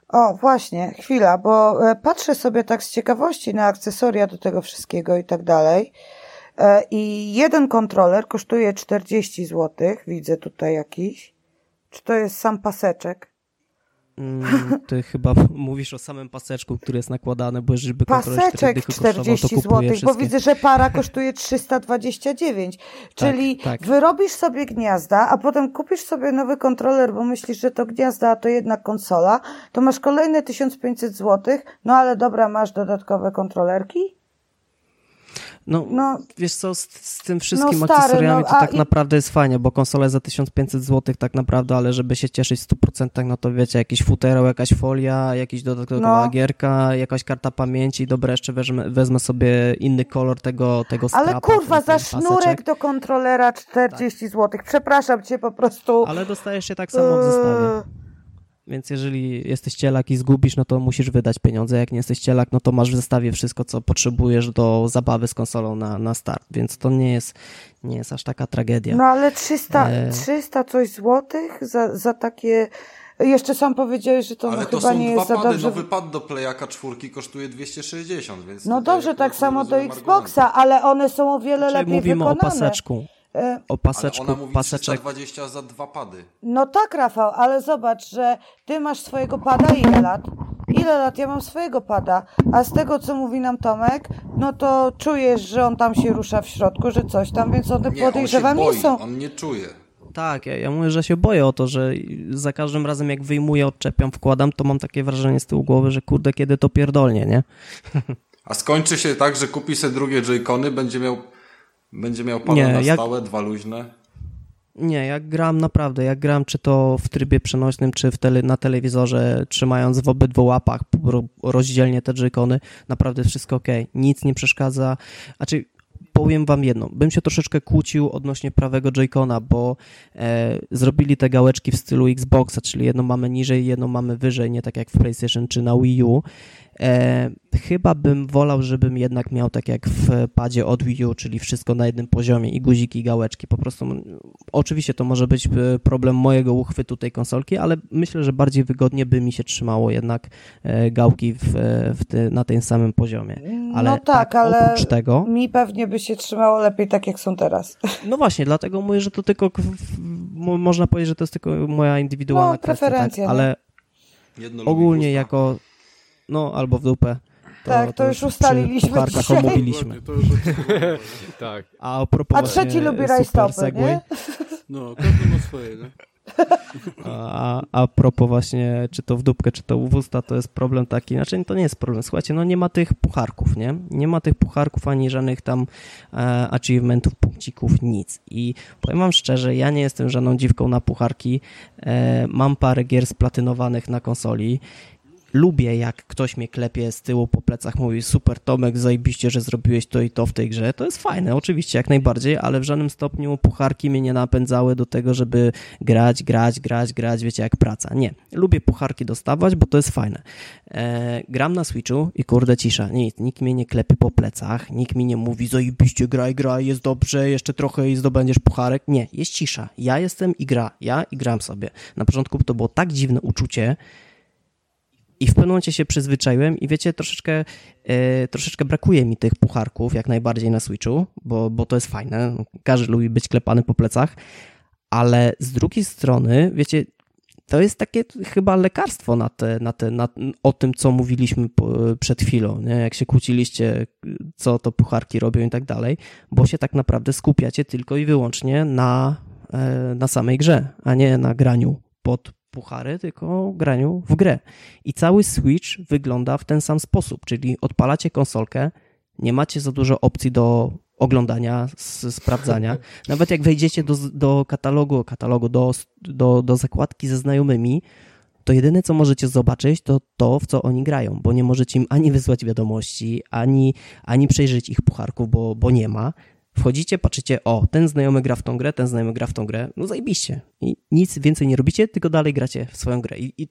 O, właśnie, chwila, bo e, patrzę sobie tak z ciekawości na akcesoria do tego wszystkiego i tak dalej. E, I jeden kontroler kosztuje 40 zł, widzę tutaj jakiś. Czy to jest sam paseczek? Mm, ty chyba mówisz o samym paseczku, który jest nakładany, bo żeby Paseczek 40 zł, bo widzę, że para kosztuje 329. Tak, Czyli tak, tak. wyrobisz sobie gniazda, a potem kupisz sobie nowy kontroler, bo myślisz, że to gniazda, a to jednak konsola, to masz kolejne 1500 zł, no ale dobra, masz dodatkowe kontrolerki? No, no, wiesz co, z, z tym wszystkim no stary, akcesoriami no, to tak i... naprawdę jest fajnie, bo konsola jest za 1500 zł tak naprawdę, ale żeby się cieszyć w 100%, no to wiecie, jakiś futerał, jakaś folia, jakiś dodatkowa no. gierka, jakaś karta pamięci, dobra, jeszcze wezmę, wezmę sobie inny kolor tego, tego strapa. Ale kurwa, za sznurek do kontrolera 40 tak. zł, przepraszam cię po prostu. Ale dostajesz się tak samo w zestawie. Więc jeżeli jesteś cielak i zgubisz, no to musisz wydać pieniądze. Jak nie jesteś cielak, no to masz w zestawie wszystko, co potrzebujesz do zabawy z konsolą na, na start. Więc to nie jest, nie jest aż taka tragedia. No ale 300, e... 300 coś złotych za, za takie jeszcze sam powiedziałeś, że to Ale no, to chyba nie jest za pady. dobrze. Nowy pad do Playaka czwórki kosztuje 260, więc... No dobrze, tak samo do Xboxa, ale one są o wiele znaczy, lepiej mówimy wykonane. o paseczku. E, o paseczku, ale ona mówi paseczek. 320 za dwa pady. No tak, Rafał, ale zobacz, że ty masz swojego pada ile lat? Ile lat ja mam swojego pada? A z tego, co mówi nam Tomek, no to czujesz, że on tam się rusza w środku, że coś tam, więc one Nie, podejrzewam on się boi, nie są. on nie czuje. Tak, ja, ja mówię, że się boję o to, że za każdym razem jak wyjmuję, odczepiam, wkładam, to mam takie wrażenie z tyłu głowy, że kurde, kiedy to pierdolnie, nie? A skończy się tak, że kupi sobie drugie Joy-Cony, będzie miał, będzie miał pada Nie, na jak- stałe, dwa luźne. Nie, jak gram naprawdę, jak gram czy to w trybie przenośnym, czy w tele, na telewizorze, trzymając w obydwu łapach ro, rozdzielnie te joycony, naprawdę wszystko ok, nic nie przeszkadza. Znaczy, powiem wam jedno, bym się troszeczkę kłócił odnośnie prawego joycona, bo e, zrobili te gałeczki w stylu Xboxa, czyli jedno mamy niżej, jedno mamy wyżej, nie tak jak w PlayStation czy na Wii U. E, chyba bym wolał, żebym jednak miał tak jak w padzie od Wii U, czyli wszystko na jednym poziomie i guziki, i gałeczki. Po prostu, oczywiście to może być e, problem mojego uchwytu tej konsolki, ale myślę, że bardziej wygodnie by mi się trzymało jednak e, gałki w, e, w ty, na tym samym poziomie. Ale no tak, ale oprócz tego... mi pewnie by się trzymało lepiej tak, jak są teraz. No właśnie, dlatego mówię, że to tylko, można powiedzieć, że to jest tylko moja indywidualna No, kwestia, tak? preferencja, ale ogólnie jako, no albo w dupę. Tak, to już ustaliliśmy dzisiaj. omówiliśmy. Dokładnie, to już Tak. A, a propos A trzeci lubi rajstopy, segway, nie? No, każdy ma swoje, nie? A, a propos właśnie, czy to w dupkę, czy to w usta, to jest problem taki, znaczy to nie jest problem, słuchajcie, no nie ma tych pucharków, nie? Nie ma tych pucharków, ani żadnych tam e, achievementów, punkcików, nic. I powiem wam szczerze, ja nie jestem żadną dziwką na pucharki, e, mam parę gier splatynowanych na konsoli, Lubię, jak ktoś mnie klepie z tyłu po plecach, mówi super Tomek, zajebiście, że zrobiłeś to i to w tej grze. To jest fajne, oczywiście, jak najbardziej, ale w żadnym stopniu pucharki mnie nie napędzały do tego, żeby grać, grać, grać, grać, wiecie, jak praca. Nie. Lubię pucharki dostawać, bo to jest fajne. E, gram na Switchu i kurde cisza, nic, nikt mnie nie klepie po plecach, nikt mi nie mówi zajebiście, graj, graj, jest dobrze, jeszcze trochę i zdobędziesz pucharek. Nie, jest cisza. Ja jestem i gra, ja i gram sobie. Na początku to było tak dziwne uczucie, i w pewnym momencie się przyzwyczaiłem i wiecie, troszeczkę, e, troszeczkę brakuje mi tych pucharków, jak najbardziej na Switchu, bo, bo to jest fajne. Każdy lubi być klepany po plecach, ale z drugiej strony, wiecie, to jest takie chyba lekarstwo na te, na te, na, o tym, co mówiliśmy przed chwilą, nie? jak się kłóciliście, co to pucharki robią i tak dalej, bo się tak naprawdę skupiacie tylko i wyłącznie na, e, na samej grze, a nie na graniu pod puchary, tylko graniu w grę. I cały Switch wygląda w ten sam sposób, czyli odpalacie konsolkę, nie macie za dużo opcji do oglądania, sprawdzania. Nawet jak wejdziecie do, do katalogu, katalogu do, do, do zakładki ze znajomymi, to jedyne co możecie zobaczyć to to, w co oni grają, bo nie możecie im ani wysłać wiadomości, ani, ani przejrzeć ich pucharków, bo, bo nie ma. Wchodzicie, patrzycie, o, ten znajomy gra w tą grę, ten znajomy gra w tą grę, no zajebiście. I nic więcej nie robicie, tylko dalej gracie w swoją grę. I, i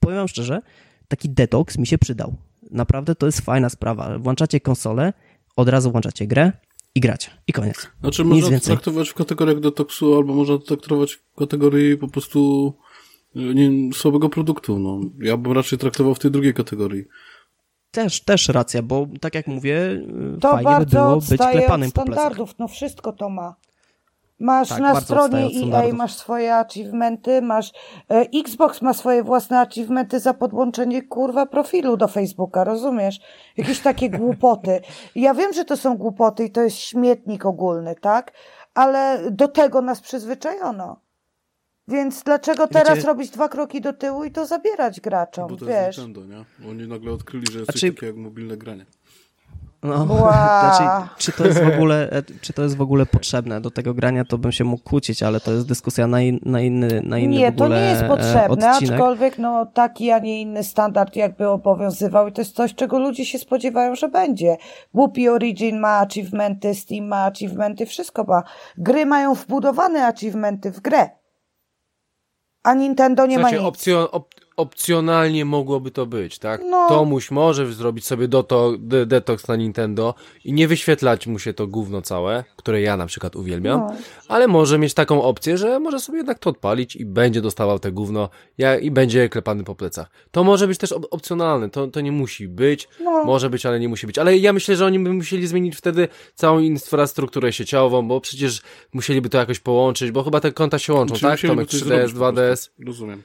powiem wam szczerze, taki detoks mi się przydał. Naprawdę to jest fajna sprawa. Włączacie konsolę, od razu włączacie grę i gracie. I koniec. Znaczy Nic można więcej. traktować w kategoriach detoksu, albo można to traktować w kategorii po prostu e, nie, słabego produktu. No. Ja bym raczej traktował w tej drugiej kategorii. Też, też racja, bo tak jak mówię, y, To fajnie by było być klepanym po standardów, no wszystko to ma. Masz Tak, na stronie EA masz swoje achievementy, masz e, Xbox ma swoje własne achievementy za podłączenie kurwa profilu do Facebooka, rozumiesz? Jakieś takie głupoty. Ja wiem, że to są głupoty i to jest śmietnik ogólny, tak? Ale do tego nas przyzwyczajono. Więc dlaczego teraz robić dwa kroki do tyłu i to zabierać graczom, Bo to wiesz? jest Nintendo, nie? Oni nagle odkryli, że jest Znaczy- coś takiego jak mobilne granie. No, Wow. znaczy, czy to jest w ogóle, e, czy to jest w ogóle potrzebne do tego grania, to bym się mógł kłócić, ale to jest dyskusja na, in, na inny, na inny Nie, w ogóle to nie jest e, potrzebne, odcinek. aczkolwiek no, taki, a nie inny standard jakby obowiązywał i to jest coś, czego ludzie się spodziewają, że będzie. Whoopi Origin ma achievementy, Steam ma achievementy, wszystko ma. Gry mają wbudowane achievementy w grę. A Nintendo nie ma nic. opcjo, op, opcjonalnie mogłoby to być, tak? No. Tomuś może zrobić sobie doto, de, detoks na Nintendo i nie wyświetlać mu się to gówno całe, które ja na przykład uwielbiam, No. ale może mieć taką opcję, że może sobie jednak to odpalić i będzie dostawał te gówno ja, i będzie klepany po plecach. To może być też op opcjonalne, to, to nie musi być, No. może być, ale nie musi być. Ale ja myślę, że oni by musieli zmienić wtedy całą infrastrukturę sieciową, bo przecież musieliby to jakoś połączyć, bo chyba te konta się łączą, Czy tak? musieliby Tomek coś 3DS, zrobić po 2DS. prostu. Rozumiem.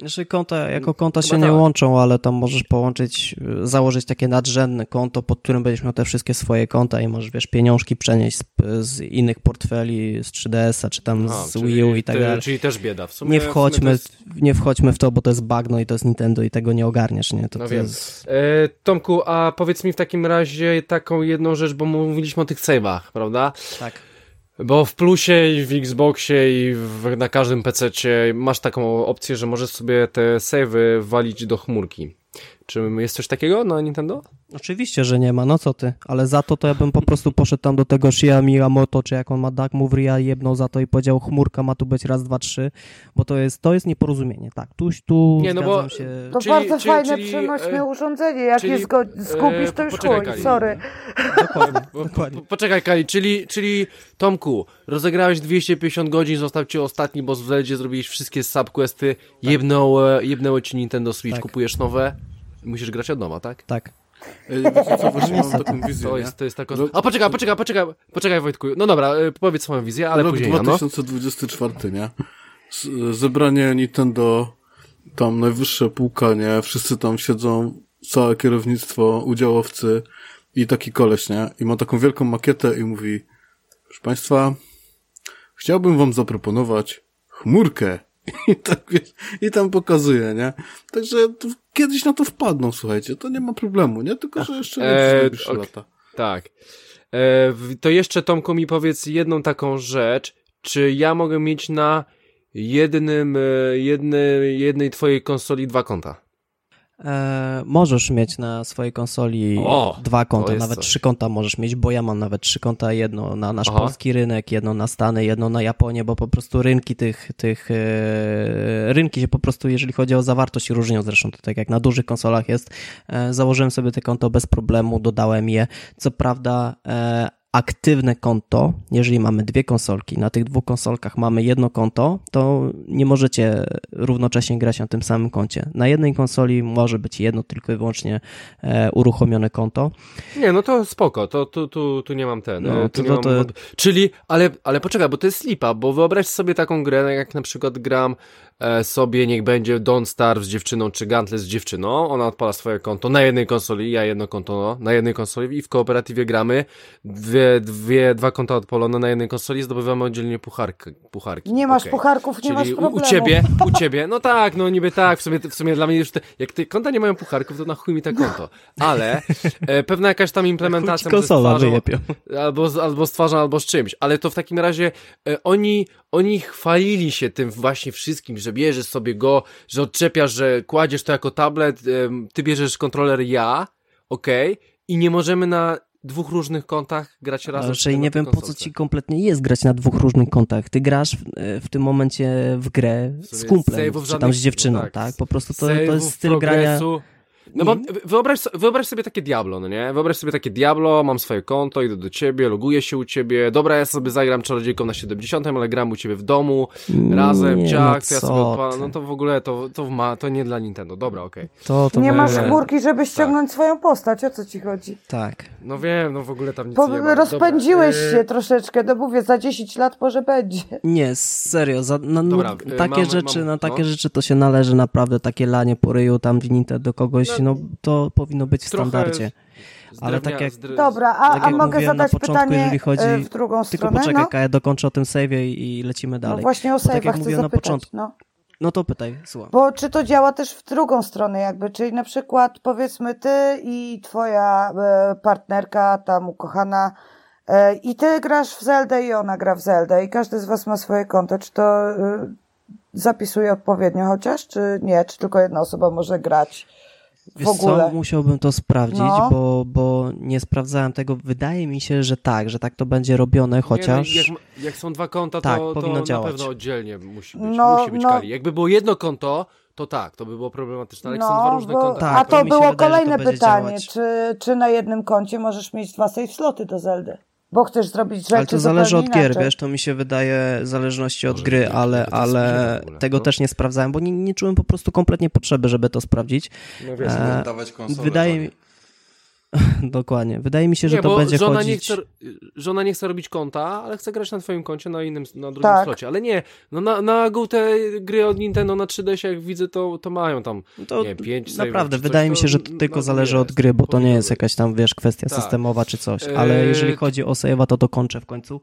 Znaczy konta, jako konta się nie tak. łączą, ale tam możesz połączyć, y, założyć takie nadrzędne konto, pod którym będziesz miał te wszystkie swoje konta i możesz, wiesz, pieniążki przenieść z, z innych portfeli, z 3DS-a, czy tam A, z Wii U i tak dalej. Czyli też bieda. W sumie, Nie w sumie wchodźmy, jest- nie wchodźmy w to, bo to jest bagno i to jest Nintendo i tego nie ogarniesz, nie? To, No to wiem. jest... E, Tomku, a powiedz mi w takim razie taką jedną rzecz, bo mówiliśmy o tych save'ach, prawda? Tak. Bo w plusie i w Xboxie i w, na każdym PC-cie masz taką opcję, że możesz sobie te save'y walić do chmurki. Czy jest coś takiego na Nintendo? Oczywiście, że nie ma, no co ty, ale za to to ja bym po prostu poszedł tam do tego Shia Miyamoto, czy jak on ma Dark Move Ria jedną za to i powiedział chmurka ma tu być raz, dwa, trzy, bo to jest, to jest nieporozumienie, tak, tu, tu Nie, no bo- się... To Czyli- bardzo czyli- fajne, czyli, przenośne e, urządzenie. Jak czyli, je zgo- zgubisz, to e, już poczekaj, chuj, Kali. sorry. Dokładnie, Po, dokładnie. po, poczekaj, Kali, czyli, czyli Tomku, rozegrałeś 250 godzin, został ci ostatni, bo w Zeldzie zrobiłeś wszystkie subquesty, jebnęło, jebnęło ci Nintendo Switch, Tak. kupujesz nowe musisz grać od nowa, tak? Tak. Wiecie co, właśnie mam taką wizję, To jest, to jest taka... No- A poczekaj, poczekaj, poczekaj, poczekaj Wojtku. No dobra, y, powiedz swoją wizję, ale Rok później ja, no. 2024, nie? Z- Zebranie Nintendo, tam najwyższe półka, nie? Wszyscy tam siedzą, całe kierownictwo, udziałowcy i taki koleś, nie? I ma taką wielką makietę i mówi, proszę państwa, chciałbym wam zaproponować chmurkę. I tak wiesz, i tam pokazuje, nie? Także to kiedyś na to wpadną, słuchajcie, to nie ma problemu, nie? Tylko, że jeszcze nie Eee, przez najbliższe ok. lata. Tak. E, w- to jeszcze Tomku mi powiedz jedną taką rzecz, czy ja mogę mieć na jednym, e, jedny, jednej twojej konsoli dwa konta? E, możesz mieć na swojej konsoli O, dwa konta, nawet coś. trzy konta możesz mieć, bo ja mam nawet trzy konta, jedno na nasz Aha. polski rynek, jedno na Stany, jedno na Japonię, bo po prostu rynki tych, tych e, rynki się po prostu, jeżeli chodzi o zawartość, różnią zresztą, to tak jak na dużych konsolach jest. E, założyłem sobie te konto bez problemu, dodałem je. Co prawda, e, aktywne konto, jeżeli mamy dwie konsolki, na tych dwóch konsolkach mamy jedno konto, to nie możecie równocześnie grać na tym samym koncie. Na jednej konsoli może być jedno tylko i wyłącznie e, uruchomione konto. Nie, no to spoko, to tu, tu, tu nie mam ten. No, e, tu to- mam to- Czyli, ale, ale poczekaj, bo to jest slipa, bo wyobraź sobie taką grę, jak na przykład gram sobie, niech będzie Don't Starve z dziewczyną, czy Gauntlet z dziewczyną, ona odpala swoje konto na jednej konsoli, ja jedno konto no, na jednej konsoli i w kooperatywie gramy, dwie, dwie, dwa konta odpalone na jednej konsoli, zdobywamy oddzielnie pucharki. pucharki. Nie masz Okej. pucharków, nie Czyli masz u, problemu. u ciebie, u ciebie, no tak, no niby tak, w sumie, w sumie dla mnie już te, jak te konta nie mają pucharków, to na chuj mi te konto. Ale e, pewna jakaś tam implementacja może konsola wyjepią. albo, z, albo z twarzą, albo z czymś, ale to w takim razie e, oni, oni chwalili się tym właśnie wszystkim, że bierzesz sobie go, że odczepiasz, że kładziesz to jako tablet, ty bierzesz kontroler ja, okej, i nie możemy na dwóch różnych kontach grać razem. Raczej nie wiem, po co ci kompletnie jest grać na dwóch różnych kontach. Ty grasz w, e, w tym momencie w grę W z kumplem, czy tam z dziewczyną, no tak. tak? Po prostu to, to jest styl grania... No bo wyobraź, so- wyobraź sobie takie Diablo, no nie? Wyobraź sobie takie Diablo, mam swoje konto, idę do ciebie, loguję się u ciebie, dobra, ja sobie zagram czarodziejką na 70, ale gram u ciebie w domu, razem, Nie, ciach, no to ja sobie odpalam, ty. no to w ogóle to, to, ma, to nie dla Nintendo, dobra, okej. To, to Nie masz chmurki, żeby ściągnąć swoją postać, o co ci chodzi? Tak. No wiem, no w ogóle tam nic Po, nie ma. rozpędziłeś Dobra, się e, troszeczkę, no mówię, za 10 lat może będzie. Nie, serio, za, no, no, Dobra, y, takie mam- rzeczy, mam- na takie no. rzeczy to się należy naprawdę, takie lanie po ryju tam w Nintendo do kogoś, no, to powinno być w standardzie. ale tak jak- Dobra, a, Tak a jak mogę mówiłem na zadać początku, pytanie jeżeli chodzi- w drugą Tylko stronę? poczekaj, no? no? ja dokończę o tym save'ie i, i lecimy no dalej. właśnie o Bo tak jak save'ach chcę mówiłem na zapytać. początku. No. No to pytaj, słucham. Bo czy to działa też w drugą stronę jakby, czyli na przykład powiedzmy ty i twoja e, partnerka tam ukochana e, i ty grasz w Zeldę i ona gra w Zeldę i każdy z was ma swoje konto, czy to e, zapisuje odpowiednio chociaż, czy nie, czy tylko jedna osoba może grać Wiesz ogóle? co, musiałbym to sprawdzić, No. bo, bo nie sprawdzałem tego. Wydaje mi się, że tak, że tak to będzie robione, chociaż... Nie, no, jak, jak są dwa konta, Tak, to, to powinno na działać. pewno oddzielnie musi być, No, musi być no. kali. Jakby było jedno konto, to tak, to by było problematyczne, ale jak no, są dwa różne bo, konta. Tak, a to, było wydaje, kolejne to pytanie, czy, czy na jednym koncie możesz mieć dwa save sloty do Zeldy? Bo chcesz zrobić rzeczy Ale to zależy od gier, wiesz, to mi się wydaje w zależności od Może gry, ale, ale tego no. też nie sprawdzałem, bo nie, nie czułem po prostu kompletnie potrzeby, żeby to sprawdzić. No wiesz, e, konsolę, wydaje mi Dokładnie. Wydaje mi się, że nie, to będzie żona chodzić... Nie chce, żona nie chce robić konta, ale chce grać na twoim koncie na innym, na drugim tak. slocie. Ale nie, no na, na ogół te gry od Nintendo na 3DS, jak widzę, to, to mają tam to nie, 5 Naprawdę, wydaje mi się, że to tylko no, zależy od gry, bo to nie jest jakaś tam, wiesz, kwestia tak. systemowa czy coś. Ale jeżeli chodzi o save'a, to dokończę w końcu.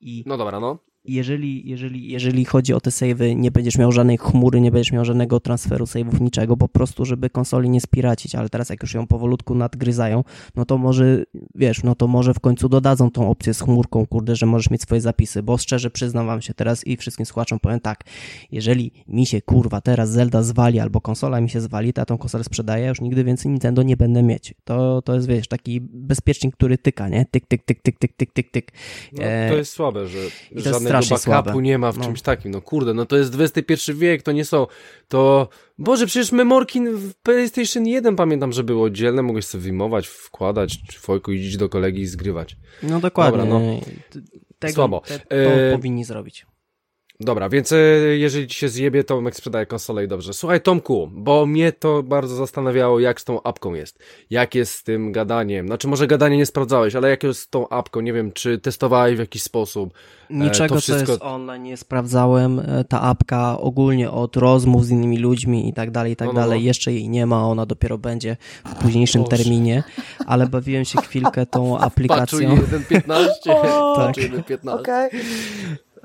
I no dobra, no jeżeli, jeżeli, jeżeli chodzi o te savey, nie będziesz miał żadnej chmury, nie będziesz miał żadnego transferu saveów, niczego, po prostu, żeby konsoli nie spiracić, ale teraz jak już ją powolutku nadgryzają, no to może, wiesz, no to może w końcu dodadzą tą opcję z chmurką, kurde, że możesz mieć swoje zapisy, bo szczerze przyznam wam się teraz i wszystkim słuchaczom powiem tak, jeżeli mi się, kurwa, teraz Zelda zwali albo konsola mi się zwali, to ja tą konsolę sprzedaję, już nigdy więcej Nintendo nie będę mieć. To, to jest, wiesz, taki bezpiecznik, który tyka, nie? Tyk, tyk, tyk, tyk, tyk, tyk, tyk, tyk. No, to e, jest słabe, że żadne strasznie backupu nie ma w no. czymś takim. No kurde, no to jest XXI wiek, to nie są, to, Boże, przecież memorki w PlayStation 1 pamiętam, że były oddzielne, mogłeś sobie wyjmować, wkładać, czy fojku iść do kolegi i zgrywać. No dokładnie. Dobra, no. Tego, Słabo. Te, to e... powinni zrobić. Dobra, więc e, jeżeli ci się zjebie, to Tomek sprzedaje konsolę i dobrze. Słuchaj, Tomku, bo mnie to bardzo zastanawiało, jak z tą apką jest. Jak jest z tym gadaniem? Znaczy, może gadanie nie sprawdzałeś, ale jak jest z tą apką? Nie wiem, czy testowałeś w jakiś sposób? E, Niczego, wszystko... co jest online, nie sprawdzałem. E, ta apka ogólnie od rozmów z innymi ludźmi i tak dalej, i tak no, no, dalej. No. Jeszcze jej nie ma, ona dopiero będzie w późniejszym Boże. terminie, ale bawiłem się chwilkę tą aplikacją. Patchu 1.15. tak. 1.15. Okay.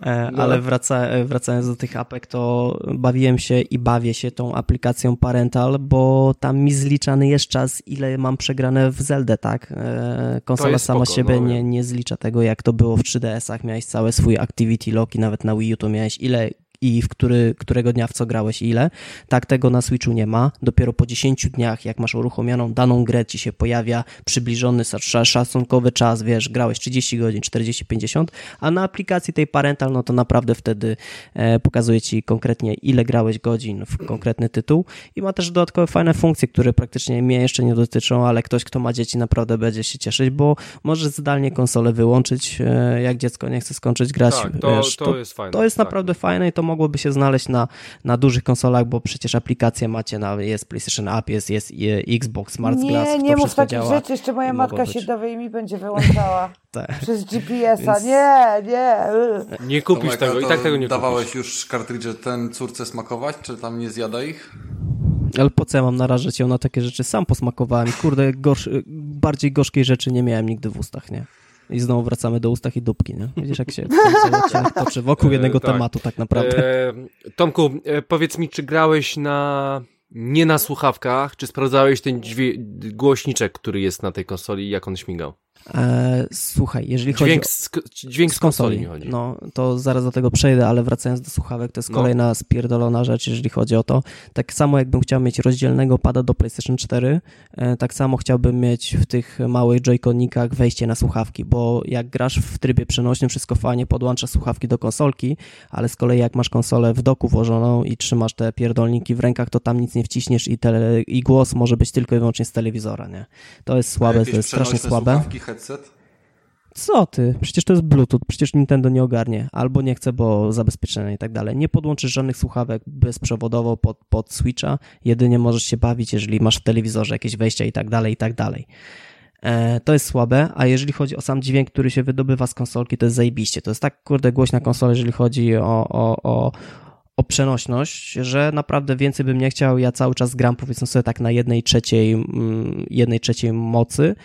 E, no. Ale wraca, wracając do tych apek, to bawiłem się i bawię się tą aplikacją Parental, bo tam mi zliczany jest czas, ile mam przegrane w Zeldę, tak? E, konsola sama spoko, siebie no, nie, nie zlicza tego, jak to było w 3DS-ach. Miałeś całe swój activity lock i nawet na Wii U to miałeś ile i w który, którego dnia w co grałeś ile. Tak tego na Switchu nie ma. Dopiero po 10 dniach, jak masz uruchomioną daną grę, ci się pojawia przybliżony szacunkowy czas, wiesz, grałeś 30 godzin, 40, 50, a na aplikacji tej Parental, no to naprawdę wtedy e, pokazuje ci konkretnie, ile grałeś godzin w konkretny tytuł i ma też dodatkowe fajne funkcje, które praktycznie mnie jeszcze nie dotyczą, ale ktoś, kto ma dzieci, naprawdę będzie się cieszyć, bo możesz zdalnie konsolę wyłączyć, e, jak dziecko nie chce skończyć grać. Tak, to, wiesz, to, to, jest fajne. To jest tak. naprawdę fajne i to mogłoby się znaleźć na, na dużych konsolach, bo przecież aplikacje macie, na, jest PlayStation App, jest, jest Xbox, Smart nie, Glass, Nie, nie mów takich działa. rzeczy, jeszcze moja matka się dowie i mi będzie wyłączała. tak. Przez GPS-a, Więc... nie, nie. Nie kupisz Tomek, tego, i tak tego nie dawałeś kupisz. już kartridże ten córce smakować, czy tam nie zjada ich? Ale po co ja mam narażać ją na takie rzeczy? Sam posmakowałem i kurde, gorszy, bardziej gorzkiej rzeczy nie miałem nigdy w ustach, nie? I znowu wracamy do ustach i dupki, nie? Widzisz, jak się toczy wokół jednego e, tak. tematu tak naprawdę. E, Tomku, e, powiedz mi, czy grałeś na... nie na słuchawkach, czy sprawdzałeś ten dźwię... głośniczek, który jest na tej konsoli jak on śmigał? E, słuchaj, jeżeli dźwięk chodzi o... Z, dźwięk z konsoli, konsoli No, to zaraz do tego przejdę, ale wracając do słuchawek, to jest no. kolejna spierdolona rzecz, jeżeli chodzi o to. Tak samo jakbym chciał mieć rozdzielnego pada do PlayStation 4, e, tak samo chciałbym mieć w tych małych joyconikach wejście na słuchawki, bo jak grasz w trybie przenośnym, wszystko fajnie podłącza słuchawki do konsolki, ale z kolei jak masz konsolę w doku włożoną i trzymasz te pierdolniki w rękach, to tam nic nie wciśniesz i, tele, i głos może być tylko i wyłącznie z telewizora, nie? To jest słabe, to jest strasznie słabe headset? Co ty? Przecież to jest Bluetooth, przecież Nintendo nie ogarnie, albo nie chce, bo zabezpieczenie i tak dalej. Nie podłączysz żadnych słuchawek bezprzewodowo pod, pod Switcha, jedynie możesz się bawić, jeżeli masz w telewizorze jakieś wejścia i tak dalej, i tak dalej. E, to jest słabe, a jeżeli chodzi o sam dźwięk, który się wydobywa z konsolki, to jest zajebiście. To jest tak, kurde, głośna konsola, jeżeli chodzi o, o, o, o przenośność, że naprawdę więcej bym nie chciał. Ja cały czas gram, powiedzmy sobie tak, na jednej trzeciej, mm, jednej trzeciej mocy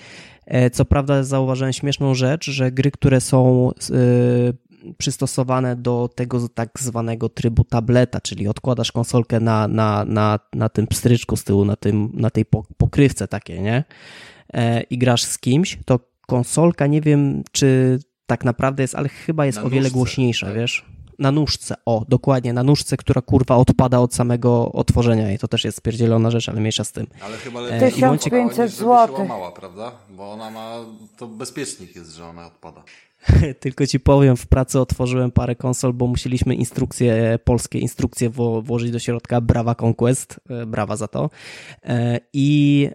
co prawda zauważyłem śmieszną rzecz, że gry, które są e, przystosowane do tego tak zwanego trybu tableta, czyli odkładasz konsolkę na, na, na, na tym pstryczku z tyłu, na, tym, na tej pokrywce takiej, nie? E, I grasz z kimś, to konsolka, nie wiem czy tak naprawdę jest, ale chyba jest na o wiele głośniejsza, tak. wiesz? Na nóżce, o, dokładnie, na nóżce, która kurwa odpada od samego otworzenia i to też jest spierdzielona rzecz, ale mniejsza z tym. Ale chyba E, lepiej i w momencie- 1500 żeby się zł. łamała, prawda? Bo ona ma, to bezpiecznik jest, że ona odpada. Tylko ci powiem, w pracy otworzyłem parę konsol, bo musieliśmy instrukcje, polskie instrukcje wło- włożyć do środka. Brawa Conquest, e, brawa za to. E, I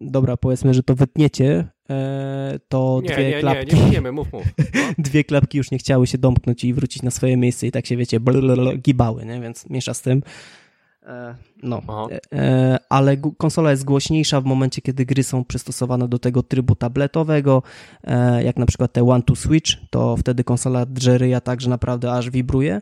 dobra, powiedzmy, że to wytniecie, e, to Nie, dwie nie, nie, klapki. nie mówniemy, mów, mów. No. dwie klapki już nie chciały się domknąć i wrócić na swoje miejsce i tak się, wiecie, gibały, nie? więc mniejsza z tym. E, No, Aha. E, ale konsola jest głośniejsza w momencie, kiedy gry są przystosowane do tego trybu tabletowego, jak na przykład te One to Switch, to wtedy konsola drze ryja tak, że naprawdę aż wibruje,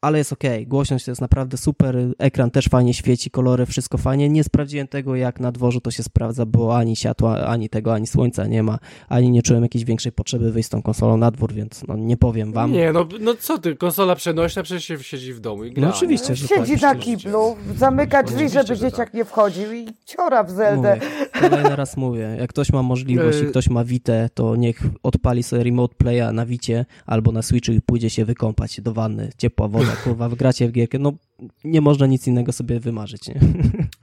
ale jest ok, głośność to jest naprawdę super, ekran też fajnie świeci, kolory, wszystko fajnie. Nie sprawdziłem tego, jak na dworzu to się sprawdza, bo ani światła, ani tego, ani słońca nie ma, ani nie czułem jakiejś większej potrzeby wyjść z tą konsolą na dwór, więc no, nie powiem wam. Nie, no, no co ty, konsola przenośna przecież się siedzi w domu i gra. No oczywiście, nie? że tak. Siedzi na kiblu, zamyka drzwi, żeby że dzieciak tak. nie wchodził i ciora w Zeldę. Mówię, kolejny raz mówię, jak ktoś ma możliwość i E, ktoś ma Witę, to niech odpali sobie remote playa na Wicie albo na Switchu i pójdzie się wykąpać do wanny. Ciepła woda, kurwa, wygracie w gierkę, no nie można nic innego sobie wymarzyć, nie?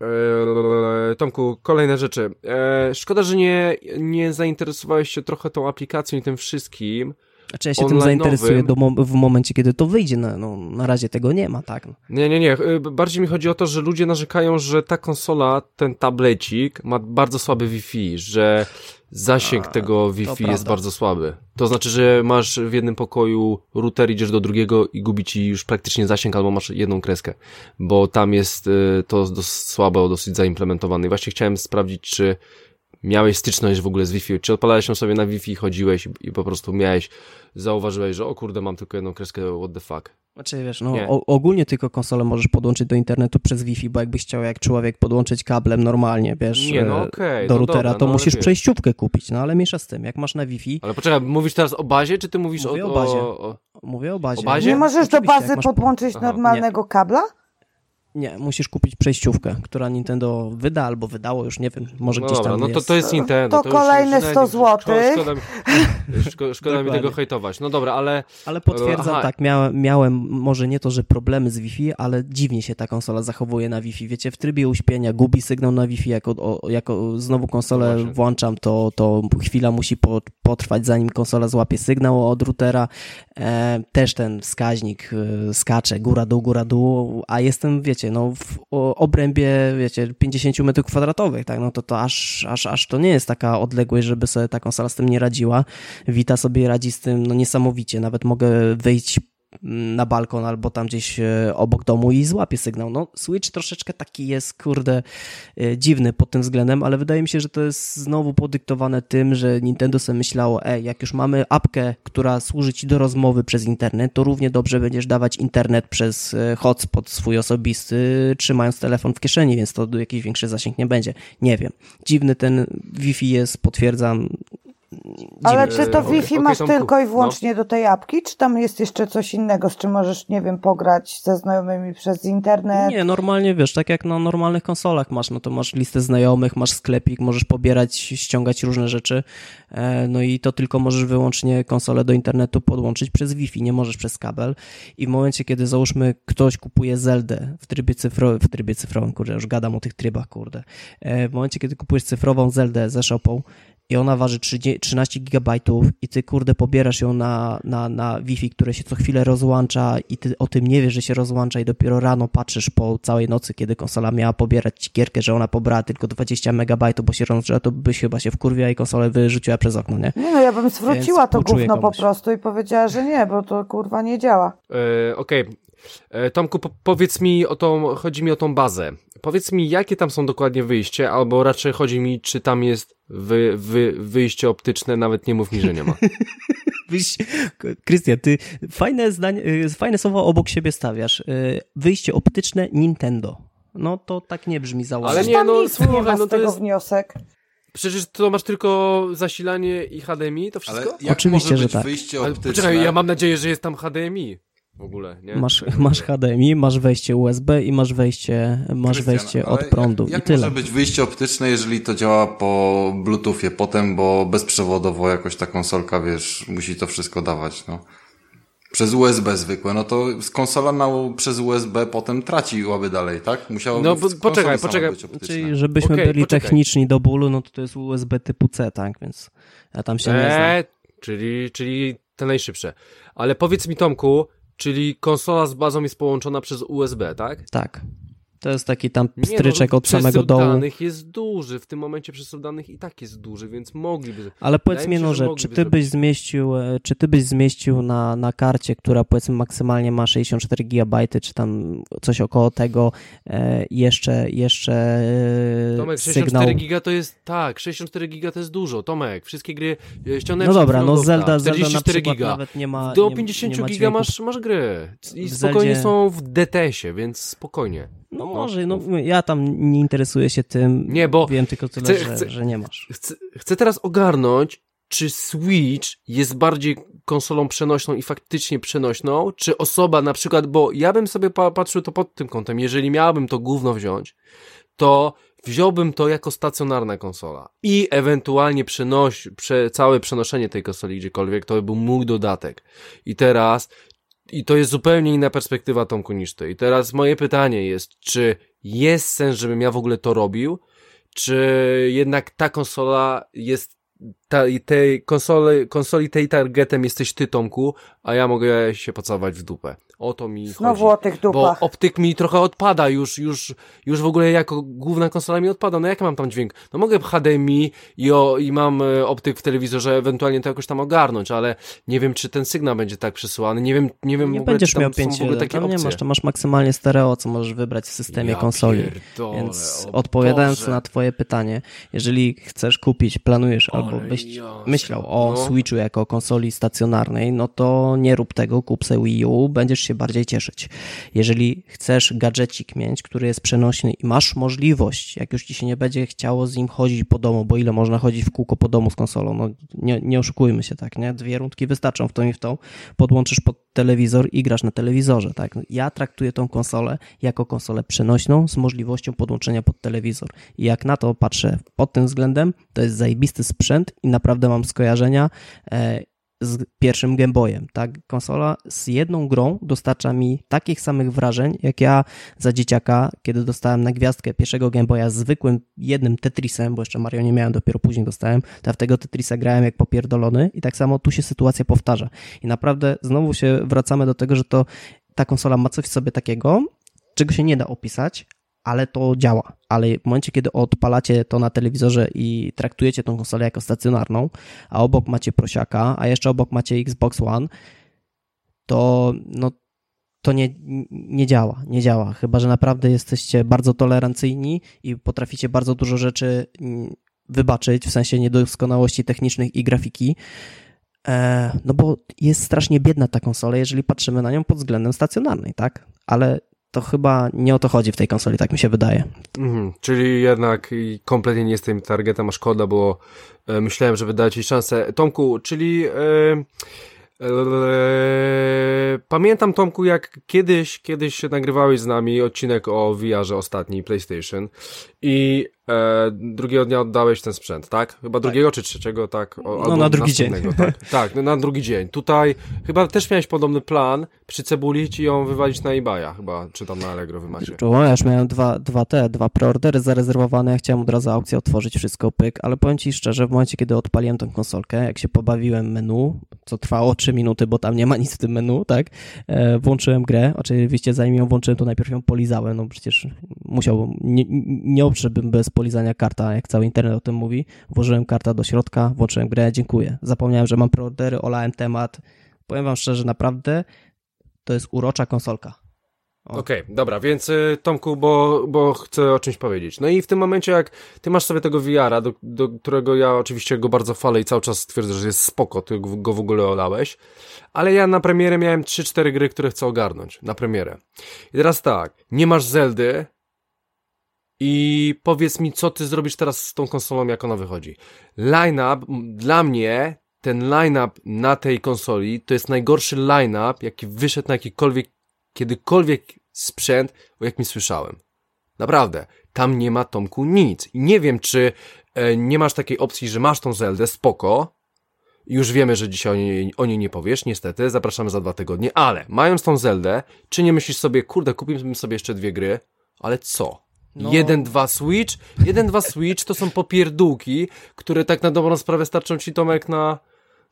Eee, Tomku, kolejne rzeczy. Eee, szkoda, że nie, nie zainteresowałeś się trochę tą aplikacją i tym wszystkim. Znaczy ja się tym zainteresuję do mom- w momencie, kiedy to wyjdzie, no, no na razie tego nie ma, tak? No. Nie, nie, nie. Eee, Bardziej mi chodzi o to, że ludzie narzekają, że ta konsola, ten tablecik ma bardzo słaby Wi-Fi, że zasięg A, tego Wi-Fi jest prawda. bardzo słaby. To znaczy, że masz w jednym pokoju router, idziesz do drugiego i gubi ci już praktycznie zasięg, albo masz jedną kreskę, bo tam jest e, to dosyć słabo, dosyć zaimplementowane. I właśnie chciałem sprawdzić, czy miałeś styczność w ogóle z Wi-Fi, czy odpalałeś ją sobie na Wi-Fi, chodziłeś i, po prostu miałeś, zauważyłeś, że o kurde, mam tylko jedną kreskę, what the fuck. Znaczy wiesz, no Nie. o, ogólnie tylko konsolę możesz podłączyć do internetu przez Wi-Fi, bo jakbyś chciał jak człowiek podłączyć kablem normalnie, wiesz, Nie, no e, okej, do no routera, dobra, to no musisz wiesz. przejściówkę kupić, no ale miesza z tym, jak masz na Wi-Fi, Ale poczekaj, mówisz teraz o bazie, czy ty mówisz Mówię o, o bazie. O, o... mówię o bazie. O bazie? Nie możesz do Oczywiście, jak bazy masz- podłączyć Aha, normalnego kabla? Nie, musisz kupić przejściówkę, która Nintendo wyda albo wydało, już nie wiem, może no gdzieś dobra, tam no to jest. to jest Nintendo. To już- kolejne już 100 nawet- złotych. Szkoda, mi, szko, szkoda mi tego hejtować. No dobra, ale Ale potwierdzam, Aha. tak, miałem, miałem może nie to, że problemy z Wi-Fi, ale dziwnie się ta konsola zachowuje na Wi-Fi. Wiecie, w trybie uśpienia gubi sygnał na Wi-Fi, jako, o, jako znowu konsolę Właśnie. włączam, to, to chwila musi po, potrwać, zanim konsola złapie sygnał od routera. E, też ten wskaźnik e, skacze góra-dół, góra-dół, a jestem, wiecie, no w obrębie, wiecie, 50 metrów kwadratowych, tak, no to to aż, aż, aż to nie jest taka odległość, żeby sobie ta konsola z tym nie radziła. Vita sobie radzi z tym, no niesamowicie, nawet mogę wyjść na balkon albo tam gdzieś e, obok domu i złapię sygnał. No, Switch troszeczkę taki jest, kurde, e, dziwny pod tym względem, ale wydaje mi się, że to jest znowu podyktowane tym, że Nintendo sobie myślało, ej, jak już mamy apkę, która służy ci do rozmowy przez internet, to równie dobrze będziesz dawać internet przez e, hotspot swój osobisty, trzymając telefon w kieszeni, więc to jakiś większy zasięg nie będzie. Nie wiem. Dziwny ten Wi-Fi jest, potwierdzam. Ale czy to Wi-Fi okej, masz Tomku, tylko i no. wyłącznie do tej apki, czy tam jest jeszcze coś innego, z czym możesz, nie wiem, pograć ze znajomymi przez internet? Nie, normalnie wiesz, tak jak na normalnych konsolach masz, no to masz listę znajomych, masz sklepik, możesz pobierać, ściągać różne rzeczy, e, no i to tylko możesz wyłącznie konsolę do internetu podłączyć przez Wi-Fi, nie możesz przez kabel i w momencie, kiedy załóżmy ktoś kupuje Zeldę w trybie cyfrowym, w trybie cyfrowym, kurde, już gadam o tych trybach, kurde, e, w momencie, kiedy kupujesz cyfrową Zeldę ze shopą, i ona waży 30 13 gigabajtów i ty kurde pobierasz ją na, na, na Wi-Fi, które się co chwilę rozłącza i ty o tym nie wiesz, że się rozłącza i dopiero rano patrzysz po całej nocy, kiedy konsola miała pobierać ci gierkę, że ona pobrała tylko 20 megabajtów, bo się rozłączyła, to byś chyba się wkurwiła i konsolę wyrzuciła przez okno, nie? Nie no, ja bym zwróciła Więc to gówno po komuś. prostu i powiedziała, że nie, bo to kurwa nie działa. E, Okej. E, Tomku, po powiedz mi o tą, chodzi mi o tą bazę. Powiedz mi, jakie tam są dokładnie wyjście, albo raczej chodzi mi, czy tam jest wy, wy, wyjście optyczne, nawet nie mów mi, że nie ma. Krystian, ty fajne zdanie, y, fajne słowo obok siebie stawiasz. Y, Wyjście optyczne Nintendo. No to tak nie brzmi za Ale nie, no, słuchaj, nie ma z no to tego jest- wniosek. Przecież to masz tylko zasilanie i HDMI, to Ale wszystko? jak Oczywiście, może że być tak. wyjście Ale optyczne? poczekaj, ja mam nadzieję, że jest tam HDMI w ogóle, nie? Masz, masz. HDMI, masz wejście USB i masz wejście, masz Krystian, wejście od prądu jak, i jak tyle. może być wyjście optyczne, jeżeli to działa po Bluetoothie potem, bo bezprzewodowo jakoś ta konsolka, wiesz, musi to wszystko dawać, no. Przez USB zwykłe, no to konsola na, przez USB potem traciłaby dalej, tak? Musiało no bo, poczekaj, poczekaj. Czyli żebyśmy okay, byli poczekaj. techniczni do bólu, no to to jest USB typu C, tak? Więc ja tam się eee, nie znam. E, czyli, czyli te najszybsze. Ale powiedz mi Tomku, czyli konsola z bazą jest połączona przez USB, tak? Tak. To jest taki tam stryczek no, od samego dołu. danych jest duży, w tym momencie przesył danych i tak jest duży, więc mogliby. Ale powiedz mi no, że czy ty byś zmieścił, e, czy ty byś zmieścił na, na karcie, która powiedzmy maksymalnie ma 64 GB, czy tam coś około tego, e, jeszcze, jeszcze e, Tomek, 64 sygnał... giga to jest, tak, 64 giga to jest dużo, Tomek, wszystkie gry e, ściągnąłem No dobra, no Zelda, Zelda na przykład giga. nawet nie ma Do 50 nie, nie giga masz, masz gry i spokojnie Zeldzie... są w DTS-ie, więc spokojnie. No, no może, no ja tam nie interesuję się tym. Nie, bo wiem tylko tyle, chcę, że, chcę, że nie masz. Chcę, chcę teraz ogarnąć, czy Switch jest bardziej konsolą przenośną i faktycznie przenośną, czy osoba na przykład, bo ja bym sobie patrzył to pod tym kątem, jeżeli miałbym to gówno wziąć, to wziąłbym to jako stacjonarna konsola i ewentualnie przenoś, prze, całe przenoszenie tej konsoli gdziekolwiek, to by był mój dodatek. I teraz i to jest zupełnie inna perspektywa Tomku niż ty. I teraz moje pytanie jest, czy jest sens, żebym ja w ogóle to robił, czy jednak ta konsola jest ta, tej konsoli, konsoli tej targetem jesteś ty, Tomku, a ja mogę się pocałować w dupę. O to mi Znowu chodzi. o tych dupach. Bo optyk mi trochę odpada, już, już, już w ogóle jako główna konsola mi odpada. No jak mam tam dźwięk? No mogę HDMI i, o, i mam e, optyk w telewizorze, ewentualnie to jakoś tam ogarnąć, ale nie wiem, czy ten sygnał będzie tak przesyłany. Nie wiem, nie wiem nie ogóle, będziesz miał 5 takie nie masz, to masz maksymalnie stereo, co możesz wybrać w systemie ja konsoli. Pierdolę, Więc odpowiadając Boże. na twoje pytanie, jeżeli chcesz kupić, planujesz albo myślał o no. Switchu jako konsoli stacjonarnej, no to nie rób tego, kup sobie Wii U, będziesz się bardziej cieszyć. Jeżeli chcesz gadżecik mieć, który jest przenośny i masz możliwość, jak już ci się nie będzie chciało z nim chodzić po domu, bo ile można chodzić w kółko po domu z konsolą, no nie, nie oszukujmy się, tak, nie? Dwie rundki wystarczą w tą i w tą, podłączysz pod telewizor i grasz na telewizorze, tak? Ja traktuję tą konsolę jako konsolę przenośną z możliwością podłączenia pod telewizor. I jak na to patrzę pod tym względem, to jest zajebisty sprzęt i naprawdę mam skojarzenia e, z pierwszym Game Boyem, tak? Konsola z jedną grą dostarcza mi takich samych wrażeń, jak ja za dzieciaka, kiedy dostałem na gwiazdkę pierwszego Game Boya zwykłym jednym Tetrisem, bo jeszcze Mario nie miałem, dopiero później dostałem, to ja w tego Tetrisa grałem jak popierdolony i tak samo tu się sytuacja powtarza. I naprawdę znowu się wracamy do tego, że to ta konsola ma coś w sobie takiego, czego się nie da opisać, ale to działa. Ale w momencie, kiedy odpalacie to na telewizorze i traktujecie tą konsolę jako stacjonarną, a obok macie prosiaka, a jeszcze obok macie Xbox One, to no, to nie, nie działa, nie działa. Chyba, że naprawdę jesteście bardzo tolerancyjni i potraficie bardzo dużo rzeczy mm, wybaczyć, w sensie niedoskonałości technicznych i grafiki. E, no bo jest strasznie biedna ta konsola, jeżeli patrzymy na nią pod względem stacjonarnej, tak? Ale to chyba nie o to chodzi w tej konsoli, tak mi się wydaje. Mhm, czyli jednak kompletnie nie jestem targetem, a szkoda, bo e, myślałem, że wydaje ci szansę. Tomku, czyli e, e, pamiętam Tomku, jak kiedyś, kiedyś nagrywałeś z nami odcinek o VR-ze ostatni PlayStation i e, drugiego dnia oddałeś ten sprzęt, tak? Chyba tak. drugiego czy trzeciego, tak? O, no na drugi dzień. Tak, tak no, na drugi dzień. Tutaj chyba też miałeś podobny plan, przycebulić i ją wywalić na eBaya, chyba, czy tam na Allegro wy macie. Czuło, ja już miałem dwa, dwa te, dwa preordery zarezerwowane, ja chciałem od razu aukcję otworzyć, wszystko pyk, ale powiem Ci szczerze, w momencie, kiedy odpaliłem tę konsolkę, jak się pobawiłem menu, co trwało 3 minuty, bo tam nie ma nic w tym menu, tak? E, włączyłem grę, oczywiście zanim ją włączyłem, to najpierw ją polizałem, no przecież musiałbym, nie, nie obszedłbym bez polizania karta, jak cały internet o tym mówi. Włożyłem kartę do środka, włączyłem grę, dziękuję. Zapomniałem, że mam preordery, olałem temat. Powiem wam szczerze, naprawdę to jest urocza konsolka. Okej, okay, dobra, więc y, Tomku, bo, bo chcę o czymś powiedzieć. No i w tym momencie, jak ty masz sobie tego VR-a, do, do którego ja oczywiście go bardzo falę i cały czas twierdzę, że jest spoko, ty go w ogóle olałeś, ale ja na premierę miałem 3-4 gry, które chcę ogarnąć, na premierę. I teraz tak, nie masz Zeldy, i powiedz mi, co ty zrobisz teraz z tą konsolą, jak ona wychodzi. Line-up, dla mnie, ten line-up na tej konsoli, to jest najgorszy line-up, jaki wyszedł na jakikolwiek, kiedykolwiek sprzęt, o jakim słyszałem. Naprawdę. Tam nie ma Tomku nic. I nie wiem, czy e, nie masz takiej opcji, że masz tą Zeldę, spoko, Już wiemy, że dzisiaj o niej, o niej nie powiesz, niestety, zapraszamy za dwa tygodnie, ale mając tą Zeldę, czy nie myślisz sobie, kurde, kupimy sobie jeszcze dwie gry, ale co? No. Jeden, dwa Switch, jeden, dwa Switch to są popierdółki, które tak na dobrą sprawę starczą ci Tomek na,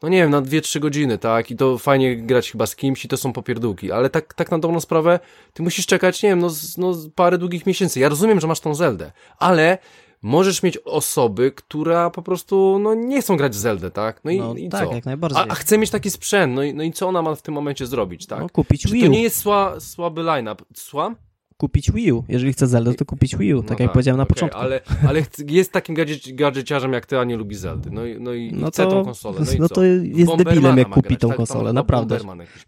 no nie wiem, na dwie, trzy godziny, tak? I to fajnie grać chyba z kimś i to są popierdółki, ale tak, tak na dobrą sprawę ty musisz czekać, nie wiem, no, no parę długich miesięcy. Ja rozumiem, że masz tą Zeldę, ale możesz mieć osoby, która po prostu, no nie chcą grać w Zeldę, tak? No i, No i tak, co? jak najbardziej. A, a chce mieć taki sprzęt, no i, no i co ona ma w tym momencie zrobić, tak? No, kupić Czy Wii to U. nie jest sła, słaby line-up? Słam? Kupić Wii U. Jeżeli chce Zelda, to kupić Wii U, tak jak powiedziałem na No okej, początku. Ale, ale jest takim gadżeci- gadżeciarzem jak ty, a nie lubi Zeldy. No i, no i No chce to- tą konsolę. No, no to jest debilem, jak kupi grać, tą tak? konsolę, Tam- naprawdę.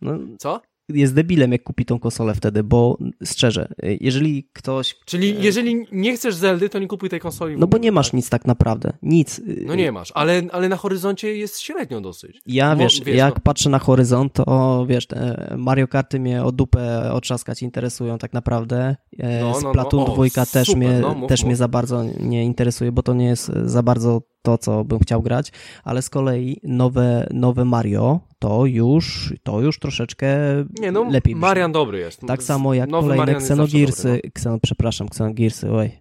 No, Co? Jest debilem, jak kupi tą konsolę wtedy, bo szczerze, jeżeli ktoś... Czyli jeżeli nie chcesz Zeldy, to nie kupuj tej konsoli. No bo nie masz tak? nic tak naprawdę. Nic. No nie masz, ale, ale na horyzoncie jest średnio dosyć. Ja Mo- wiesz, wiesz, jak no. patrzę na horyzont, to wiesz, Mario Karty mnie o dupę otrzaskać interesują tak naprawdę. E, No, no, no. Splatoon O, 2 też, super, mnie, no, mów, też mnie mów. za bardzo nie interesuje, bo to nie jest za bardzo to, co bym chciał grać, ale z kolei nowe, nowe Mario to już, to już troszeczkę Nie no, lepiej brzmi. Marian dobry jest. Tak samo jak Nowy kolejne Marian Xenogearsy, dobry, no. Xeno, przepraszam, Xenogearsy, oj,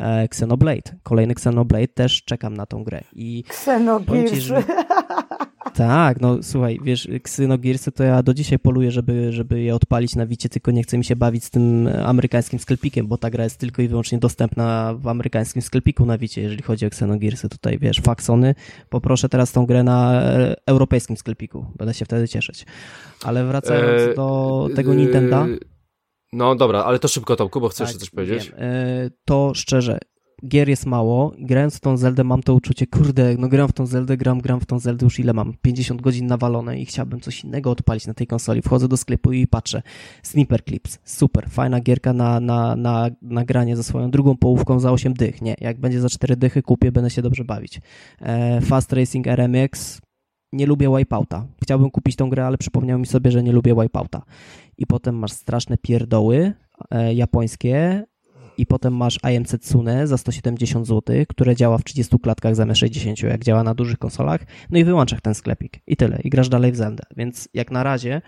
e, Xenoblade. Kolejny Xenoblade też czekam na tą grę i Powiem ci, że- tak, no słuchaj, wiesz, Xenogearsy to ja do dzisiaj poluję, żeby, żeby je odpalić na Wicie, tylko nie chce mi się bawić z tym amerykańskim sklepikiem, bo ta gra jest tylko i wyłącznie dostępna w amerykańskim sklepiku na Wicie, jeżeli chodzi o Xenogearsy. Tutaj, wiesz, Faxony, poproszę teraz tą grę na e, europejskim sklepiku. Będę się wtedy cieszyć. Ale wracając E, do tego e, Nintendo... No dobra, ale to szybko Tomku, bo chcesz Tak, coś powiedzieć. wiem. E, To szczerze, gier jest mało. Grając w tą Zeldę mam to uczucie, kurde, no gram w tą Zeldę, gram, gram w tą Zeldę już ile mam? 50 godzin nawalone i chciałbym coś innego odpalić na tej konsoli. Wchodzę do sklepu i patrzę. Sniper Clips, super, fajna gierka na, na, na, na granie ze swoją drugą połówką za 8 dych. Nie, jak będzie za 4 dychy kupię, będę się dobrze bawić. E, Fast Racing RMX, nie lubię Wipeouta. Chciałbym kupić tą grę, ale przypomniał mi sobie, że nie lubię Wipeouta. I potem masz straszne pierdoły e, japońskie i potem masz IM Tsune za 170 zł, które działa w 30 klatkach zamiast 60, jak działa na dużych konsolach. No i wyłączasz ten sklepik. I tyle. I grasz dalej w Zeldę. Więc jak na razie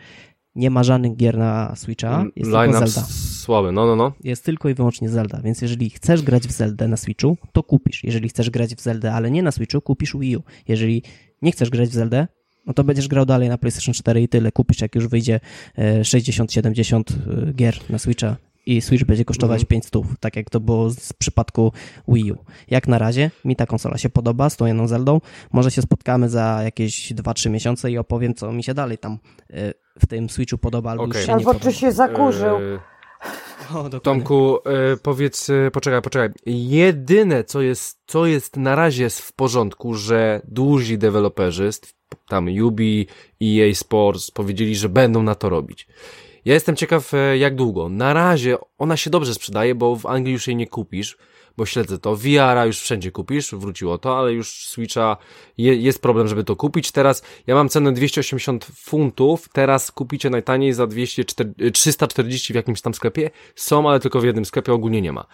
nie ma żadnych gier na Switcha, jest tylko Line-up Zelda. słaby, no, no, no. Jest tylko i wyłącznie Zelda, więc jeżeli chcesz grać w Zeldę na Switchu, to kupisz. Jeżeli chcesz grać w Zeldę, ale nie na Switchu, kupisz Wii U. Jeżeli nie chcesz grać w Zeldę, no to będziesz grał dalej na PlayStation 4 i tyle. Kupisz, jak już wyjdzie e, 60-70 e, gier na Switcha i Switch będzie kosztować Mhm. 500, tak jak to było z- w przypadku Wii U. Jak na razie mi ta konsola się podoba z tą jedną Zeldą. Może się spotkamy za jakieś 2-3 miesiące i opowiem, co mi się dalej tam e, w tym Switchu podoba albo już się Albo nie podoba. czy się zakurzył. E, O. Tomku, e, powiedz, e, poczekaj, poczekaj. Jedyne, co jest, co jest na razie jest w porządku, że duzi deweloperzy, tam Ubi, EA Sports, powiedzieli, że będą na to robić. Ja jestem ciekaw, e, jak długo. Na razie ona się dobrze sprzedaje, bo w Anglii już jej nie kupisz, bo śledzę to. VR-a już wszędzie kupisz, wróciło to, ale już Switcha je, jest problem, żeby to kupić. Teraz ja mam cenę 280 funtów, teraz kupicie najtaniej za 240, 340 w jakimś tam sklepie. Są, ale tylko w jednym sklepie, ogólnie nie ma.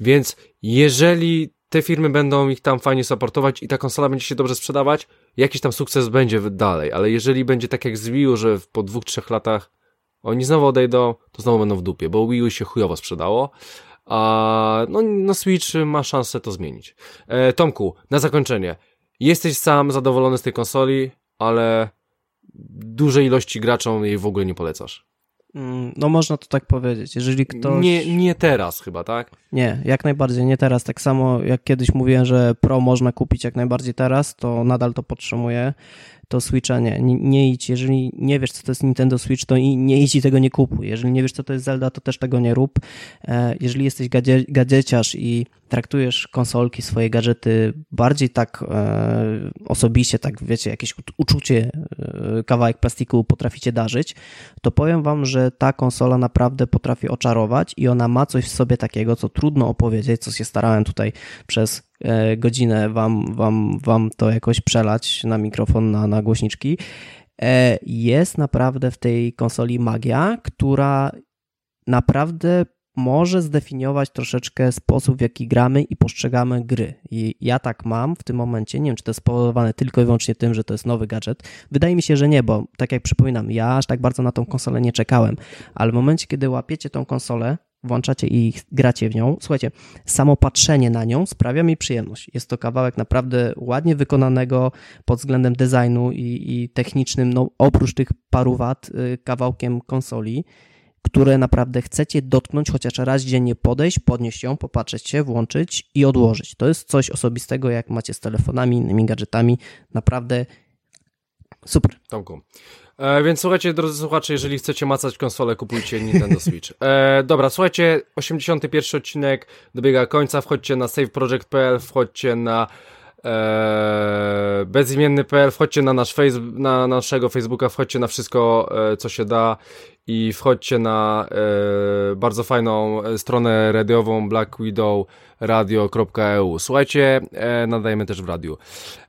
Więc jeżeli te firmy będą ich tam fajnie supportować i ta konsola będzie się dobrze sprzedawać, jakiś tam sukces będzie dalej, ale jeżeli będzie tak jak z Wii U, że po dwóch, trzech latach oni znowu odejdą, to znowu będą w dupie, bo Wii U się chujowo sprzedało, a no, no Switch ma szansę to zmienić. E, Tomku, na zakończenie. Jesteś sam zadowolony z tej konsoli, ale dużej ilości graczom jej w ogóle nie polecasz. Mm, No można to tak powiedzieć. Jeżeli ktoś... Nie, nie teraz chyba, tak? Nie, jak najbardziej nie teraz. Tak samo jak kiedyś mówiłem, że Pro można kupić jak najbardziej teraz, to nadal to podtrzymuję. To Switcha nie. nie. Nie idź, jeżeli nie wiesz, co to jest Nintendo Switch, to nie idź i tego nie kupuj. Jeżeli nie wiesz, co to jest Zelda, to też tego nie rób. E, Jeżeli jesteś gadzie, gadzieciarz i traktujesz konsolki, swoje gadżety bardziej tak e, osobiście, tak wiecie, jakieś uczucie, e, kawałek plastiku potraficie darzyć, to powiem wam, że ta konsola naprawdę potrafi oczarować i ona ma coś w sobie takiego, co trudno opowiedzieć, co się starałem tutaj przez e, godzinę wam, wam, wam to jakoś przelać na mikrofon, na, na głośniczki. E, Jest naprawdę w tej konsoli magia, która naprawdę może zdefiniować troszeczkę sposób, w jaki gramy i postrzegamy gry. I ja tak mam w tym momencie, nie wiem, czy to jest spowodowane tylko i wyłącznie tym, że to jest nowy gadżet. Wydaje mi się, że nie, bo tak jak przypominam, ja aż tak bardzo na tą konsolę nie czekałem, ale w momencie, kiedy łapiecie tą konsolę, włączacie i gracie w nią, słuchajcie, samo patrzenie na nią sprawia mi przyjemność. Jest to kawałek naprawdę ładnie wykonanego pod względem designu i, i technicznym, no oprócz tych paru wat, y, kawałkiem konsoli, które naprawdę chcecie dotknąć, chociaż raz dziennie podejść, podnieść ją, popatrzeć się, włączyć i odłożyć. To jest coś osobistego, jak macie z telefonami, innymi gadżetami. Naprawdę super. Tomku. E, więc słuchajcie, drodzy słuchacze, jeżeli chcecie macać konsolę, kupujcie Nintendo Switch. E, dobra, słuchajcie, 81 odcinek dobiega końca, wchodźcie na saveproject.pl, wchodźcie na e, bezimienny.pl, wchodźcie na, nasz face, na naszego Facebooka, wchodźcie na wszystko, e, co się da i wchodźcie na e, bardzo fajną stronę radiową Black Widow radio.eu. Słuchajcie, e, nadajemy też w radiu.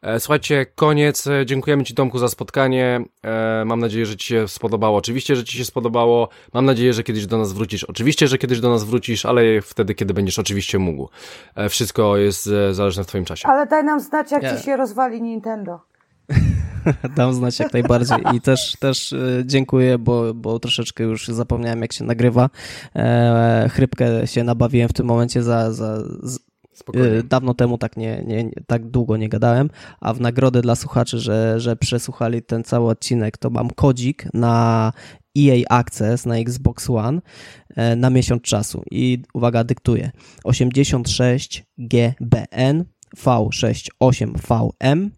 E, słuchajcie, koniec. E, dziękujemy Ci Tomku za spotkanie. E, mam nadzieję, że Ci się spodobało. Oczywiście, że Ci się spodobało. Mam nadzieję, że kiedyś do nas wrócisz. Oczywiście, że kiedyś do nas wrócisz, ale wtedy, kiedy będziesz oczywiście mógł. E, wszystko jest e, zależne w Twoim czasie. Ale daj nam znać, jak Nie. Ci się rozwali Nintendo. Dam znać jak najbardziej i też, też e, dziękuję, bo, bo troszeczkę już zapomniałem jak się nagrywa. E, chrypkę się nabawiłem w tym momencie za, za Spokojnie. e, dawno temu tak nie, nie, tak długo nie gadałem, a w nagrodę dla słuchaczy, że, że przesłuchali ten cały odcinek, to mam kodzik na EA Access na Xbox One na miesiąc czasu i uwaga, dyktuję 86 GBN V68VM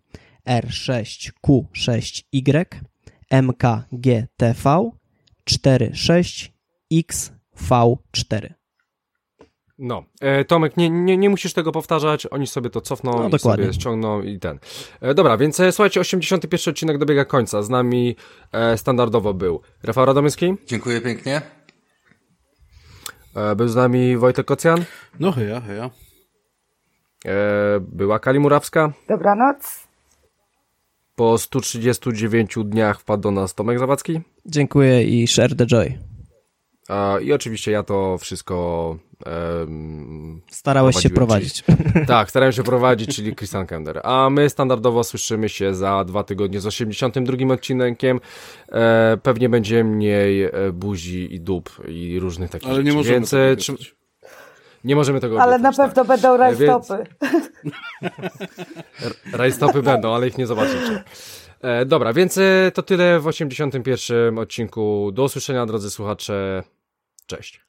R6Q6Y MKGTV 46XV4. No, e, Tomek, nie, nie, nie musisz tego powtarzać, oni sobie to cofną No, i dokładnie. sobie ściągną i ten. E, dobra, więc e, słuchajcie, 81 odcinek dobiega końca. Z nami e, standardowo był Rafał Radomyski, Dziękuję pięknie. e, był z nami Wojtek Kocjan, No heja, heja. e, była Kali Murawska, Dobranoc. Po 139 dniach wpadł do nas Tomek Zawadzki Dziękuję i share the joy. i oczywiście ja to wszystko em, Starałeś się prowadzić. Tak, starałem się prowadzić, czyli Christian Kender. A my standardowo słyszymy się za dwa tygodnie z 82 odcinkiem. E, pewnie będzie mniej e, buzi i dup i różnych takich Ale rzeczy. nie możemy Więc, tego e, trzym- nie możemy tego Ale na obiecać, pewno będą E, więc- rajstopy. tak. Rajstopy będą, ale ich nie zobaczycie. E, dobra, więc e, to tyle w 81 odcinku. Do usłyszenia, drodzy słuchacze. Cześć.